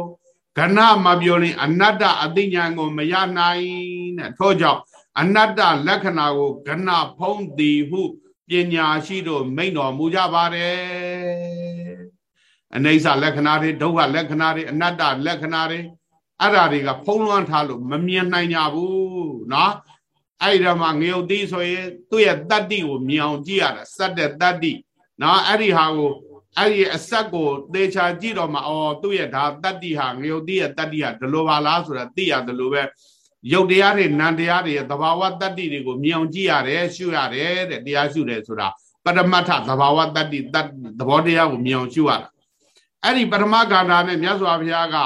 S1: ကဏမပြောရင်အနတ္တအသိဉာဏ်ကိုမရနိုင်တဲ့ထို့ကြောင့်အနတ္တလက္ခဏာကိုကဏဖုံးသည်ဟုပညာရှိတို့မိန့်တော်မူကြပါတယ်အနေဆလက္ခဏာတွေဒုက္ခလက္ခဏာတွေအနတ္တလက္ခဏာတွေအဲ့ဓာတွေကဖုံးလွှမ်းထားလို့မမြင်နိုင်ကြဘူးเนาะအဲ့ဒါမှငရုတ်သီးဆိုရင်သူ့ရဲ့တတ္တိကိုမြင်အောင်ကြည့်ရတာစက်တဲ့တတ္တိเนาะအဲ့ဒီဟာကို အဲ့ဒီအဆက်ကိုသေချာကြည့်တော့မှအော်သူ့ရဲ့ဒါတတ္တိဟာငရုတ်တိရဲ့တတ္တိဟာဒီလိုပါလားဆိုတာသိရတယ်လို့ပဲရုပ်တရားတွေနံတရားတွေရဲ့သဘာဝတတ္တိတွေကိုမြင်အောင်ကြည့်ရတယ်ရှုရတယ်တဲ့တရားရှုတယ်ဆိုတာပရမတ္ထသဘာဝတတ္တိတသဘောတရားကိုမြင်အောင်ရှုရတာအဲ့ဒီပရမဂန္ဓာနဲ့မြတ်စွာဘုရားက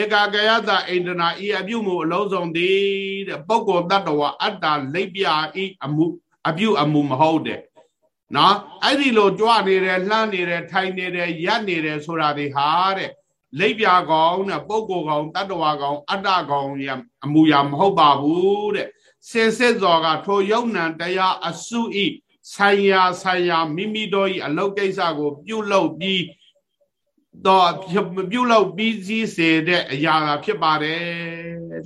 S1: ဧကကယတအိန္ဒနာဤအပြုမှုအလုံးစုံသည်တဲ့ပုဂ္ဂိုလ်တ attva အတ္တလိပ်ပြဤအမှုအပြုအမှုမဟုတ်တဲ့ နော်အဲ့ဒီလိုကြွနေတယ်လှမ်းနေတယ်ထိုင်နေတယ်ရက်နေတယ်ဆိုတာတွေဟာတဲ့လိပ်ပြကောင်နဲ့ပုဂ္ဂိုလ်ကောင်တတ္တဝါကောင်အတ္တကောင်ရအမူအရာမဟုတ်ပါဘူးတဲ့စင်စစ်စော်ကထိုယုံနံတရားအစုဤဆိုင်ရာဆိုင်ရာမိမိတို့၏အလုပ်ကိစ္စကို ပြုလုပ်ပြီးတော့ပြုလုပ်ပြီးစည်းစေတဲ့အရာသာဖြစ်ပါတယ်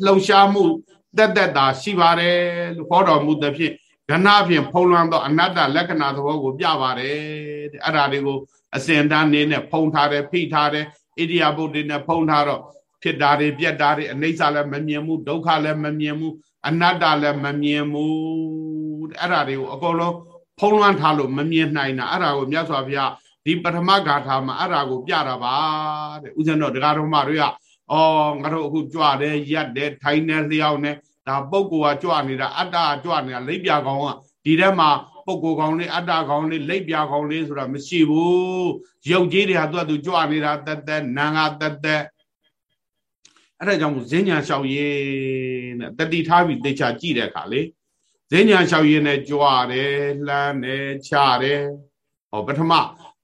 S1: လှုပ်ရှားမှုတက်တက်တာရှိပါတယ်လို့ဟောတော်မူသဖြင့် ကဏဖြင့်ဖုံးလွှမ်းသောအနတ္တလက္ခဏာသဘောကိုပြပါတယ်တဲ့အဲ့ဒါတွေကိုအစဉ်တန်းနေနဲ့ဖုံးထားတယ်ဖိထားတယ်ဣရိယာပုတ်တွေနဲ့ဖုံးထားတော့ဖြစ်တာတွေပြက်တာတွေအနိစ္စလည်းမမြင်ဘူးဒုက္ခလည်းမမြင်ဘူးအနတ္တလည်းမမြင်ဘူးအဲ့ဒါတွေကိုအကုန်လုံးဖုံးလွှမ်းထားလို့မမြင်နိုင်တာအဲ့ဒါကိုမြတ်စွာဘုရားဒီပထမဂါထာမှာအဲ့ဒါကိုပြတာပါတဲ့ဥစဉ်တော့ဒကာတော်မတွေကအော်ငါတို့အခုကြွတယ်ရက်တယ်ထိုင်တယ်လျှောက်နေ ဒါပုဂ္ဂိုလ်ကကြွနေတာအတ္တကကြွနေတာလိပ်ပြကောင်ကဒီထဲမှာပုဂ္ဂိုလ်ကောင်လေးအတ္တကောင်လေးလိပ်ပြကောင်လေးဆိုတာမရှိဘူးရုပ်ကြီးတွေဟာသူကသူကြွနေတာတက်တက်နာငါတက်တက်အဲ့ဒါကြောင့်မို့ဈဉ္ညာလျှောက်ရေးနဲ့တတိထားပြီးတေချာကြည့်တဲ့အခါလေဈဉ္ညာလျှောက်ရေးနဲ့ကြွတယ်လှမ်းတယ်ချတယ်ဟောပထမ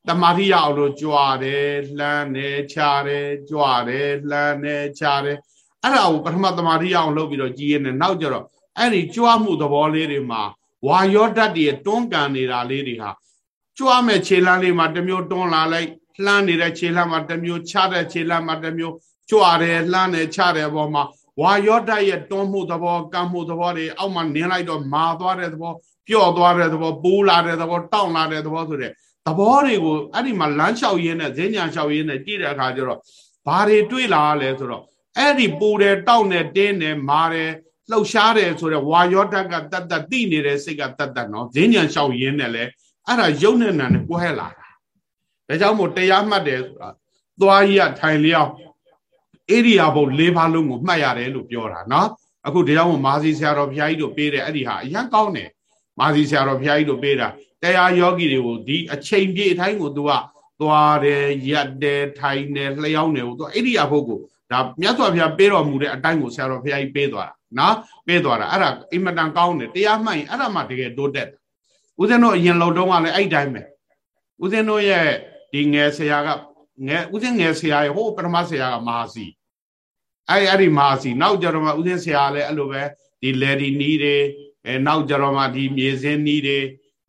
S1: တမာတိရအောင်လို့ကြွတယ်လှမ်းတယ်ချတယ်ကြွတယ်လှမ်းတယ်ချတယ် အဲ့ဒါကိုပထမတမာတိရအောင်လုပ်ပြီးတော့ကြည်ရင်နောက်ကြတော့အဲ့ဒီကြွမှုသဘောလေးတွေမှာဝါယောဓာတ်တွေတွန်းကန်နေတာလေးတွေဟာကြွမဲ့ခြေလမ်းလေးမှာတစ်မျိုးတွန်းလာလိုက်လှမ်းနေတဲ့ခြေလမ်းမှာတစ်မျိုးချတဲ့ခြေလမ်းမှာတစ်မျိုးကြွတယ်လှမ်းတယ်ချတယ်ဘောမှာဝါယောဓာတ်ရဲ့တွန်းမှုသဘောကံမှုသဘောတွေအောက်မှာနင်းလိုက်တော့မာသွားတဲ့သဘောပျော့သွားတဲ့သဘောပူးလာတဲ့သဘောတောင့်လာတဲ့သဘောဆိုတဲ့သဘောတွေကိုအဲ့ဒီမှာလမ်းလျှောက်ရင်းနဲ့ဈဉ္ညာလျှောက်ရင်းနဲ့ကြည့်တဲ့အခါကျတော့ဘာတွေတွေ့လာလဲဆိုတော့ အဲ့ဒီပူတယ်တောက်တယ်တင်းတယ်မာတယ်လှုပ်ရှားတယ်ဆိုတော့ဝါယောဓာတ်ကတတ်တတ်တိနေတဲ့စိတ်ကတတ်တတ်နော်ဈဉ္ညာလျှောက်ရင်းနဲ့လဲအဲ့ဒါယုံနဲ့နံနဲ့ကွဲလာတာဒါကြောင့်မို့တရားမှတ်တယ်ဆိုတာသွားရထိုင်လျောက်ဣရိယာပုတ်၄ပါးလုံးကိုမှတ်ရတယ်လို့ပြောတာနော်အခုဒီကြောင့်မို့မာစီဆရာတော်ဘုရားကြီးတို့ပေးတယ်အဲ့ဒီဟာအရင်ကောင်းတယ်မာစီဆရာတော်ဘုရားကြီးတို့ပေးတာတရားယောဂီတွေကိုဒီအချိန်ပြည့်အတိုင်းကိုသူကသွားတယ်ရက်တယ်ထိုင်တယ်လျှောင်းတယ်ကိုသူအဲ့ဒီအဖို့ကို ဒါမြတ်စွာဘုရားပေးတော်မူတဲ့အတိုင်းကိုဆရာတော်ဘုရားကြီးပေးသွားတာနော်ပေးသွားတာအဲ့ဒါအင်မတန်ကောင်းတယ်တရားမှတ်ရင်အဲ့ဒါမှတကယ်တိုးတက်ဦးဇင်းတို့အရင်လုံတုံးကလည်းအဲ့တိုင်းပဲဦးဇင်းတို့ရဲ့ဒီငယ်ဆရာကငယ်ဦးဇင်းငယ်ဆရာရဲ့ဟိုပထမဆရာကမဟာစီအဲ့အဲ့ဒီမဟာစီနောက်ကြတော့မှဦးဇင်းဆရာလည်းအဲ့လိုပဲဒီလေဒီနီးတွေအဲနောက်ကြတော့မှဒီမြေစင်းနီးတွေ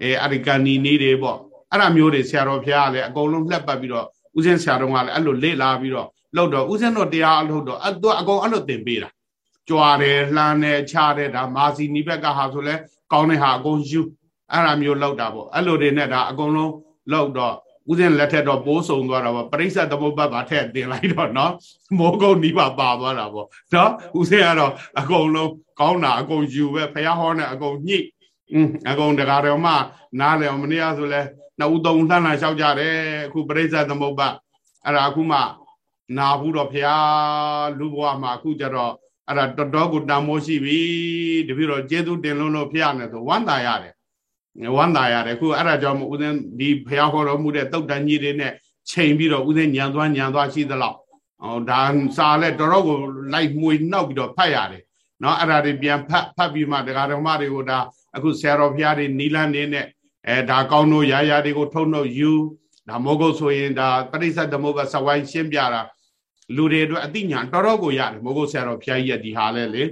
S1: အဲအရိကန်နီနီးတွေပေါ့အဲ့ဒါမျိုးတွေဆရာတော်ဖျားကလည်းအကုန်လုံးလှက်ပတ်ပြီးတော့ဦးဇင်းဆရာတော်ကလည်းအဲ့လိုလေ့လာပြီးတော့ လောက်တော့ဦးဇင်းတို့တရားအလုပ်တော့အဲ့တော့အကုန်အဲ့လိုသင်ပေးတာကြွားတယ်လှမ်းတယ်ချတယ်ဒါမာစီနီးဘက်ကဟာဆိုလဲကောင်းတဲ့ဟာအကုန်ယူအဲ့ဒါမျိုးလောက်တာပေါ့အဲ့လိုတွေနဲ့ဒါအကုန်လုံးလောက်တော့ဦးဇင်းလက်ထက်တော့ပိုးဆုံသွားတာပေါ့ပရိစ္ဆသမုပ္ပတ်ပါထက်တင်လိုက်တော့เนาะမိုးကုတ်နီးပါပါသွားတာပေါ့เนาะဦးဇင်းကတော့အကုန်လုံးကောင်းတာအကုန်ယူပဲဖះဟောနဲ့အကုန်ညှိอืมအကုန်တကားတော်မှနားလေအောင်မနေ့ကဆိုလဲနှစ်ဦးသုံးလှမ်းလာလျှောက်ကြတယ်အခုပရိစ္ဆသမုပ္ပတ်အဲ့ဒါအခုမှ နာဘူးတော့ဖះလူဘဝမှာအခုကျတော့အဲ့ဒါတော်တော်ကိုတန်မိုးရှိပြီတပည့်တော်ကျေးဇူးတင်လုံးလို့ဖះနဲ့ဆိုဝမ်းသာရတယ်ဝမ်းသာရတယ်ခုအဲ့ဒါကြောင့်မို့ဦးဇင်းဒီဖះခေါ်တော်မူတဲ့တုတ်တန်ကြီးတွေနဲ့ချိန်ပြီးတော့ဦးဇင်းညံသွားညံသွားရှိသလောက်ဟောဒါစာလဲတော်တော်ကိုလိုက်မှွေနှောက်ပြီးတော့ဖတ်ရတယ်နော်အဲ့ဒါတွေပြန်ဖတ်ဖတ်ပြီးမှတရားတော်မတွေကိုဒါအခုဆရာတော်ဖះတွေနီလန်းနေနဲ့အဲဒါကောင်းတို့ရာရာတွေကိုထုံနှုတ်ယူဒါမောဂုတ်ဆိုရင်ဒါပရိစ္ဆသမုပ္ပါစဝိုင်းရှင်းပြတာ လူတွေအတွက်အသိဉာဏ်တော်တော်ကိုရတယ်မောဂုတ်ဆရာတော်ဖះကြီးရဲ့ဒီဟာလဲလေ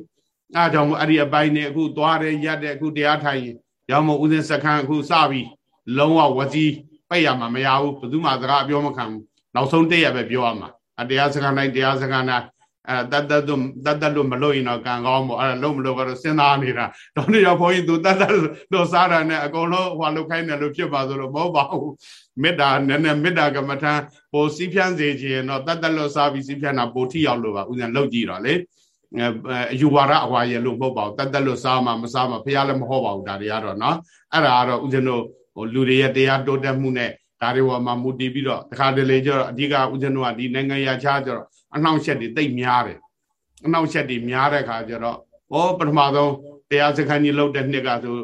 S1: အဲကြောင့်မို့အဲ့ဒီအပိုင်းနဲ့အခုသွားတယ်ရက်တယ်အခုတရားထိုင်ရင်ရောင်းမဦးစင်းစခန်းအခုစပြီးလုံးဝဝစီပိတ်ရမှာမရဘူးဘယ်သူမှစကားပြောမခံဘူးနောက်ဆုံးတည့်ရပဲပြောရမှာအတရားစခန်းတိုင်းတရားစခန်းတိုင်း အဲ့တတ်တတ်တို့တတ်တတ်လို့မလို့ရင်တော့ကံကောင်းမို့အဲ့လုံးမလို့ကတော့စဉ်းစားနေတာတော့နေရောဘုန်းကြီးသူတတ်တတ်လို့စားတာနဲ့အကုန်လုံးဟွာလုတ်ခိုင်းတယ်လို့ဖြစ်ပါဆိုလို့မဟုတ်ပါဘူးမေတ္တာနည်းနည်းမေတ္တာကမ္မထံပိုစီးဖြန်းစေခြင်းတော့တတ်တတ်လို့စားပြီးစီးဖြန်းတာပိုထိရောက်လို့ပါဥစဉ်လုတ်ကြည့်တော့လေအယူဝါဒအဝါရလို့မဟုတ်ပါဘူးတတ်တတ်လို့စားမှမစားမှဖះလည်းမဟုတ်ပါဘူးဒါတွေကတော့နော်အဲ့ဒါကတော့ဥစဉ်တို့ဟိုလူတွေရဲ့တရားတိုးတက်မှုနဲ့ဒါတွေပေါ်မှာမူတည်ပြီးတော့တခါတလေကျတော့အဓိကဥစဉ်တို့ကဒီနိုင်ငံရခြားကျတော့ အနှောင့်အယှက်တွေတိတ်များတယ်အနှောင့်အယှက်တွေများတဲ့ခါကျတော့ဟောပထမဆုံးတရားစခန်းကြီးလောက်တဲ့နှစ်ကဆို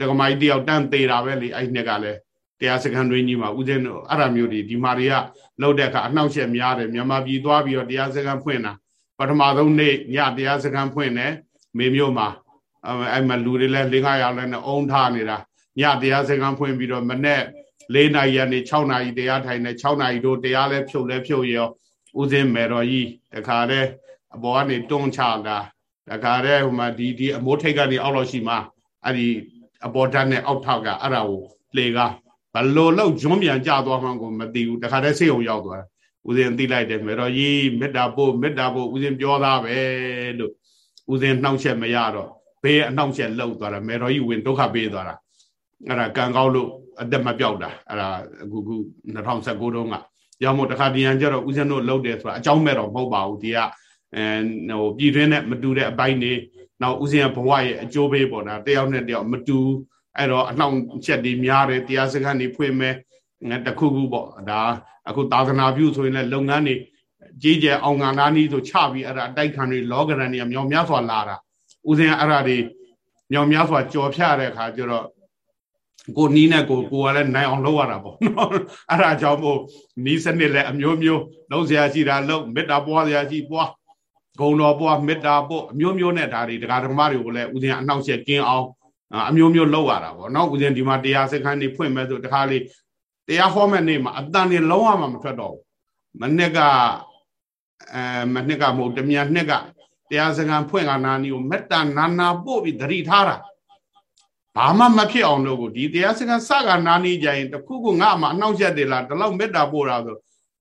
S1: ဒကမိုင်းတယောက်တန်းသေးတာပဲလေအဲ့နှစ်ကလည်းတရားစခန်းတွင်းကြီးမှာဦးဇင်းတို့အဲ့ဒါမျိုးတွေဒီမာတွေကလောက်တဲ့အခါအနှောင့်အယှက်များတယ်မြန်မာပြည်သွားပြီးတော့တရားစခန်းဖွင့်တာပထမဆုံးနေ့ညတရားစခန်းဖွင့်တယ်မေမျိုးမှာအဲ့မှာလူတွေလည်း၄500လည်းနဲ့အုံထားနေတာညတရားစခန်းဖွင့်ပြီးတော့မနေ့၄နာရီကနေ6နာရီတရားထိုင်နေ6နာရီတို့တရားလဲဖြုတ်လဲဖြုတ်ရော ဥစဉ်မေတော်ကြီးတခါတည်းအပေါ်ကနေတွန်းချတာတခါတည်းဟိုမှာဒီဒီအမိုးထိတ်ကနေအောက်လို့ရှိမှအဲ့ဒီအပေါ်ဓာတ်နဲ့အောက်ထောက်ကအဲ့ဒါကိုလေကဘလို့လောက်ဂျွန်းပြန်ကြသွားမှကိုမသိဘူးတခါတည်းစိတ်ုံရောက်သွားဦးဇင်းသိလိုက်တယ်မေတော်ကြီးမေတ္တာပို့မေတ္တာပို့ဦးဇင်းပြောသားပဲလို့ဦးဇင်းနှောင့်ယှက်မရတော့ဘေးအနှောင့်ယှက်လှုပ်သွားတာမေတော်ကြီးဝင်ဒုက္ခပေးသွားတာအဲ့ဒါကံကောက်လို့အသက်မပြောက်တာအဲ့ဒါအခုခု2019တုန်းက ရောက်မို့တခါတရံကျတော့ဦးဇင်းတို့လှုပ်တယ်ဆိုတာအကြောင်းမဲ့တော့မဟုတ်ပါဘူးဒီကအဲဟိုပြည်တွင်းနဲ့မတူတဲ့အပိုင်းတွေနောက်ဦးဇင်းရဲ့ဘဝရဲ့အကျိုးပေးပေါ်တာတယောက်နဲ့တယောက်မတူအဲ့တော့အနှောင့်ချက်တွေများတယ်တရားစခန်းတွေဖွင့်မယ်တခုခုပေါ့ဒါအခုသာသနာပြုဆိုရင်လည်းလုပ်ငန်းတွေကြီးကျယ်အောင်ငါနာနီးဆိုချပြီးအဲ့ဒါအတိုက်ခံတွေလောကရန်တွေမြောင်များစွာလာတာဦးဇင်းအဲ့ဒါတွေမြောင်များစွာကြော်ဖြတဲ့အခါကျတော့ ကိုနီးနဲ့ကိုကိုကလည်းနိုင်အောင်လုပ်ရတာပေါ့နော်အဲ့ဒါကြောင့်မို့နီးစနစ်လည်းအမျိုးမျိုးလုံးစရာရှိတာလုံးမေတ္တာပွားစရာရှိပွားဂုံတော်ပွားမေတ္တာပို့အမျိုးမျိုးနဲ့ဒါတွေတရားဓမ္မတွေကိုလည်းဦးဇင်းအနှောင့်အယှက်ကင်းအောင်အမျိုးမျိုးလုပ်ရတာပေါ့နော်ဦးဇင်းဒီမှာတရားစခန်းနေဖွင့်မဲ့ဆိုတခါလေးတရားဟောမဲ့နေ့မှာအတန်တွေလုံးဝမှမထွက်တော့ဘူးမနှစ်ကအဲမနှစ်ကမဟုတ်တမြန်နှစ်ကတရားစခန်းဖွင့်ကနာနီကိုမေတ္တာနာနာပို့ပြီးသတိထားတာ ဘာမှမဖြစ်အောင်လို့ကိုဒီတရားစခန်းစကနာနီကြရင်တခုခုငါမှအနှောက်ယှက်တယ်လားဒီလောက်မေတ္တာပို့တာဆို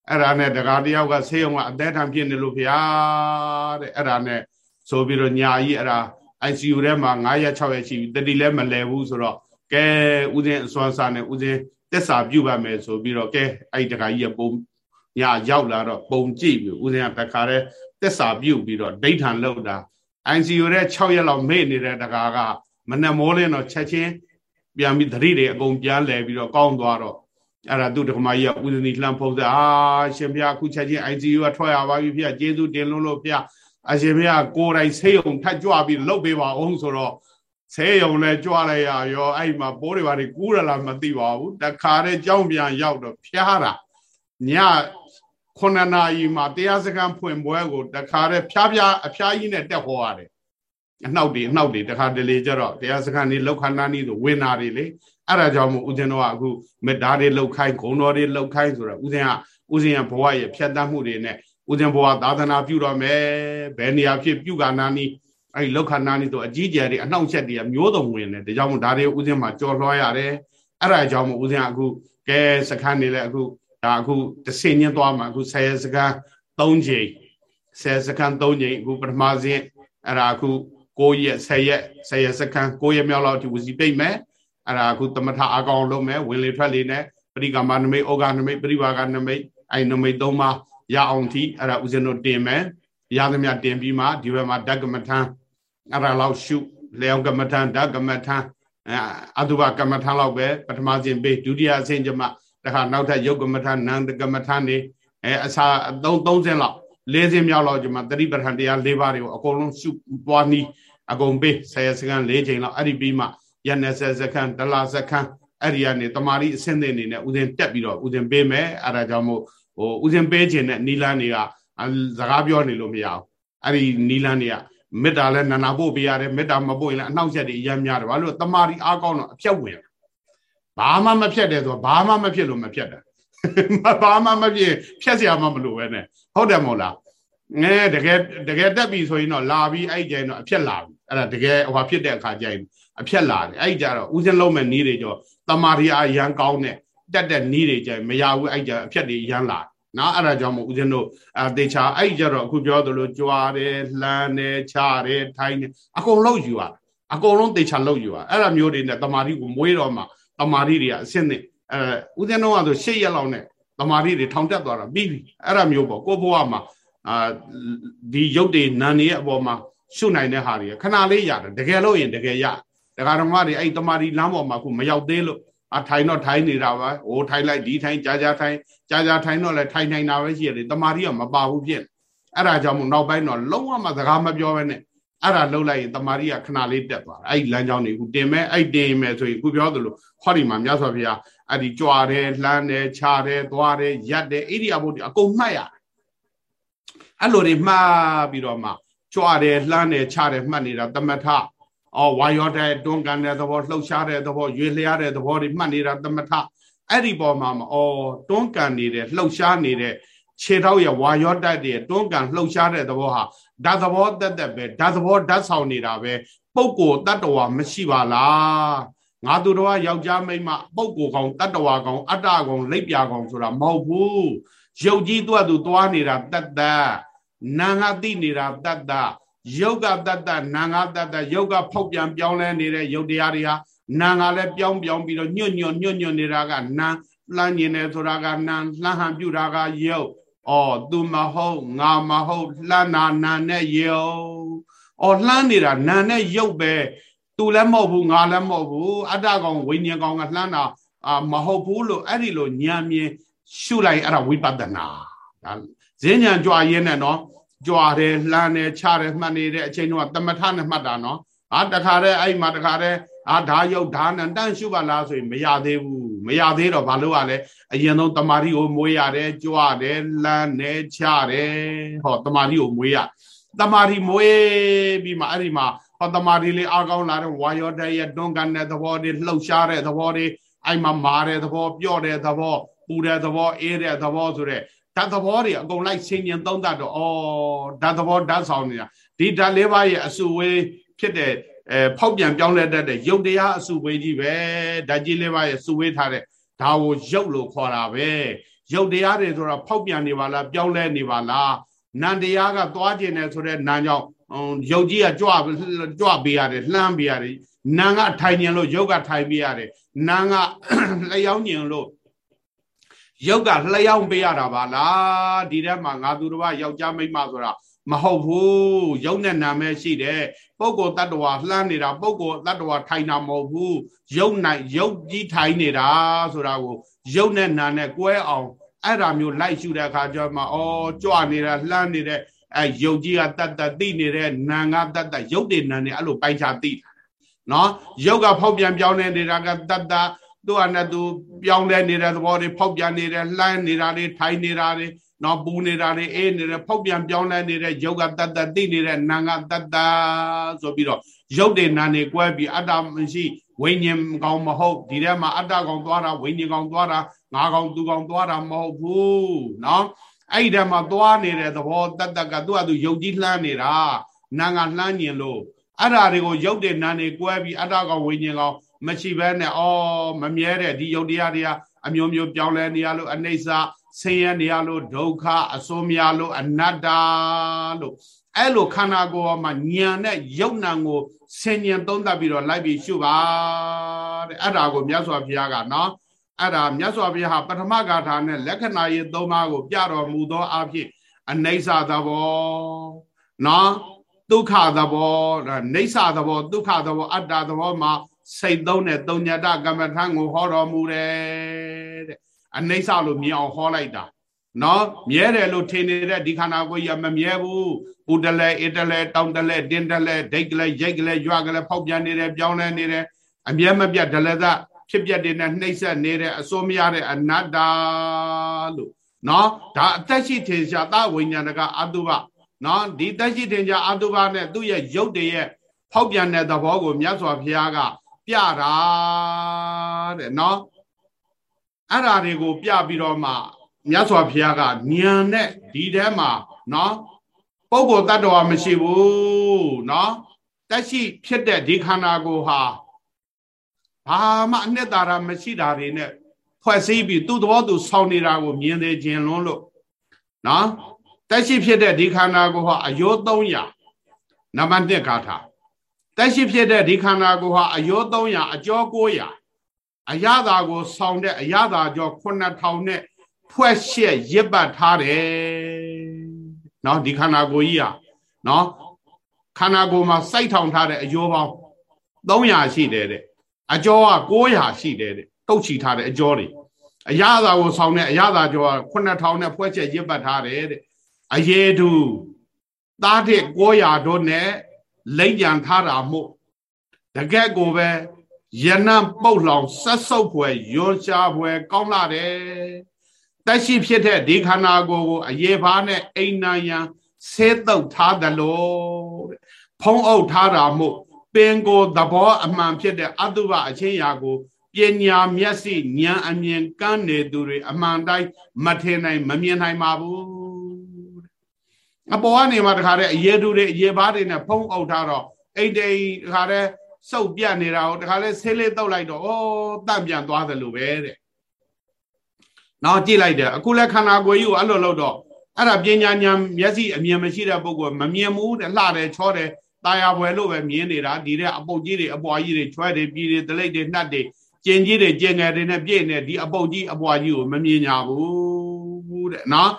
S1: အဲ့ဒါနဲ့တကားတယောက်ကဆေးရုံကအသက်ထံဖြစ်နေလို့ဗျာတဲ့အဲ့ဒါနဲ့ဆိုပြီးတော့ညာကြီးအဲ့ဒါ ICU ထဲမှာ9ရက်6ရက်ရှိပြီတတိလည်းမလဲဘူးဆိုတော့ကဲဥစဉ်အစွမ်းစားနဲ့ဥစဉ်တက်စာပြုတ်ပါမယ်ဆိုပြီးတော့ကဲအဲ့တခါကြီးကပုံညရောက်လာတော့ပုံကြည့်ပြီးဥစဉ်ကတခါတည်းတက်စာပြုတ်ပြီးတော့ဒိဋ္ဌံလောက်တာ ICU ထဲ6ရက်လောက်မေ့နေတဲ့တခါက မနဲ့မိုးလင်းတော့ချက်ချင်းပြန်ပြီးသတိတွေအကုန်ပြန်လဲပြီးတော့ကောင်းသွားတော့အဲ့ဒါသူတခမကြီးကဥဒနီလှမ်းဖုံးစားအာရှင်ပြအခုချက်ချင်း ICU ကထွက်ရပါပြီဖေကျေးဇူးတင်လို့လို့ဖေအရှင်ဖေကိုယ်တိုင်ဆေးရုံထပ်ကြွပြီးလှုပ်ပေးပါအောင်ဆိုတော့ဆေးရုံလဲကြွလိုက်ရရောအဲ့မှာပိုးတွေဘာတွေကူးရလားမသိပါဘူးတခါတည်းကြောင်းပြန်ရောက်တော့ဖျားတာညခုနှစ်နာရီမှာတရားစခန်းဖွင့်ပွဲကိုတခါတည်းဖျားဖျားအဖျားကြီးနဲ့တက်ဟောရတယ် အနှောက်တွေအနှောက်တွေတခါတလေကြတော့တရားစခန်းနေလောက်ခန္ဓာနည်းဆိုဝင်နာတွေလေအဲ့ဒါကြောင့်မို့ဦးဇင်းတော်ကအခုမေတ္တာတွေလောက်ခိုင်းဂုဏ်တော်တွေလောက်ခိုင်းဆိုတော့ဦးဇင်းကဦးဇင်းရဲ့ဘဝရဲ့ဖြတ်တတ်မှုတွေနဲ့ဦးဇင်းဘဝသာသနာပြုတော်မယ်ဘယ်နေရာဖြစ်ပြုကနာနီးအဲ့ဒီလောက်ခနာနီးဆိုအကြီးကျယ်တွေအနှောင့်အယှက်တွေမျိုးစုံဝင်တယ်ဒါကြောင့်မို့ဒါတွေဦးဇင်းမှာကြော်လွှားရတယ်အဲ့ဒါကြောင့်မို့ဦးဇင်းအခုကဲစခန်းနေလဲအခုဒါအခုတစ်စင်ညင်းသွားမှာအခုဆယ်စခန်း၃ချိန်ဆယ်စခန်း၃ချိန်အခုပထမစဉ်အဲ့ဒါအခု 9ရက်10ရက်10ရက်စခန်း9ရက်မြောက်လောက်ဒီဝစီပိတ်မယ်အဲ့ဒါအခုသမထအကောင်လုံးမယ်ဝင်လေထွက်လေနဲ့ပရိကမနမိတ်ဩဃနမိတ်ပရိဘာကနမိတ်အဲ့နမိတ်၃ပါးရအောင်ထိအဲ့ဒါဦးဇင်းတို့တင်မယ်ရသမျှတင်ပြီးမှဒီဘက်မှာဓကမထံအဲ့ဒါလောက်ရှုလျောင်ကမထံဓကမထံအတုပကမ္မထံလောက်ပဲပထမစဉ်ပေးဒုတိယအဆင့်ကျမှတခါနောက်ထပ်ယုတ်ကမ္မထံနန္တကမ္မထံနေအဲအစာ3 30လောက် ၄စင်းမြောက်လောက်ဒီမှာသတိပဋ္ဌာန်တရား၄ပါးတွေကိုအကုန်လုံးရှုပွားနီးအကုန်ပေး10စက္ကန့်၄ချိန်လောက်အဲ့ဒီပြီးမှရ90စက္ကန့်ဒလာစက္ကန့်အဲ့ဒီကနေတမာရီအဆင့်တဲ့အနေနဲ့ဥစဉ်တက်ပြီးတော့ဥစဉ်ပေးမယ်အဲ့ဒါကြောင့်မို့ဟိုဥစဉ်ပေးခြင်းနဲ့နီလန်းတွေကစကားပြောနေလို့မရအောင်အဲ့ဒီနီလန်းတွေကမေတ္တာလည်းနာနာဖို့ပေးရတယ်မေတ္တာမဖို့ရင်လည်းအနှောက်အယှက်တွေအများများတယ်ဘာလို့တမာရီအားကောင်းတော့အဖြောက်ဝင်ဘာမှမဖြတ်တယ်ဆိုတော့ဘာမှမဖြစ်လို့မဖြတ်တာဘာမှမဖြစ်ဖြတ်စရာမှမလိုပဲနဲ့ ဟုတ်တယ်မဟုတ်လားငဲတကယ်တကယ်တက်ပြီဆိုရင်တော့လာပြီးအဲ့ကြရင်တော့အဖြက်လာပြီအဲ့ဒါတကယ်ဟိုဖြစ်တဲ့အခါကျရင်အဖြက်လာတယ်အဲ့ကြတော့ဦးစင်းလုံးမဲ့နီးတွေကြောတမာရီအားရန်ကောင်းတဲ့တက်တဲ့နီးတွေကျရင်မရဘူးအဲ့ကြအဖြက်တွေရန်လာနော်အဲ့ဒါကြောင့်မို့ဦးဇင်းတို့အတေချာအဲ့ကြတော့အခုပြောသလိုကြွားတယ်လှမ်းတယ်ချတယ်ထိုင်းတယ်အကုန်လုံးယူရအကုန်လုံးတေချာလုံးယူရအဲ့ဒါမျိုးတွေနဲ့တမာရီကိုမွေးတော့မှတမာရီတွေကအဆင့်နဲ့အဲဦးဇင်းတို့ကဆို၈ရက်လောက်နဲ့ တမာရီတွေထောင်တက်သွားတာပြီးပြီအဲ့ဒါမျိုးပေါ့ကိုဘဝမှာအာဒီရုပ်တွေနာနေရဲ့အပေါ်မှာရှုနိုင်တဲ့ဟာတွေခဏလေးရတယ်တကယ်လို့ရင်တကယ်ရဒကာဓမ္မတွေအဲ့တမာရီလမ်းပေါ်မှာခုမရောက်သေးလို့အထိုင်တော့ထိုင်နေတာပါဟိုထိုင်လိုက်ဒီထိုင်ကြာကြာထိုင်ကြာကြာထိုင်တော့လဲထိုင်နိုင်တာပဲရှိရတယ်တမာရီကမပါဘူးဖြစ်အဲ့ဒါကြောင့်မို့နောက်ပိုင်းတော့လုံးဝမစကားမပြောဘဲနဲ့အဲ့ဒါလှုပ်လိုက်ရင်တမာရီကခဏလေးတက်သွားအဲ့ဒီလမ်းကြောင်းတွေခုတင်မဲ့အဲ့တင်မဲ့ဆိုရင်ခုပြောသလိုဟောဒီမှာမြတ်စွာဘုရား အဲ့ဒီကြွားတယ်လှမ်းတယ်ခြားတယ်သွားတယ်ရက်တယ်ဣရိယာပုတ်အကုန်မှတ်ရတယ်အဲ့လိုတွေမှတ်ပြီးတော့မှကြွားတယ်လှမ်းတယ်ခြားတယ်မှတ်နေတာတမထအော်ဝါရောတဲ့တွန်းကန်တဲ့သဘောလှုပ်ရှားတဲ့သဘောရွေလျားတဲ့သဘောတွေမှတ်နေတာတမထအဲ့ဒီပေါ်မှာအော်တွန်းကန်နေတဲ့လှုပ်ရှားနေတဲ့ခြေထောက်ရဝါရောတက်တဲ့တွန်းကန်လှုပ်ရှားတဲ့သဘောဟာဓာတ်သဘောတက်တက်ပဲဓာတ်သဘောဓာတ်ဆောင်နေတာပဲပုပ်ကိုတတ္တဝါမရှိပါလား ငါသူတော်ကယောက်ျားမိန်းမပုပ်ကိုကောင်တတ္တဝါကောင်အတ္တကောင်လက်ပြကောင်ဆိုတာမဟုတ်ဘူးရုပ်ကြီးသူ့အတူသွားနေတာတတ်တတ်နာငါသိနေတာတတ်တတ်ယုတ်ကတတ်တတ်နာငါတတ်တတ်ယုတ်ကဖောက်ပြန်ပြောင်းလဲနေတဲ့ယုတ်တရားတွေဟာနာငါလည်းပြောင်းပြောင်းပြီးတော့ညွတ်ညွတ်ညွတ်ညွတ်နေတာကနာလှမ်းညင်တယ်ဆိုတာကနာလှမ်းဟန်ပြူတာကယုတ်ဩသူမဟုတ်ငါမဟုတ်လှမ်းနာနာနဲ့ယုတ်ဩလှမ်းနေတာနာနဲ့ယုတ်ပဲ သူလည်းမဟုတ်ဘူးငါလည်းမဟုတ်ဘူးအတ္တကောင်ဝိညာဉ်ကောင်ကလှမ်းတာအာမဟုတ်ဘူးလို့အဲ့ဒီလိုညံမြင်ရှုလိုက်အဲ့ဒါဝိပဿနာဒါဈဉ္ဉံကြွားရင်းနဲ့နော်ကြွားတယ်လှမ်းတယ်ချတယ်မှတ်နေတဲ့အချိန်တော့တမထနဲ့မှတ်တာနော်အာတခါတည်းအဲ့မှာတခါတည်းအာဓာယုတ်ဓာနံတန့်ရှုပါလားဆိုရင်မရသေးဘူးမရသေးတော့ဘာလို့ ਆ လဲအရင်ဆုံးတမာတိကိုမွေးရတယ်ကြွတယ်လမ်းတယ်ချတယ်ဟောတမာတိကိုမွေးရတမာတိမွေးပြီးမှအဲ့ဒီမှာ ဟောတမာတိလေးအကောင်းလာတဲ့ဝါယောတရဲ့တွန်းကန်တဲ့သဘောတွေလှုပ်ရှားတဲ့သဘောတွေအဲ့မှာမာတဲ့သဘောပြော့တဲ့သဘောပူတဲ့သဘောအေးတဲ့သဘောဆိုတဲ့ဓာတ်သဘောတွေအကုန်လိုက်ဆင်ញင်သုံးတတ်တော့ဩဓာတ်သဘောဓာတ်ဆောင်နေတာဒီဓာတ်လေးပါးရဲ့အစုဝေးဖြစ်တဲ့အဲဖောက်ပြန်ပြောင်းလဲတတ်တဲ့ရုပ်တရားအစုဝေးကြီးပဲဓာတ်ကြီးလေးပါးရဲ့စုဝေးထားတဲ့ဒါကိုရုပ်လို့ခေါ်တာပဲရုပ်တရားတွေဆိုတာဖောက်ပြန်နေပါလားပြောင်းလဲနေပါလားနံတရားကသွားကျင်တယ်ဆိုတဲ့နံကြောင့် ရုပ်ကြီးကကြွကြွပေးရတယ်လှမ်းပေးရတယ်နံကထိုင်ညင်လို့ရုပ်ကထိုင်ပေးရတယ်နံကလျှောင်းညင်လို့ရုပ်ကလျှောင်းပေးရတာပါလားဒီထဲမှာငါသူတော်ကယောက်ျားမိန်းမဆိုတာမဟုတ်ဘူးရုပ်နဲ့နာမည်ရှိတယ်ပုဂ္ဂိုလ်တ attva လှမ်းနေတာပုဂ္ဂိုလ်တ attva ထိုင်တာမဟုတ်ဘူးရုပ်နိုင်ရုပ်ကြီးထိုင်နေတာဆိုတာကိုရုပ်နဲ့နာနဲ့ကွဲအောင်အဲ့ဒါမျိုးလိုက်ရှုတဲ့အခါကျမှဩကြွနေတာလှမ်းနေတဲ့ အဲရုပ်ကြီးကတတ်တတ်သိနေတဲ့နာငါတတ်တတ်ရုပ်တွေနာနေအဲ့လိုပိုင်းခြားသိတာနော်ရုပ်ကဖောက်ပြန်ပြောင်းနေနေတာကတတ်တတ်သူ့အနဲ့သူပြောင်းလဲနေတဲ့သဘောတွေဖောက်ပြန်နေတဲ့လှမ်းနေတာတွေထိုင်နေတာတွေနော်ပူနေတာတွေအေးနေတယ်ဖောက်ပြန်ပြောင်းလဲနေတဲ့ယုတ်ကတတ်တတ်သိနေတဲ့နာငါတတ်တဆိုပြီးတော့ယုတ်တွေနာနေကွဲပြီးအတ္တမရှိဝိညာဉ်ကောင်မဟုတ်ဒီထဲမှာအတ္တကောင်သွားတာဝိညာဉ်ကောင်သွားတာငါကောင်သူကောင်သွားတာမဟုတ်ဘူးနော် အဲ့ဒီထဲမှာသွားနေတဲ့သဘောတတ်တတ်ကသူ့အတူယုတ်ကြီးလှမ်းနေတာနာငါလှမ်းညင်လို့အဲ့ဓာတွေကိုယုတ်တဲ့နာနေကွဲပြီးအတ္တကောင်ဝိညာဉ်ကောင်မရှိဘဲနဲ့အော်မမြဲတဲ့ဒီယုတ်တရားတွေကအမျိုးမျိုးပြောင်းလဲနေရလို့အနိစ္စဆင်းရဲနေရလို့ဒုက္ခအစိုးမရလို့အနတ္တလို့အဲ့လိုခန္ဓာကိုယ်မှာညံနဲ့ယုတ်နံကိုဆင်ញံသုံးသပ်ပြီးတော့လိုက်ပြီးရှုပါတဲ့အဲ့ဒါကိုမြတ်စွာဘုရားကနော် အဲ့ဒါမြတ်စွာဘုရားဟာပထမဂါထာနဲ့လက္ခဏာရေးသုံးပါးကို ပြတော်မူသောအဖြစ်အနိစ္စသဘောနော်ဒုက္ခသဘောနေဆသဘောဒုက္ခသဘော အတ္တသဘောမှာစိတ်သုံးတဲ့တုံညတကမ္မထံကိုဟောတော်မူတယ်တဲ့အနိစ္စလို့မြင်အောင်ဟောလိုက်တာနော်မြဲတယ်လို့ထင်နေတဲ့ဒီခန္ဓာကိုယ်ကြီးကမမြဲဘူးပူတလဲအတလဲတောင်းတလဲတင်းတလဲဒိတ်ကလေးရိတ်ကလေးရွာကလေးဖောက်ပြန်နေတယ်ပြောင်းလဲနေတယ်အမြဲမပြတ်ဒလသ ဖြစ်ပြတဲ့နဲ့နှိမ့်ဆက်နေတဲ့အစိုးမရတဲ့အနတ္တလို့နော်ဒါအသက်ရှိထင်ရှားသဝိညာဏကအတုပနော်ဒီတက်ရှိထင်ရှားအတုပနဲ့သူ့ရဲ့ရုပ်တည်းရဲ့ဖောက်ပြန်တဲ့သဘောကိုမြတ်စွာဘုရားက ပြတာတဲ့နော်အဲ့ဓာတွေကိုပြပြီးတော့မှမြတ်စွာဘုရားကညံနဲ့ဒီထဲမှာနော်ပုဂ္ဂိုလ်တ attva မရှိဘူးနော်တက်ရှိဖြစ်တဲ့ဒီခန္ဓာကိုယ်ဟာ ဘာမှအနှစ်သာရမရှိတာတွေနဲ့ဖွဲ့စည်းပြီးသူ့သဘောသူဆောင်နေတာကိုမြင်သေးခြင်းလွန်းလို့နော်တက်ရှိဖြစ်တဲ့ဒီခန္ဓာကိုဟာအယော300နံပါတ်1ဂါထာတက်ရှိဖြစ်တဲ့ဒီခန္ဓာကိုဟာအယော300အကျော်900အရသာကိုဆောင်တဲ့အရသာကျော်9000နဲ့ဖွဲ့ရှက်ရစ်ပတ်ထားတယ်နော်ဒီခန္ဓာကိုယ်ကြီးဟာနော်ခန္ဓာကိုယ်မှာစိုက်ထောင်ထားတဲ့အယောပေါင်း300ရှိတယ်တဲ့ အကျော်က900ရှိတယ်တဲ့တုတ်ချီထားတဲ့အကျော်တွေအရသာကိုဆောင်တဲ့အရသာကျော်က9000နဲ့ဖွဲ့ချက်ရစ်ပတ်ထားတယ်တဲ့အယေတုသားတဲ့900တို့နဲ့လိမ့်ကြံထားတာမို့တကက်ကိုပဲယနံပုတ်လောင်ဆက်ဆုပ်ဖွယ်ယွန်ရှားဖွယ်ကောင်းလာတယ်တက်ရှိဖြစ်တဲ့ဒီခန္ဓာကိုယ်ကိုအယေဘာနဲ့အိမ်နာယံဆေးတုပ်ထားတယ်လို့တဲ့ဖုံးအုပ်ထားတာမို့ ပင်ကိုသဘောအမှန်ဖြစ်တဲ့အတုပအချင်းရာကိုပညာမျက်စိဉာဏ်အမြင်ကန်းနေသူတွေအမှန်တိုင်းမထင်နိုင်မမြင်နိုင်ပါဘူးအပေါ်ကနေမှတခါတည်းအယေတူတွေအယေဘာတွေနဲ့ဖုံးအုပ်ထားတော့အိတ်တိတ်တခါတည်းစုပ်ပြတ်နေတာကိုတခါလဲဆေးလေးတောက်လိုက်တော့ဩတန့်ပြန်သွားတယ်လို့ပဲတဲ့နောက်ကြည့်လိုက်တယ်အခုလဲခန္ဓာကိုယ်ကြီးကိုအဲ့လိုလုပ်တော့အဲ့ဒါပညာဉာဏ်မျက်စိအမြင်မရှိတဲ့ပုဂ္ဂိုလ်မမြင်ဘူးတဲ့လှတယ်ချောတယ် ตายာပွဲလို့ပဲမြင်နေတာဒီတဲ့အပုတ်ကြီးတွေအပွားကြီးတွေချွဲတယ်ပြည်တွေတလိပ်တွေနှက်တွေကျင်ကြီးတွေကျင်ငယ်တွေနဲ့ပြည့်နေဒီအပုတ်ကြီးအပွားကြီးကိုမမြင်ညာဘူးတဲ့နော်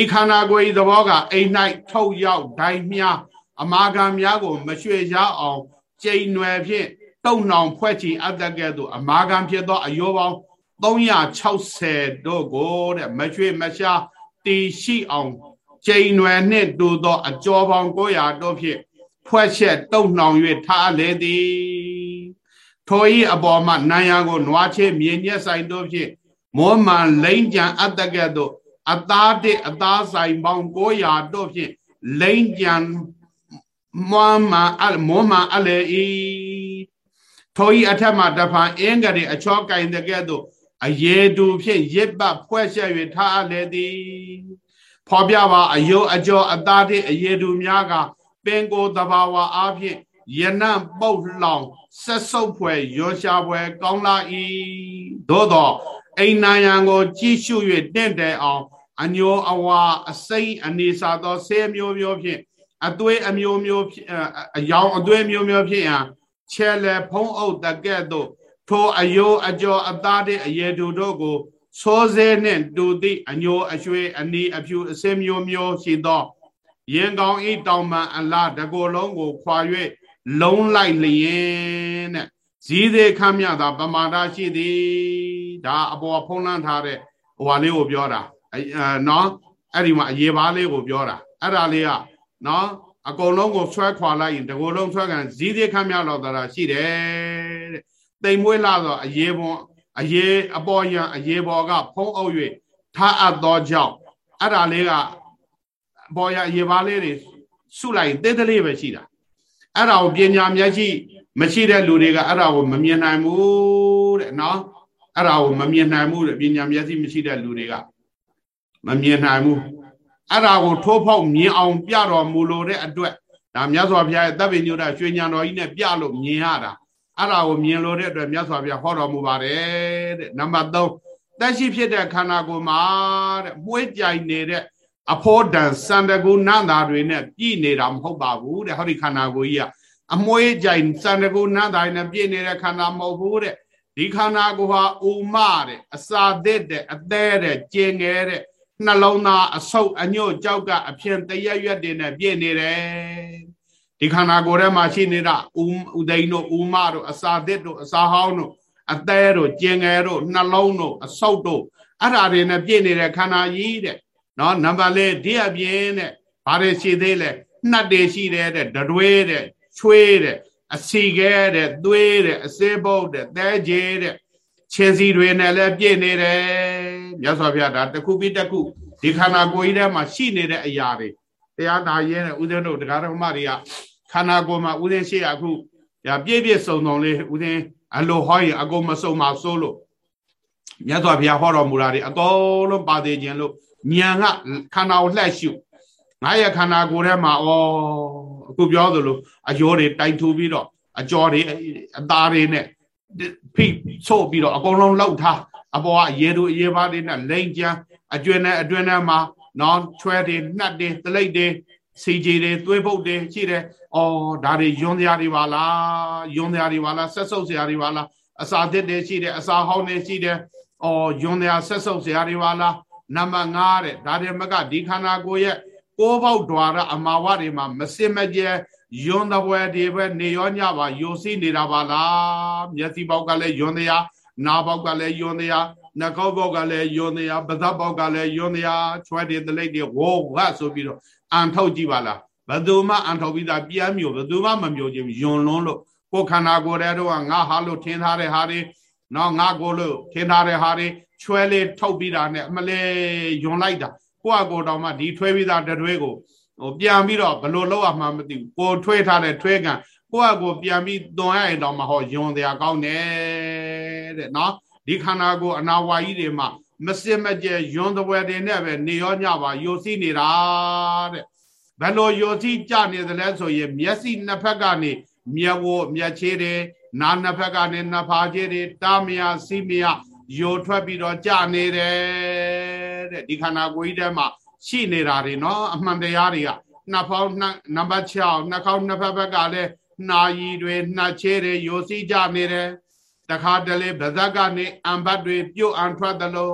S1: ဤခန္ဓာကိုယ်ဤသဘောကအိမ်၌ထုတ်ရောက်ဒိုင်မြအမာခံများကိုမရွှေရအောင်ကျိန်ွယ်ဖြင့်တုံနှောင်ဖွဲ့ချီအပ်တကဲ့သို့အမာခံဖြစ်သောအယောပေါင်း360တို့ကိုတဲ့မရွှေမရှားတည်ရှိအောင်ကျိန်ွယ်နှင့်တူသောအကျော်ပေါင်း900တို့ဖြင့် ဖွဲ့ချက်တုံနှောင်၍ထားလေသည်ထိုဤအပေါ်မှနာယကိုနွားချေမြင်ညက်ဆိုင်တို့ဖြင့်မောမှန်လိမ့်ကြံအပ်တကဲ့သို့အသားတဲ့အသားဆိုင်ပေါင်း900တို့ဖြင့်လိမ့်ကြံမွမ်းမှအမောမှအလေဤထိုဤအထက်မှတဖန်အင်းကလေးအချောကင်တဲ့ကဲ့သို့အယေတူဖြင့်ရစ်ပတ်ဖွဲ့ဆက်၍ထားလေသည်ဖော်ပြပါအယုအကျော်အသားတဲ့အယေတူများက ပင်ကိုတဘာဝအားဖြင့်ယနံပုတ်လောင်ဆက်ဆုပ်ဖွယ်ရောရှာဖွယ်ကောင်းလာ၏သို့သောအိမ်နာယံကိုကြည့်ရှု၍တင့်တယ်အောင်အညောအဝါအစိမ့်အနေစာသောဆဲမျိုးမျိုးဖြင့်အသွေးအမျိုးမျိုးအယောင်အသွေးမျိုးမျိုးဖြင့်ချဲလေဖုံးအုပ်တကဲ့သို့ထိုအယိုးအကျော်အသားတဲ့အရေတူတို့ကိုစောစဲနှင့်တူသည့်အညိုအရွှေအနီအဖြူအစင်းမျိုးမျိုးရှိသော ရင်ကောင်းဤတောင်မှန်အလားတကိုယ်လုံးကိုခွာ၍လုံးလိုက်လျင်တဲ့ဇီးသေးခမ်းမြတာပမာဒရှိသည်ဒါအပေါ်ဖုံးလန်းထားတဲ့ဟိုဟာလေးကိုပြောတာအဲနော်အဲ့ဒီမှာအရေးပါလေးကိုပြောတာအဲ့ဒါလေးကနော်အကုန်လုံးကိုဆွဲခွာလိုက်ရင်တကိုယ်လုံးဆွဲကန်ဇီးသေးခမ်းမြတော့တာရှိတယ်တဲ့တိမ်မွေးလာတော့အရေးပွန်အရေးအပေါ်ရန်အရေးပေါ်ကဖုံးအုပ်၍ထားအပ်သောကြောင့်အဲ့ဒါလေးက ပေါ်ရအရေးပါလေးတွေစုလိုက်တေးတလေးပဲရှိတာအဲ့ဒါကိုပညာမျက်ရှိမရှိတဲ့လူတွေကအဲ့ဒါကိုမမြင်နိုင်ဘူးတဲ့နော်အဲ့ဒါကိုမမြင်နိုင်ဘူးတဲ့ပညာမျက်စိမရှိတဲ့လူတွေကမမြင်နိုင်ဘူးအဲ့ဒါကိုထိုးဖောက်မြင်အောင်ပြတော်မူလို့တဲ့အတွက်ဒါမြတ်စွာဘုရားရဲ့တပ်ပညုတရွှေညံတော်ကြီးနဲ့ပြလို့မြင်ရတာအဲ့ဒါကိုမြင်လို့တဲ့အတွက်မြတ်စွာဘုရားဟောတော်မူပါတယ်တဲ့နံပါတ်3တက်ရှိဖြစ်တဲ့ခန္ဓာကိုယ်မှာတဲ့မှုေးကြိုင်နေတဲ့ အဖောဒံစန္ဒကုနန္တာတွေနဲ့ပြည့်နေတာမဟုတ်ပါဘူးတဲ့ဟောဒီခန္ဓာကိုယ်ကြီးကအမွေးကြိုင်စန္ဒကုနန္တာတွေနဲ့ပြည့်နေတဲ့ခန္ဓာမဟုတ်ဘူးတဲ့ဒီခန္ဓာကိုယ်ဟာဥမတဲ့အစာသစ်တဲ့အသေးတဲ့ကျင်ငယ်တဲ့နှလုံးသားအဆုပ်အညွတ်ကြောက်ကအဖြစ်တရက်ရွက်တွေနဲ့ပြည့်နေတယ်ဒီခန္ဓာကိုယ်ထဲမှာရှိနေတာဥဥဒိန်တို့ဥမတို့အစာသစ်တို့အစာဟောင်းတို့အသေးတို့ကျင်ငယ်တို့နှလုံးတို့အဆုပ်တို့အဲ့ဓာတွေနဲ့ပြည့်နေတဲ့ခန္ဓာကြီးတဲ့ နော်နံပါတ်၄ဒီအပြင်တဲ့ဘာတွေရှိသေးလဲနှတ်တွေရှိတယ်တဲ့ဒတွေးတဲ့ချွေးတဲ့အစီခဲတဲ့သွေးတဲ့အစေးပုတ်တဲ့သဲကြီးတဲ့ခြေစီတွေနဲ့လည်းပြည့်နေတယ်မြတ်စွာဘုရားဒါတစ်ခုပြီးတစ်ခုဒီခန္ဓာကိုယ်ကြီးထဲမှာရှိနေတဲ့အရာတွေတရားနာရဲတဲ့ဦးဇင်းတို့တရားဓမ္မတွေကခန္ဓာကိုယ်မှာဦးဇင်းရှိရအခုဒါပြည့်ပြည့်စုံစုံလေးဦးဇင်းအလိုဟောရင်အကုန်မစုံပါစိုးလို့မြတ်စွာဘုရားဟောတော်မူတာတွေအကုန်လုံးပါသေးခြင်းလို့ ဉာဏ်ကခန္ဓာကိုလှည့်ရှုငါရဲ့ခန္ဓာကိုယ်ထဲမှာဩအခုပြောသလိုအယောတွေတိုက်ထူပြီးတော့အကြောတွေအသားတွေနဲ့ဖိဆို့ပြီးတော့အကုန်လုံးလောက်ထားအပေါ်ကရေတို့ရေပါးတွေနဲ့လိန်ကြမ်းအကျွင်းနဲ့အတွင်းထဲမှာနော်ချွဲတွေနှက်တွေတလိပ်တွေစီကြီးတွေသွေးပုတ်တွေရှိတယ်။အော်ဒါတွေယွန်းတရားတွေပါလား။ယွန်းတရားတွေပါလားဆက်ဆုပ်စရာတွေပါလား။အစာသစ်တွေရှိတယ်အစာဟောင်းတွေရှိတယ်။အော်ယွန်းတရားဆက်ဆုပ်စရာတွေပါလား နံပါတ်5တဲ့ဒါတွေမကဒီခန္ဓာကိုယ်ရဲ့ကိုးပေါက် द्वार အမာဝတွေမှာမစင်မကျဲယွန်းတပွဲဒီပဲနေရောညပါယိုစီးနေတာပါလားမျက်စိပေါက်ကလည်းယွန်းတရားနားပေါက်ကလည်းယွန်းတရားနှာခေါင်းပေါက်ကလည်းယွန်းတရားပါးစပ်ပေါက်ကလည်းယွန်းတရားချွဲတွေတလိပ်တွေဝေါဝတ်ဆိုပြီးတော့အန်ထုတ်ကြည့်ပါလားဘယ်သူမှအန်ထုတ်ပြီးသားပြန်မျိုးဘယ်သူမှမမျိုးချင်းယွန်းလွန်းလို့ကိုယ်ခန္ဓာကိုယ်ထဲတော့ငါဟာလို့ထင်ထားတဲ့ဟာတွေ နော်ငါကိုလို့ထင်ထားတဲ့ဟာတွေချွဲလေးထုတ်ပြီးတာနဲ့အမလဲယွန်လိုက်တာကိုယ့်အကိုတောင်မှဒီထွဲပြီးသားတတွဲကိုဟိုပြန်ပြီးတော့ဘလို့လောက်အောင်မှမသိဘူးကိုထွဲထားတဲ့ထွဲကံကိုယ့်အကိုပြန်ပြီးသွန်ရရင်တော့မှဟောယွန်တရားကောင်းတယ်တဲ့နော်ဒီခန္ဓာကိုယ်အနာဝါကြီးတွေမှာမစစ်မကျဲယွန်တပွဲတွေနဲ့ပဲနေရောညပါယိုစီးနေတာတဲ့ဘယ်လိုယိုစီးကြနေသလဲဆိုရင်မျက်စိနှစ်ဖက်ကနေမျက်ဝမျက်ချေတွေ နာနှစ်ဖက်ကနေနှစ်ဖာချေတွေတာမယစီမယယိုထွက်ပြီးတော့ကြာနေတယ်တဲ့ဒီခန္ဓာကိုယ်ကြီးထဲမှာရှိနေတာတွေနော်အမှန်တရားတွေကနှစ်ဖောင်းနံပါတ်6နှာခေါင်းနှစ်ဖက်ဘက်ကလည်းနှာရည်တွေနှာချေတွေယိုစီးကြနေတယ်တခါတလေဗဇက်ကနေအံဘတ်တွေပြုတ်အံထွက်သလို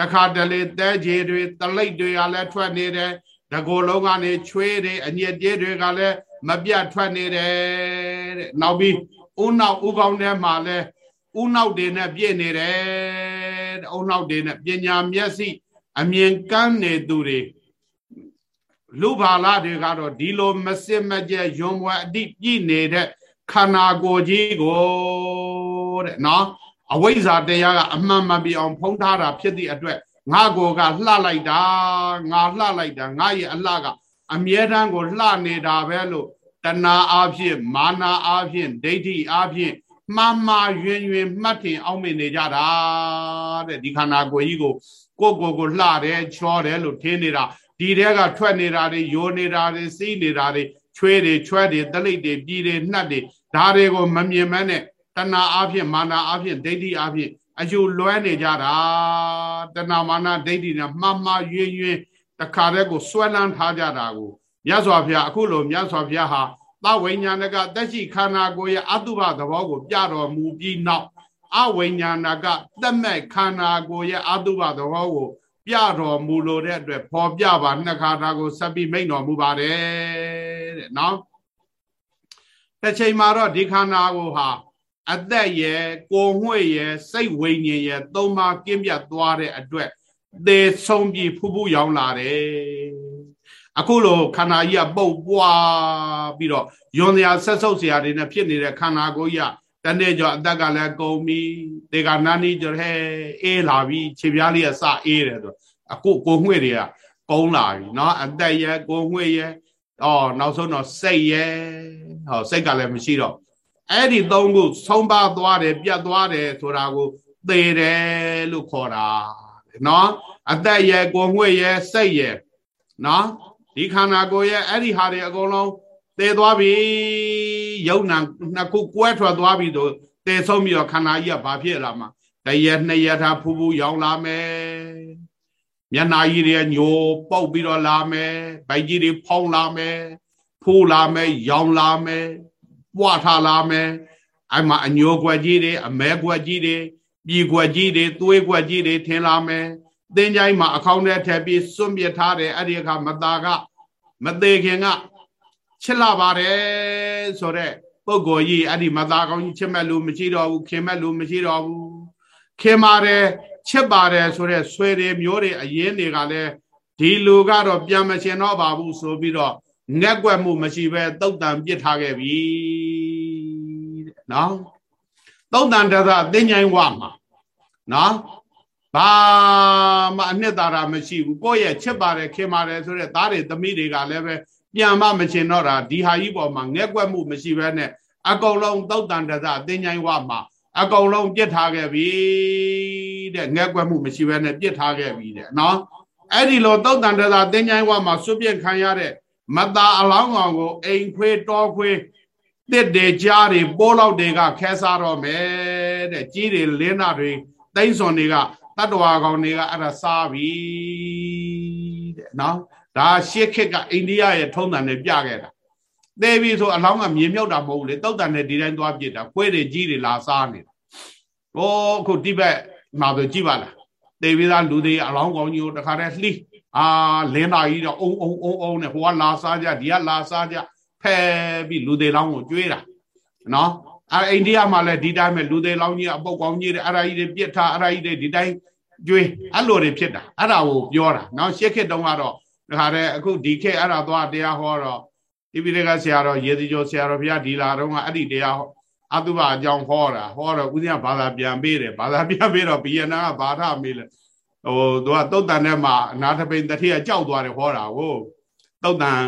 S1: တခါတလေတဲကြီးတွေတလိပ်တွေကလည်းထွက်နေတယ်တကိုယ်လုံးကနေချွေးတွေအညစ်ကြေးတွေကလည်းမပြတ်ထွက်နေတယ်တဲ့နောက်ပြီး ဥနောက်ဥကောင်းထဲမှာလည်းဥနောက်တွေနဲ့ပြည့်နေတယ်တဲ့ဥနောက်တွေနဲ့ပညာမျက်စိအမြင်ကန်းနေသူတွေလူဘာလာတွေကတော့ဒီလိုမစစ်မကြဲယွံဘွယ်အတိပြည့်နေတဲ့ခန္ဓာကိုယ်ကြီးကိုတဲ့နော်အဝိဇ္ဇာတရားကအမှန်မှန်ပြအောင် ဖုံးထားတာဖြစ်သည့်အတွက်ငါကိုကလှလိုက်တာငါလှလိုက်တာငါရဲ့အလှကအမြဲတမ်းကိုလှနေတာပဲလို့ တဏှာအားဖြင့်မာနာအားဖြင့်ဒိဋ္ဌိအားဖြင့်မှားမှားယွင်ယွင်မှတ်တင်အောင်မြင်နေကြတာတဲ့ဒီခန္ဓာကိုယ်ကြီးကိုကိုကိုကိုလှတယ်ချောတယ်လို့ထင်နေတာဒီတဲကထွက်နေတာတွေယိုနေတာတွေစီးနေတာတွေချွေးတွေချွဲတွေတလိပ်တွေပြည်တွေနှက်တွေဒါတွေကိုမမြင်မနဲ့တဏှာအဖြစ်မာနာအဖြစ်ဒိဋ္ဌိအဖြစ်အယူလွဲနေကြတာတဏှာမာနာဒိဋ္ဌိနဲ့မှားမှားယွင်ယွင်တခါတည်းကိုစွဲလန်းထားကြတာကို မြတ်စွာဘုရားအခုလိုမြတ်စွာဘုရားဟာသဝိညာဏကတက်ရှိခန္ဓာကိုယ်ရဲ့အတုပသဘောကိုပြတော်မူပြီးနောက်အဝိညာဏကတက်မဲ့ခန္ဓာကိုယ်ရဲ့အတုပသဘောကို ပြတော်မူလို့တဲ့အတွက်ဖော်ပြပါနှစ်ခါတာကိုဆက်ပြီးမိန့်တော်မူပါတယ်တဲ့နော်တစ်ချိန်မှာတော့ဒီခန္ဓာကိုဟာအသက်ရဲ့ကိုငွေ့ရဲ့စိတ်ဝိညာဉ်ရဲ့သုံးပါးကင်းပြတ်သွားတဲ့အတွက်သေဆုံးပြီးဖူးဖူးရောင်လာတယ် အခုလိုခန္ဓာကြီးကပုတ်ပွားပြီးတော့ယွန်စရာဆက်ဆုပ်စရာတွေနဲ့ဖြစ်နေတဲ့ခန္ဓာကိုယ်ကြီးကတနေ့ကျော်အသက်ကလည်းကုန်ပြီဒေဂနာနီကျော်ဟဲအေးလာပြီခြေပြားလေးကစအေးတယ်ဆိုအခုကိုငွေ့တွေကကုန်းလာပြီเนาะအသက်ရဲ့ကိုငွေ့ရဲ့အော်နောက်ဆုံးတော့စိတ်ရဲ့ဟောစိတ်ကလည်းမရှိတော့အဲ့ဒီသုံးခုဆုံးပါသွားတယ်ပြတ်သွားတယ်ဆိုတာကိုသေတယ်လို့ခေါ်တာเนาะအသက်ရဲ့ကိုငွေ့ရဲ့စိတ်ရဲ့เนาะ ဒီခန္ဓာကိုယ်ရဲ့အဲ့ဒီဟာတွေအကုန်လုံးသေသွားပြီယုံနာနှစ်ခုကွဲထွက်သွားပြီဆိုသေဆုံးပြီးတော့ခန္ဓာကြီးကဘာဖြစ်လာမှာတရက်နှစ်ရက်ထားဖူးဖူးရောင်လာမယ်မျက်နာကြီးတွေညိုပုတ်ပြီးတော့လာမယ်ဗိုက်ကြီးတွေဖုံးလာမယ်ဖူးလာမယ်ရောင်လာမယ်ပွားထားလာမယ်အဲ့မှာအညိုကွက်ကြီးတွေအမဲကွက်ကြီးတွေပြည်ကွက်ကြီးတွေသွေးကွက်ကြီးတွေထင်လာမယ် သင်္ချိုင်းမှာအခေါင်းထဲထည့်ပြီးစွန့်ပစ်ထားတယ်အဲ့ဒီအခါမသားကမသေးခင်ကချစ်လာပါတယ်ဆိုတော့ပုဂ္ဂိုလ်ကြီးအဲ့ဒီမသားကောင်းကြီးချစ်မဲ့လူမရှိတော့ဘူးခင်မဲ့လူမရှိတော့ဘူးခင်ပါတယ်ချစ်ပါတယ်ဆိုတော့ဆွေတွေမျိုးတွေအရင်တွေကလည်းဒီလူကတော့ပြန်မရှင်တော့ပါဘူးဆိုပြီးတော့ငက်ွက်မှုမရှိပဲတုတ်တန်ပြစ်ထားခဲ့ပြီတဲ့နော်တုတ်တန်တသအသိဉာဏ်ဝမှာနော် ဘာမှအနှစ်သာရမရှိဘူးကိုယ့်ရဲ့ချစ်ပါတယ်ခင်ပါတယ်ဆိုတဲ့သားတွေသမီးတွေကလည်းပဲပြန်မမချင်တော့တာဒီဟာကြီးပေါ်မှာငဲ့ကွက်မှုမရှိဘဲနဲ့အကုန်လုံးသုတ်တန်တစအသိဉိုင်းဝမှာအကုန်လုံးပြစ်ထားခဲ့ပြီတဲ့ငဲ့ကွက်မှုမရှိဘဲနဲ့ပြစ်ထားခဲ့ပြီတဲ့နော်အဲ့ဒီလိုသုတ်တန်တစအသိဉိုင်းဝမှာစွပြစ်ခံရတဲ့မတာအလောင်းကောင်ကိုအိမ်ခွေးတောခွေးတစ်တွေကြားတွေပိုးလောက်တွေကခဲစားတော့မယ်တဲ့ကြီးတွေလင်းနာတွေတိမ့်စွန်တွေက တတ္တဝါကောင်တွေကအဲ့ဒါစားပြီတဲ့နော်ဒါရှစ်ခက်ကအိန္ဒိယရဲ့ထုံးတန်နဲ့ပြခဲ့တာသေပြီဆိုအလောင်းကမြေမြုပ်တာမဟုတ်ဘူးလေတုတ်တန်နဲ့ဒီတိုင်းသွားပြစ်တာခွေးတွေကြီးတွေလာစားနေတာဟိုအခုတိဘက်မှာဆိုကြည့်ပါလားသေပြီသားလူတွေအလောင်းကောင်ကြီးကိုတခါတည်းလှီးအာလင်းသားကြီးတော့အုံအုံအုံအုံနဲ့ဟိုကလာစားကြဒီကလာစားကြဖဲပြီးလူတွေလောင်းကိုကျွေးတာနော် အဲအိန္ဒိယမှာလည်းဒီတိုင်းပဲလူတွေလောင်းကြီးအပုတ်ကောင်းကြီးတွေအဲ့ဒါကြီးတွေပြစ်ထားအဲ့ဒါကြီးတွေဒီတိုင်းကျွေးအဲ့လိုတွေဖြစ်တာအဲ့ဒါကိုပြောတာနော်ရှစ်ခေတ်တုန်းကတော့ဒါခါတဲ့အခုဒီခေတ်အဲ့ဒါသွားတရားဟောတော့ဒီပိဋကဆရာတော်ရေစီကျော်ဆရာတော်ဘုရားဒီလာတော့ကအဲ့ဒီတရားအတုပအကြောင်းဟောတာဟောတော့ဦးဇင်းကဘာသာပြန်ပေးတယ်ဘာသာပြန်ပေးတော့ဘီယနာကဘာထမေးလဲဟိုသူကတုတ်တန်ထဲမှာအနာထပိန်တတိယကြောက်သွားတယ်ဟောတာကိုတုတ်တန်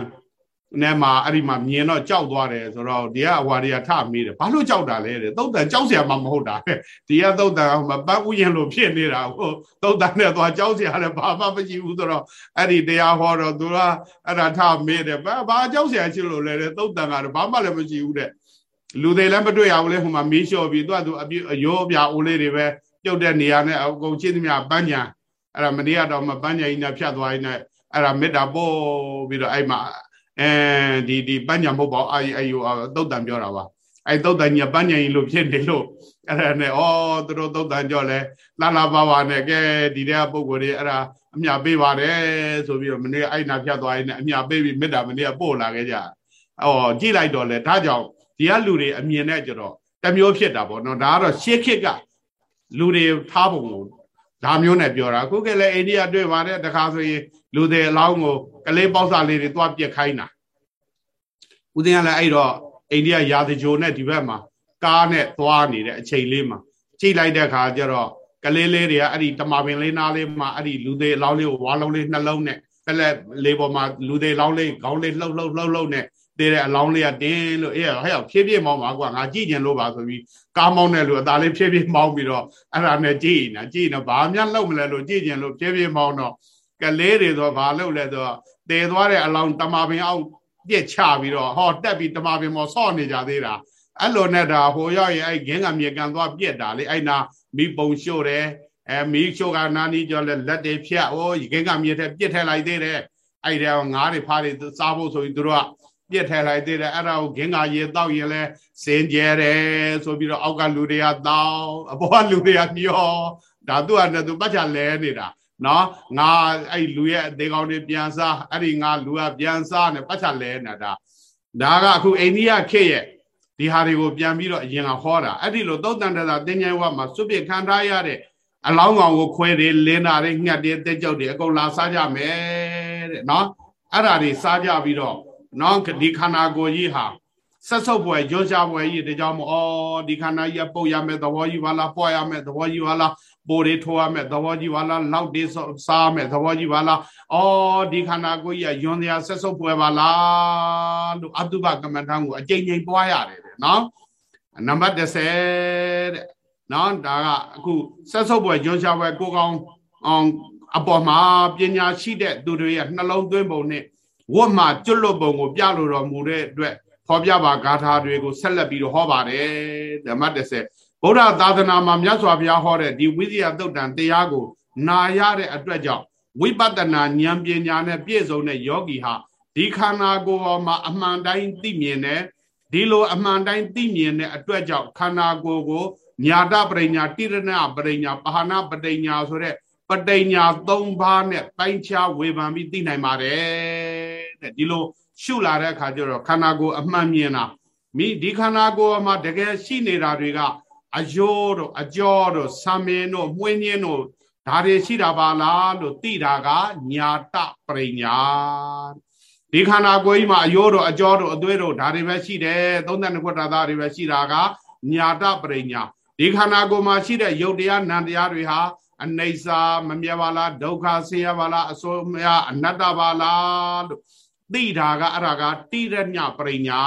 S1: နဲ့မှာအဲ့ဒီမှာမြင်တော့ကြောက်သွားတယ်ဆိုတော့ဒီကအဝါတွေကထမေးတယ်ဘာလို့ကြောက်တာလဲတဲ့သုတ်တန်ကြောက်เสียမှမဟုတ်တာဒီကသုတ်တန်မပတ်ဥယျင်လို့ဖြစ်နေတာဟိုသုတ်တန်နဲ့သွားကြောက်เสียလည်းဘာမှမရှိဘူးဆိုတော့အဲ့ဒီတရားဟောတော့သူကအဲ့ဒါထမေးတယ်ဘာဘာကြောက်เสียရှိလို့လဲတဲ့သုတ်တန်ကတော့ဘာမှလည်းမရှိဘူးတဲ့ လူတွေလည်းမတွေ့ရဘူးလေဟိုမှာမီးလျှော်ပြီးသူကသူအပြအယောအပြအိုးလေးတွေပဲပြုတ်တဲ့နေရာနဲ့အကုန်ချင်းသမျှပန်းညာအဲ့ဒါမနေ့ကတော့မှပန်းညာကြီးနဲ့ဖြတ်သွားရင်းနဲ့အဲ့ဒါမေတ္တာပို့ပြီးတော့အဲ့မှာ အဲဒီဒီပန်းညာမဟုတ်ပါဘူးအဲ့အဲ့ဟိုသုတ်တန်ပြောတာပါအဲ့သုတ်တန်ကြီးပန်းညာကြီးလို့ဖြစ်နေလို့အဲ့ဒါနဲ့ဩသူတို့သုတ်တန်ကြောလဲလာလာပါပါနဲ့ကဲဒီတဲ့ပုံကိုယ်တွေအဲ့ဒါအမြပေးပါတယ်ဆိုပြီးတော့မနေ့အဲ့နာဖြတ်သွားရင်းနဲ့အမြပေးပြီးမေတ္တာမနေ့ကပို့လာခဲ့ကြဩကြည့်လိုက်တော့လေဒါကြောင့်ဒီကလူတွေအမြင်နဲ့ကြတော့တမျိုးဖြစ်တာပေါ့နော်ဒါကတော့ရှေးခေတ်ကလူတွေထားပုံကိုဒါမျိုးနဲ့ပြောတာအခုကလည်းအိန္ဒိယတွေ့ပါတယ်တခါဆိုရင် လူတွေအလောင်းကိုကလေးပေါက်စာလေးတွေတွားပြက်ခိုင်းတာဦးသိန်းကလည်းအဲ့တော့အိန္ဒိယရာဇဂျိုနဲ့ဒီဘက်မှာကားနဲ့သွားနေတဲ့အချိန်လေးမှာကြိတ်လိုက်တဲ့ခါကျတော့ကလေးလေးတွေကအဲ့ဒီတမပင်လေးနားလေးမှာအဲ့ဒီလူသေးအလောင်းလေးကိုဝါလုံးလေးနှလုံးနဲ့ကလက်လေးပေါ်မှာလူသေးအလောင်းလေးခေါင်းလေးလှုပ်လှုပ်လှုပ်လှုပ်နဲ့သေးတဲ့အလောင်းလေးကတင်းလို့အေးဟဲ့ဖြည်းဖြည်းမောင်းပါကွာငါကြည့်ကျင်လို့ပါဆိုပြီးကားမောင်းတဲ့လူအသားလေးဖြည်းဖြည်းမောင်းပြီးတော့အဲ့ဒါနဲ့ကြည့်နေတာကြည့်နေဘာမှလှုပ်မလဲလို့ကြည့်ကျင်လို့ဖြည်းဖြည်းမောင်းတော့ ကလေးတွေဆိုဘာလုပ်လဲဆိုတော့တည်သွားတဲ့အလောင်းတမာပင်အောက်ပြက်ချပြီးတော့ဟောတက်ပြီးတမာပင်မောဆော့နေကြသေးတာအဲ့လိုနဲ့ဒါဟိုရောက်ရင်အဲ့ဂင်းကမြေကန်သွားပြက်တာလေအဲ့နာမိပုံရှို့တယ်အဲမိရှို့ကနာနီကျော်လက်လက်တွေဖြတ်ဟိုဂင်းကမြေထဲပြက်ထဲလိုက်သေးတယ်အဲ့ဒါငါးတွေဖားတွေစားဖို့ဆိုရင်တို့ကပြက်ထဲလိုက်သေးတယ်အဲ့ဒါကိုဂင်းကရေတောက်ရင်လဲစင်ကြဲတယ်ဆိုပြီးတော့အောက်ကလူတွေကတောက်အပေါ်ကလူတွေကမျောဒါသူကနဲ့သူပတ်ချလဲနေတာ နော်ငါအဲ့လူရဲ့အသေးကောင်းတွေပြန်စားအဲ့ဒီငါလူကပြန်စားနဲ့ပတ်ချလဲနေတာဒါကအခုအိန္ဒိယခေတ်ရဲ့ဒီဟာတွေကိုပြန်ပြီးတော့အရင်ကဟောတာအဲ့ဒီလိုသုတ်တန်တရာတင်ញိုင်ဝမှာစွပြခံထားရတဲ့အလောင်းကောင်ကိုခွဲတယ်လင်းတာတွေငှက်တယ်တက်ကြောက်တယ်အကုန်လာစားကြမယ်တဲ့နော်အဲ့ဒါတွေစားကြပြီးတော့နော်ဒီခန္ဓာကိုယ်ကြီးဟာဆက်ဆုပ်ပွဲရောရှားပွဲကြီးတကြောင်မို့ဩဒီခန္ဓာကြီးပုတ်ရမယ်သဘောကြီးပါလားပွားရမယ်သဘောကြီးပါလား ပိုတွေထိုးရမယ်သဘောကြီးပါလားလောက်တွေစားမယ်သဘောကြီးပါလားဩဒီခန္ဓာကိုယ်ကြီးကယွန်တရားဆက်ဆုပ်ပွဲပါလားလို့အတုပကမ္မထံကိုအကြိမ်ကြိမ်ပွားရတယ်တဲ့နော်နံပါတ်30တဲ့နော်ဒါကအခုဆက်ဆုပ်ပွဲယွန်ရှားပွဲကိုကောင်အောင်အပေါ်မှာပညာရှိတဲ့သူတွေရဲ့နှလုံးသွင်းပုံနဲ့ဝတ်မှာကျွတ်လွတ်ပုံကိုပြလို့တော်မူတဲ့အတွက်ဟောပြပါဂါထာတွေကိုဆက်လက်ပြီးတော့ဟောပါတယ်ဓမ္မ30 ဗုဒ္ဓသာသနာမှာမြတ်စွာဘုရားဟောတဲ့ဒီဝိဇ္ဇာတုတ်တန်တရားကို နာရတဲ့အတွက်ကြောင့်ဝိပဿနာဉာဏ်ပညာနဲ့ပြည့်စုံတဲ့ယောဂီဟာဒီခန္ဓာကိုယ်ပေါ်မှာအမှန်တိုင်းသိမြင်တယ်ဒီလိုအမှန်တိုင်းသိမြင်တဲ့အတွက်ကြောင့်ခန္ဓာကိုယ်ကိုညာတပရိညာတိရဏပရိညာပါဟနာပရိညာဆိုတဲ့ပဋိညာ၃ပါးနဲ့ပိုင်းခြားဝေဖန်ပြီးသိနိုင်ပါတယ်တဲ့ဒီလိုရှုလာတဲ့အခါကျတော့ခန္ဓာကိုယ်အမှန်မြင်တာမိဒီခန္ဓာကိုယ်မှာတကယ်ရှိနေတာတွေက အယိုးတို့အကြောတို့ဆံမင်းတို့မှွင်းညင်းတို့ဒါတွေရှိတာပါလားလို့သိတာကညာတပရိညာဒီခန္ဓာကိုယ်ကြီးမှာအယိုးတို့အကြောတို့အသွေးတို့ဒါတွေပဲရှိတယ်32ခုတာသားတွေပဲရှိတာကညာတပရိညာဒီခန္ဓာကိုယ်မှာရှိတဲ့ယုတ်တရားနံတရားတွေဟာအနိစ္စမမြဲပါလားဒုက္ခဆင်းရဲပါလားအစိုးမရအနတ္တပါလားလို့သိတာကအဲ့ဒါကတိရညပရိညာ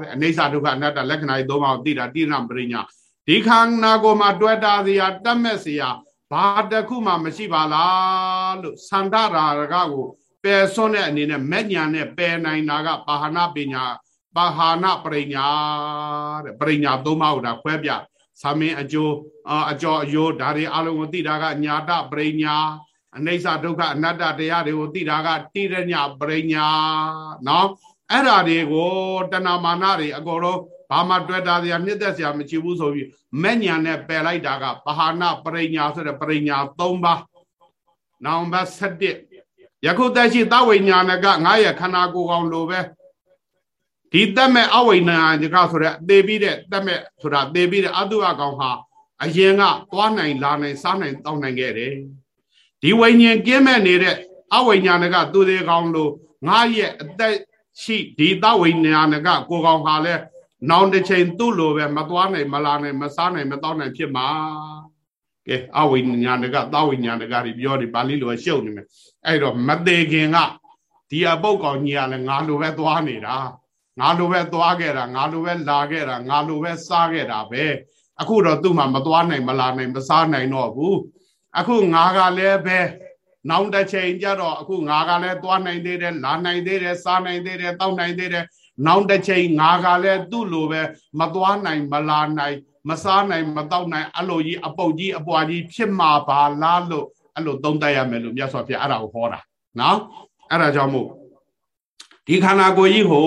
S1: တဲ့အနိစ္စဒုက္ခအနတ္တလက္ခဏာတွေသုံးပါးကိုသိတာတိရဏပရိညာ ဒီခန္ဓာကိုယ်မှာတွဲတာစရာတတ်မဲ့စရာဘာတခုမှမရှိပါလားလို့သန္တရာရကကိုပယ်စွန်းတဲ့အနေနဲ့မဲ့ညာနဲ့ပယ်နိုင်တာကပါဟနာပညာပါဟနာပရိညာတဲ့ပရိညာသုံးပါးကိုဒါခွဲပြသမင်းအကျိုးအကျော်အယိုးဒါတွေအလုံးကိုသိတာကညာတပရိညာအနိစ္စဒုက္ခအနတ္တတရားတွေကိုသိတာကတိရညပရိညာနော်အဲ့ဓာတွေကိုတဏမာနတွေအကုန်လုံး ဘာမှတွေ့တာစရာနှစ်သက်စရာမရှိဘူးဆိုပြီးမဲ့ညာနဲ့ပယ်လိုက်တာကပဟာနာပရိညာဆိုတဲ့ပရိညာ၃ပါးနောင်ဘ7ယခုတက်ရှိသဝိညာဏကငါရဲ့ခန္ဓာကိုယ်ကောင်လိုပဲဒီတက်မဲ့အဝိညာဏကဆိုတဲ့သေပြီးတဲ့တက်မဲ့ဆိုတာသေပြီးတဲ့အတုအကောင်ဟာအရင်ကသွားနိုင်လာနိုင်စားနိုင်တောင်းနိုင်ခဲ့တယ်ဒီဝိညာဉ်ကင်းမဲ့နေတဲ့အဝိညာဏကသူသေးကောင်လိုငါရဲ့အသက်ရှိဒီသဝိညာဏကကိုကောင်ဟာလဲ နောင်တစ်ချိန်သူ့လိုပဲမသွားနိုင်မလာနိုင်မစားနိုင်မတောင်းနိုင်ဖြစ်မှာကဲအဝိညာဏကသဝိညာဏကတွေပြောတယ်ပါဠိလိုရှုပ်နေမယ်အဲ့တော့မသေးခင်ကဒီအပုတ်ကောင်ကြီးကလည်းငါလိုပဲသွားနေတာငါလိုပဲသွားခဲ့တာငါလိုပဲလာခဲ့တာငါလိုပဲစားခဲ့တာပဲအခုတော့သူ့မှာမသွားနိုင်မလာနိုင်မစားနိုင်တော့ဘူးအခုငါကလည်းပဲနောက်တစ်ချိန်ကျတော့အခုငါကလည်းသွားနိုင်သေးတယ်လာနိုင်သေးတယ်စားနိုင်သေးတယ်တောက်နိုင်သေးတယ် နောက်တစ်ချိန်ငါကလည်းသူ့လိုပဲမသွားနိုင်မလာနိုင်မစားနိုင်မတောက်နိုင်အဲ့လိုကြီးအပုတ်ကြီးအပွားကြီးဖြစ်မှာပါလားလို့အဲ့လိုသုံးသပ်ရမယ်လို့မြတ်စွာဘုရားအဲ့ဒါကိုဟောတာနော်အဲ့ဒါကြောင့်မို့ဒီခန္ဓာကိုယ်ကြီးဟို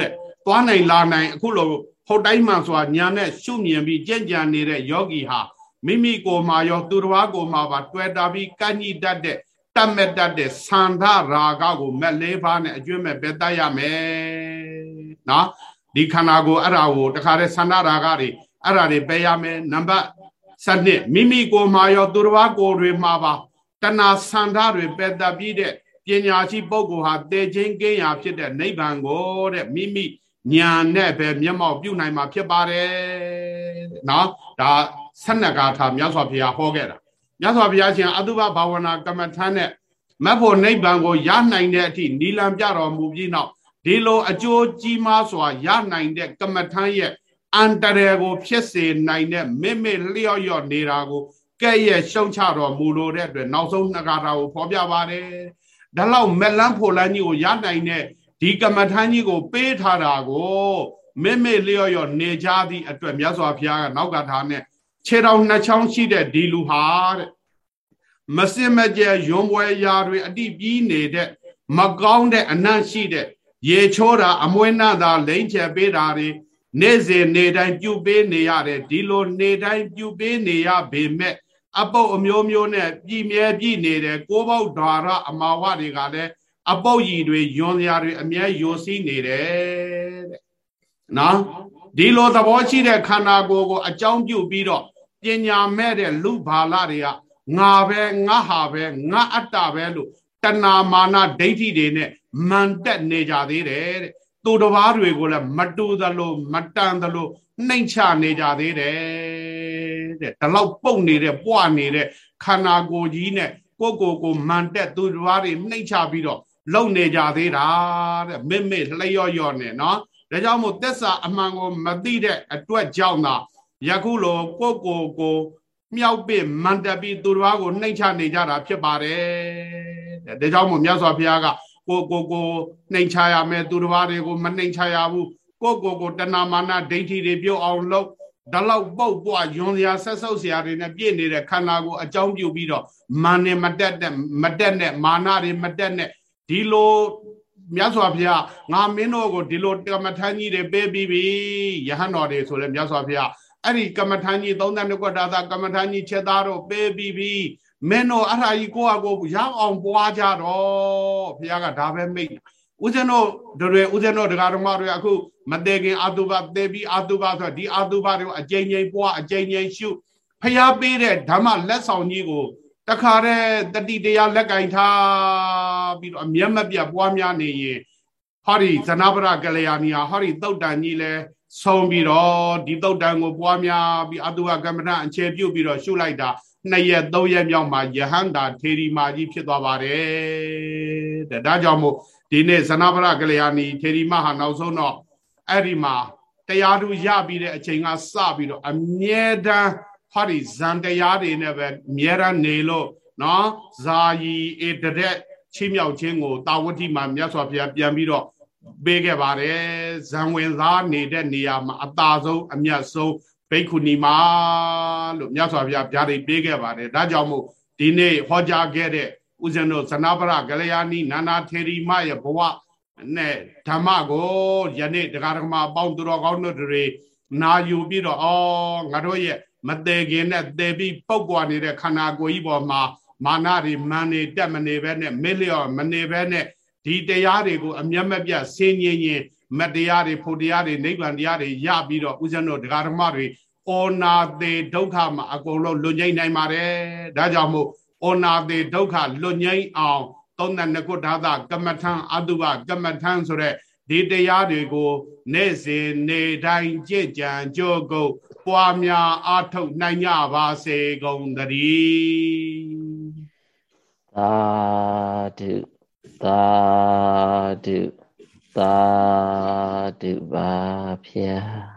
S1: တဲ့သွားနိုင်လာနိုင်အခုလိုဟုတ်တိုင်းမှဆိုတာညာနဲ့ရှုမြင်ပြီးကြင်ကြံနေတဲ့ယောဂီဟာမိမိကိုယ်မှာရောသူတော်ဘာကိုယ်မှာပါတွေ့တာပြီးကန့်ညိတတ်တဲ့တတ်မဲ့တတ်တဲ့သန္ဓရာဂကိုမက်လေးပါးနဲ့အကျွင့်မဲ့ပဲတတ်ရမယ် နော်ဒီခန္ဓာကိုယ်အဲ့ဒါကိုတခါတည်းသန္ဓရာဂတွေအဲ့ဒါတွေပဲရမယ်နံပါတ်7မိမိကိုယ်မှာရောသူတော်ဘာကိုယ်တွေမှာပါတဏှာသန္ဓတွေပဲတတ်ပြီးတဲ့ပညာရှိပုဂ္ဂိုလ်ဟာတေခြင်းကင်းရာဖြစ်တဲ့နိဗ္ဗာန်ကိုတဲ့မိမိညာနဲ့ပဲမျက်မှောက်ပြုနိုင်မှာဖြစ်ပါတယ်နော်ဒါဆက်နကာထာမြတ်စွာဘုရားဟောခဲ့တာမြတ်စွာဘုရားရှင်အတုပဘာဝနာကမ္မထမ်းနဲ့မတ်ဖို့နိဗ္ဗာန်ကိုရနိုင်တဲ့အထိနီလံပြတော်မူပြီးနောက် ဒီလိုအကျိုးကြီးမားစွာရနိုင်တဲ့ကမ္မထမ်းရဲ့အန္တရာယ်ကို ဖြစ်စေနိုင်တဲ့မိမိလျော့လျော့နေတာကိုကဲ့ရဲ့ရှုံချတော်မူလို့တဲ့အတွက်နောက်ဆုံးနှစ်ကာထာကိုဖော်ပြပါတယ်ဒါလောက်မက်လန်းဖို့လန်းကြီးကိုရနိုင်တဲ့ဒီကမ္မထမ်းကြီးကို ပေးထားတာကိုမေမေလျော့လျော့နေကြသည့်အတွက်မြတ်စွာဘုရားကနောက်ကထာနဲ့ခြေတော်နှစ်ချောင်းရှိတဲ့ဒီလူဟာတဲ့မစင်မကြဲယွန်ပွဲရာတွေအတိပြီးနေတဲ့မကောင်းတဲ့အနံ့ရှိတဲ့ ရေချိုးတာအမွေးနှံ့တာလိမ့်ချပေးတာတွေနေ့စဉ်နေတိုင်းပြုပေးနေရတယ်ဒီလိုနေတိုင်းပြုပေးနေရပေမဲ့အပုတ်အမျိုးမျိုးနဲ့ပြည်မြဲပြည်နေတဲ့ကိုးပေါက်ဓာရအမာဝတွေကလည်းအပုတ်ကြီးတွေယွန်စရာတွေအမြဲယိုစီးနေတယ်တဲ့နော်ဒီလိုသဘောရှိတဲ့ခန္ဓာကိုယ်ကိုအကြောင်းပြုပြီးတော့ပညာမဲ့တဲ့လူဘာလတွေကငါပဲငါဟာပဲငါအတ္တပဲလို့ တဏမာနဒိဋ္ဌိတွေနဲ့မန်တက်နေကြသေးတယ်တဲ့သူတစ်ပါးတွေကိုလည်းမတူသလိုမတန်သလိုနှိမ်ချနေကြသေးတယ်တဲ့ဒီလောက်ပုတ်နေတဲ့ပွားနေတဲ့ခန္ဓာကိုယ်ကြီးနဲ့ကိုယ့်ကိုယ်ကိုမန်တက်သူတစ်ပါးတွေနှိမ်ချပြီးတော့လုံနေကြသေးတာတဲ့မစ်မစ်လျော့လျော့နဲ့နော်ဒါကြောင့်မို့သက်စာအမှန်ကိုမသိတဲ့အတွက်ကြောင့်သာယခုလိုကိုယ့်ကိုယ်ကို မြောက်ပစ်မန်တက်ပြီးသူတစ်ပါးကိုနှိမ်ချနေကြတာဖြစ်ပါတယ်တဲ့ဒါကြောင့်မို့မြတ်စွာဘုရားကကိုကိုကိုနှိမ်ချရမယ်သူတစ်ပါးတွေကိုမနှိမ်ချရဘူးကိုကိုကိုတဏမာနဒိဋ္ဌိတွေပြုတ်အောင်လုပ်ဒါလောက်ပုတ်ပွားယွန်စရာဆက်ဆုပ်စရာတွေနဲ့ပြည့်နေတဲ့ခန္ဓာကိုအကြောင်းပြုပြီးတော့မာနေမတက်တဲ့မတက်နဲ့မာနတွေမတက်နဲ့ဒီလိုမြတ်စွာဘုရားငါမင်းတို့ကိုဒီလိုကမ္မထမ်းကြီးတွေပေးပြီးပြီယဟန်တော်တွေဆိုလဲမြတ်စွာဘုရား အဲ့ဒီကမ္မထမ်းကြီး32ကွတာသာကမ္မထမ်းကြီးချက်သားတို့ပေးပြီးပြီမင်းတို့အထာကြီးကိုယ့်အကိုရအောင်ပွားကြတော့ဘုရားကဒါပဲမိတ်ဦးဇင်းတို့တွေဦးဇင်းတို့ဒကာတော်မတွေအခုမသေးခင်အာတုဘသေပြီးအာတုဘဆိုဒီအာတုဘတွေကိုအကြိမ်ကြိမ်ပွားအကြိမ်ကြိမ်ရှုဖျားပေးတဲ့ဓမ္မလက်ဆောင်ကြီးကိုတခါတည်းတတိတရားလက်ကင်ထားပြီးတော့အမျက်မပြတ်ပွားများနေရင်ဟောဒီဇနဗရကလျာဏီဟာဟောဒီတုတ်တန်ကြီးလဲ ဆုံးပြီးတော့ဒီတုတ်တန်ကိုပွားများပြီးအတုဝကမ္မဋ္ဌအခြေပြုတ်ပြီးတော့ရှုလိုက်တာနှစ်ရက်သုံးရက်မြောက်မှာယဟန္တာထေရီမာကြီးဖြစ်သွားပါတယ်တဲ့ဒါကြောင့်မို့ဒီနေ့ဇနဗရကလျာဏီထေရီမဟာနောက်ဆုံးတော့အဲ့ဒီမှာတရားသူရပြီးတဲ့အချိန်ကစပြီးတော့အမြဲတမ်းဟောဒီဇန်တရားတွေနဲ့ပဲအမြဲတမ်းနေလို့နော်ဇာယီဧတရက်ချိမြောက်ခြင်းကိုတာဝတိမှာမြတ်စွာဘုရားပြန်ပြီးတော့ ပေးခဲ့ပါတယ်ဇံဝင်သားနေတဲ့နေရာမှာအသာဆုံးအမြတ်ဆုံးဘိက္ခုနီမာလို့မြတ်စွာဘုရားဗျာဒိတ်ပေးခဲ့ပါတယ်ဒါကြောင့်မို့ဒီနေ့ဟောကြားခဲ့တဲ့ဦးဇင်းတို့ဇနပရကလျာဏီနာနာထေရီမရဲ့ဘဝနဲ့ဓမ္မကိုယနေ့တရားဓမ္မအပေါင်းသူတော်ကောင်းတို့တွေနာယူပြီးတော့အော်ငါတို့ရဲ့မသေးခင်နဲ့သေပြီးပုတ်ပွားနေတဲ့ခန္ဓာကိုယ်ကြီးပေါ်မှာမာနတွေမန်နေတက်မနေပဲနဲ့မေ့လျော့မနေပဲနဲ့ ဒီတရားတွေကိုအမျက်မပြတ်ဆင်းញင်းရင်မတရားတွေဖို့တရားတွေနိဗ္ဗာန်တရားတွေရပြီးတော့ဦးဇင်းတို့ဒကာဓမ္မတွေအောနာသေးဒုက္ခမှာအကုန်လုံးလွတ်ငြိမ်းနိုင်ပါတယ်ဒါကြောင့်မို့အောနာသေးဒုက္ခလွတ်ငြိမ်းအောင်သုံးတဲ့ကုဋ္ဌာသကမ္မထံအတုပကမ္မထံဆိုတဲ့ဒီတရားတွေကိုနေ့စဉ်နေတိုင်းကြည်ကြံကြိုးကုပ်ပွားများအားထုတ်နိုင်ကြပါစေကုန်သတည်း
S2: သာဓု သာဓုသာဓုပါဖျား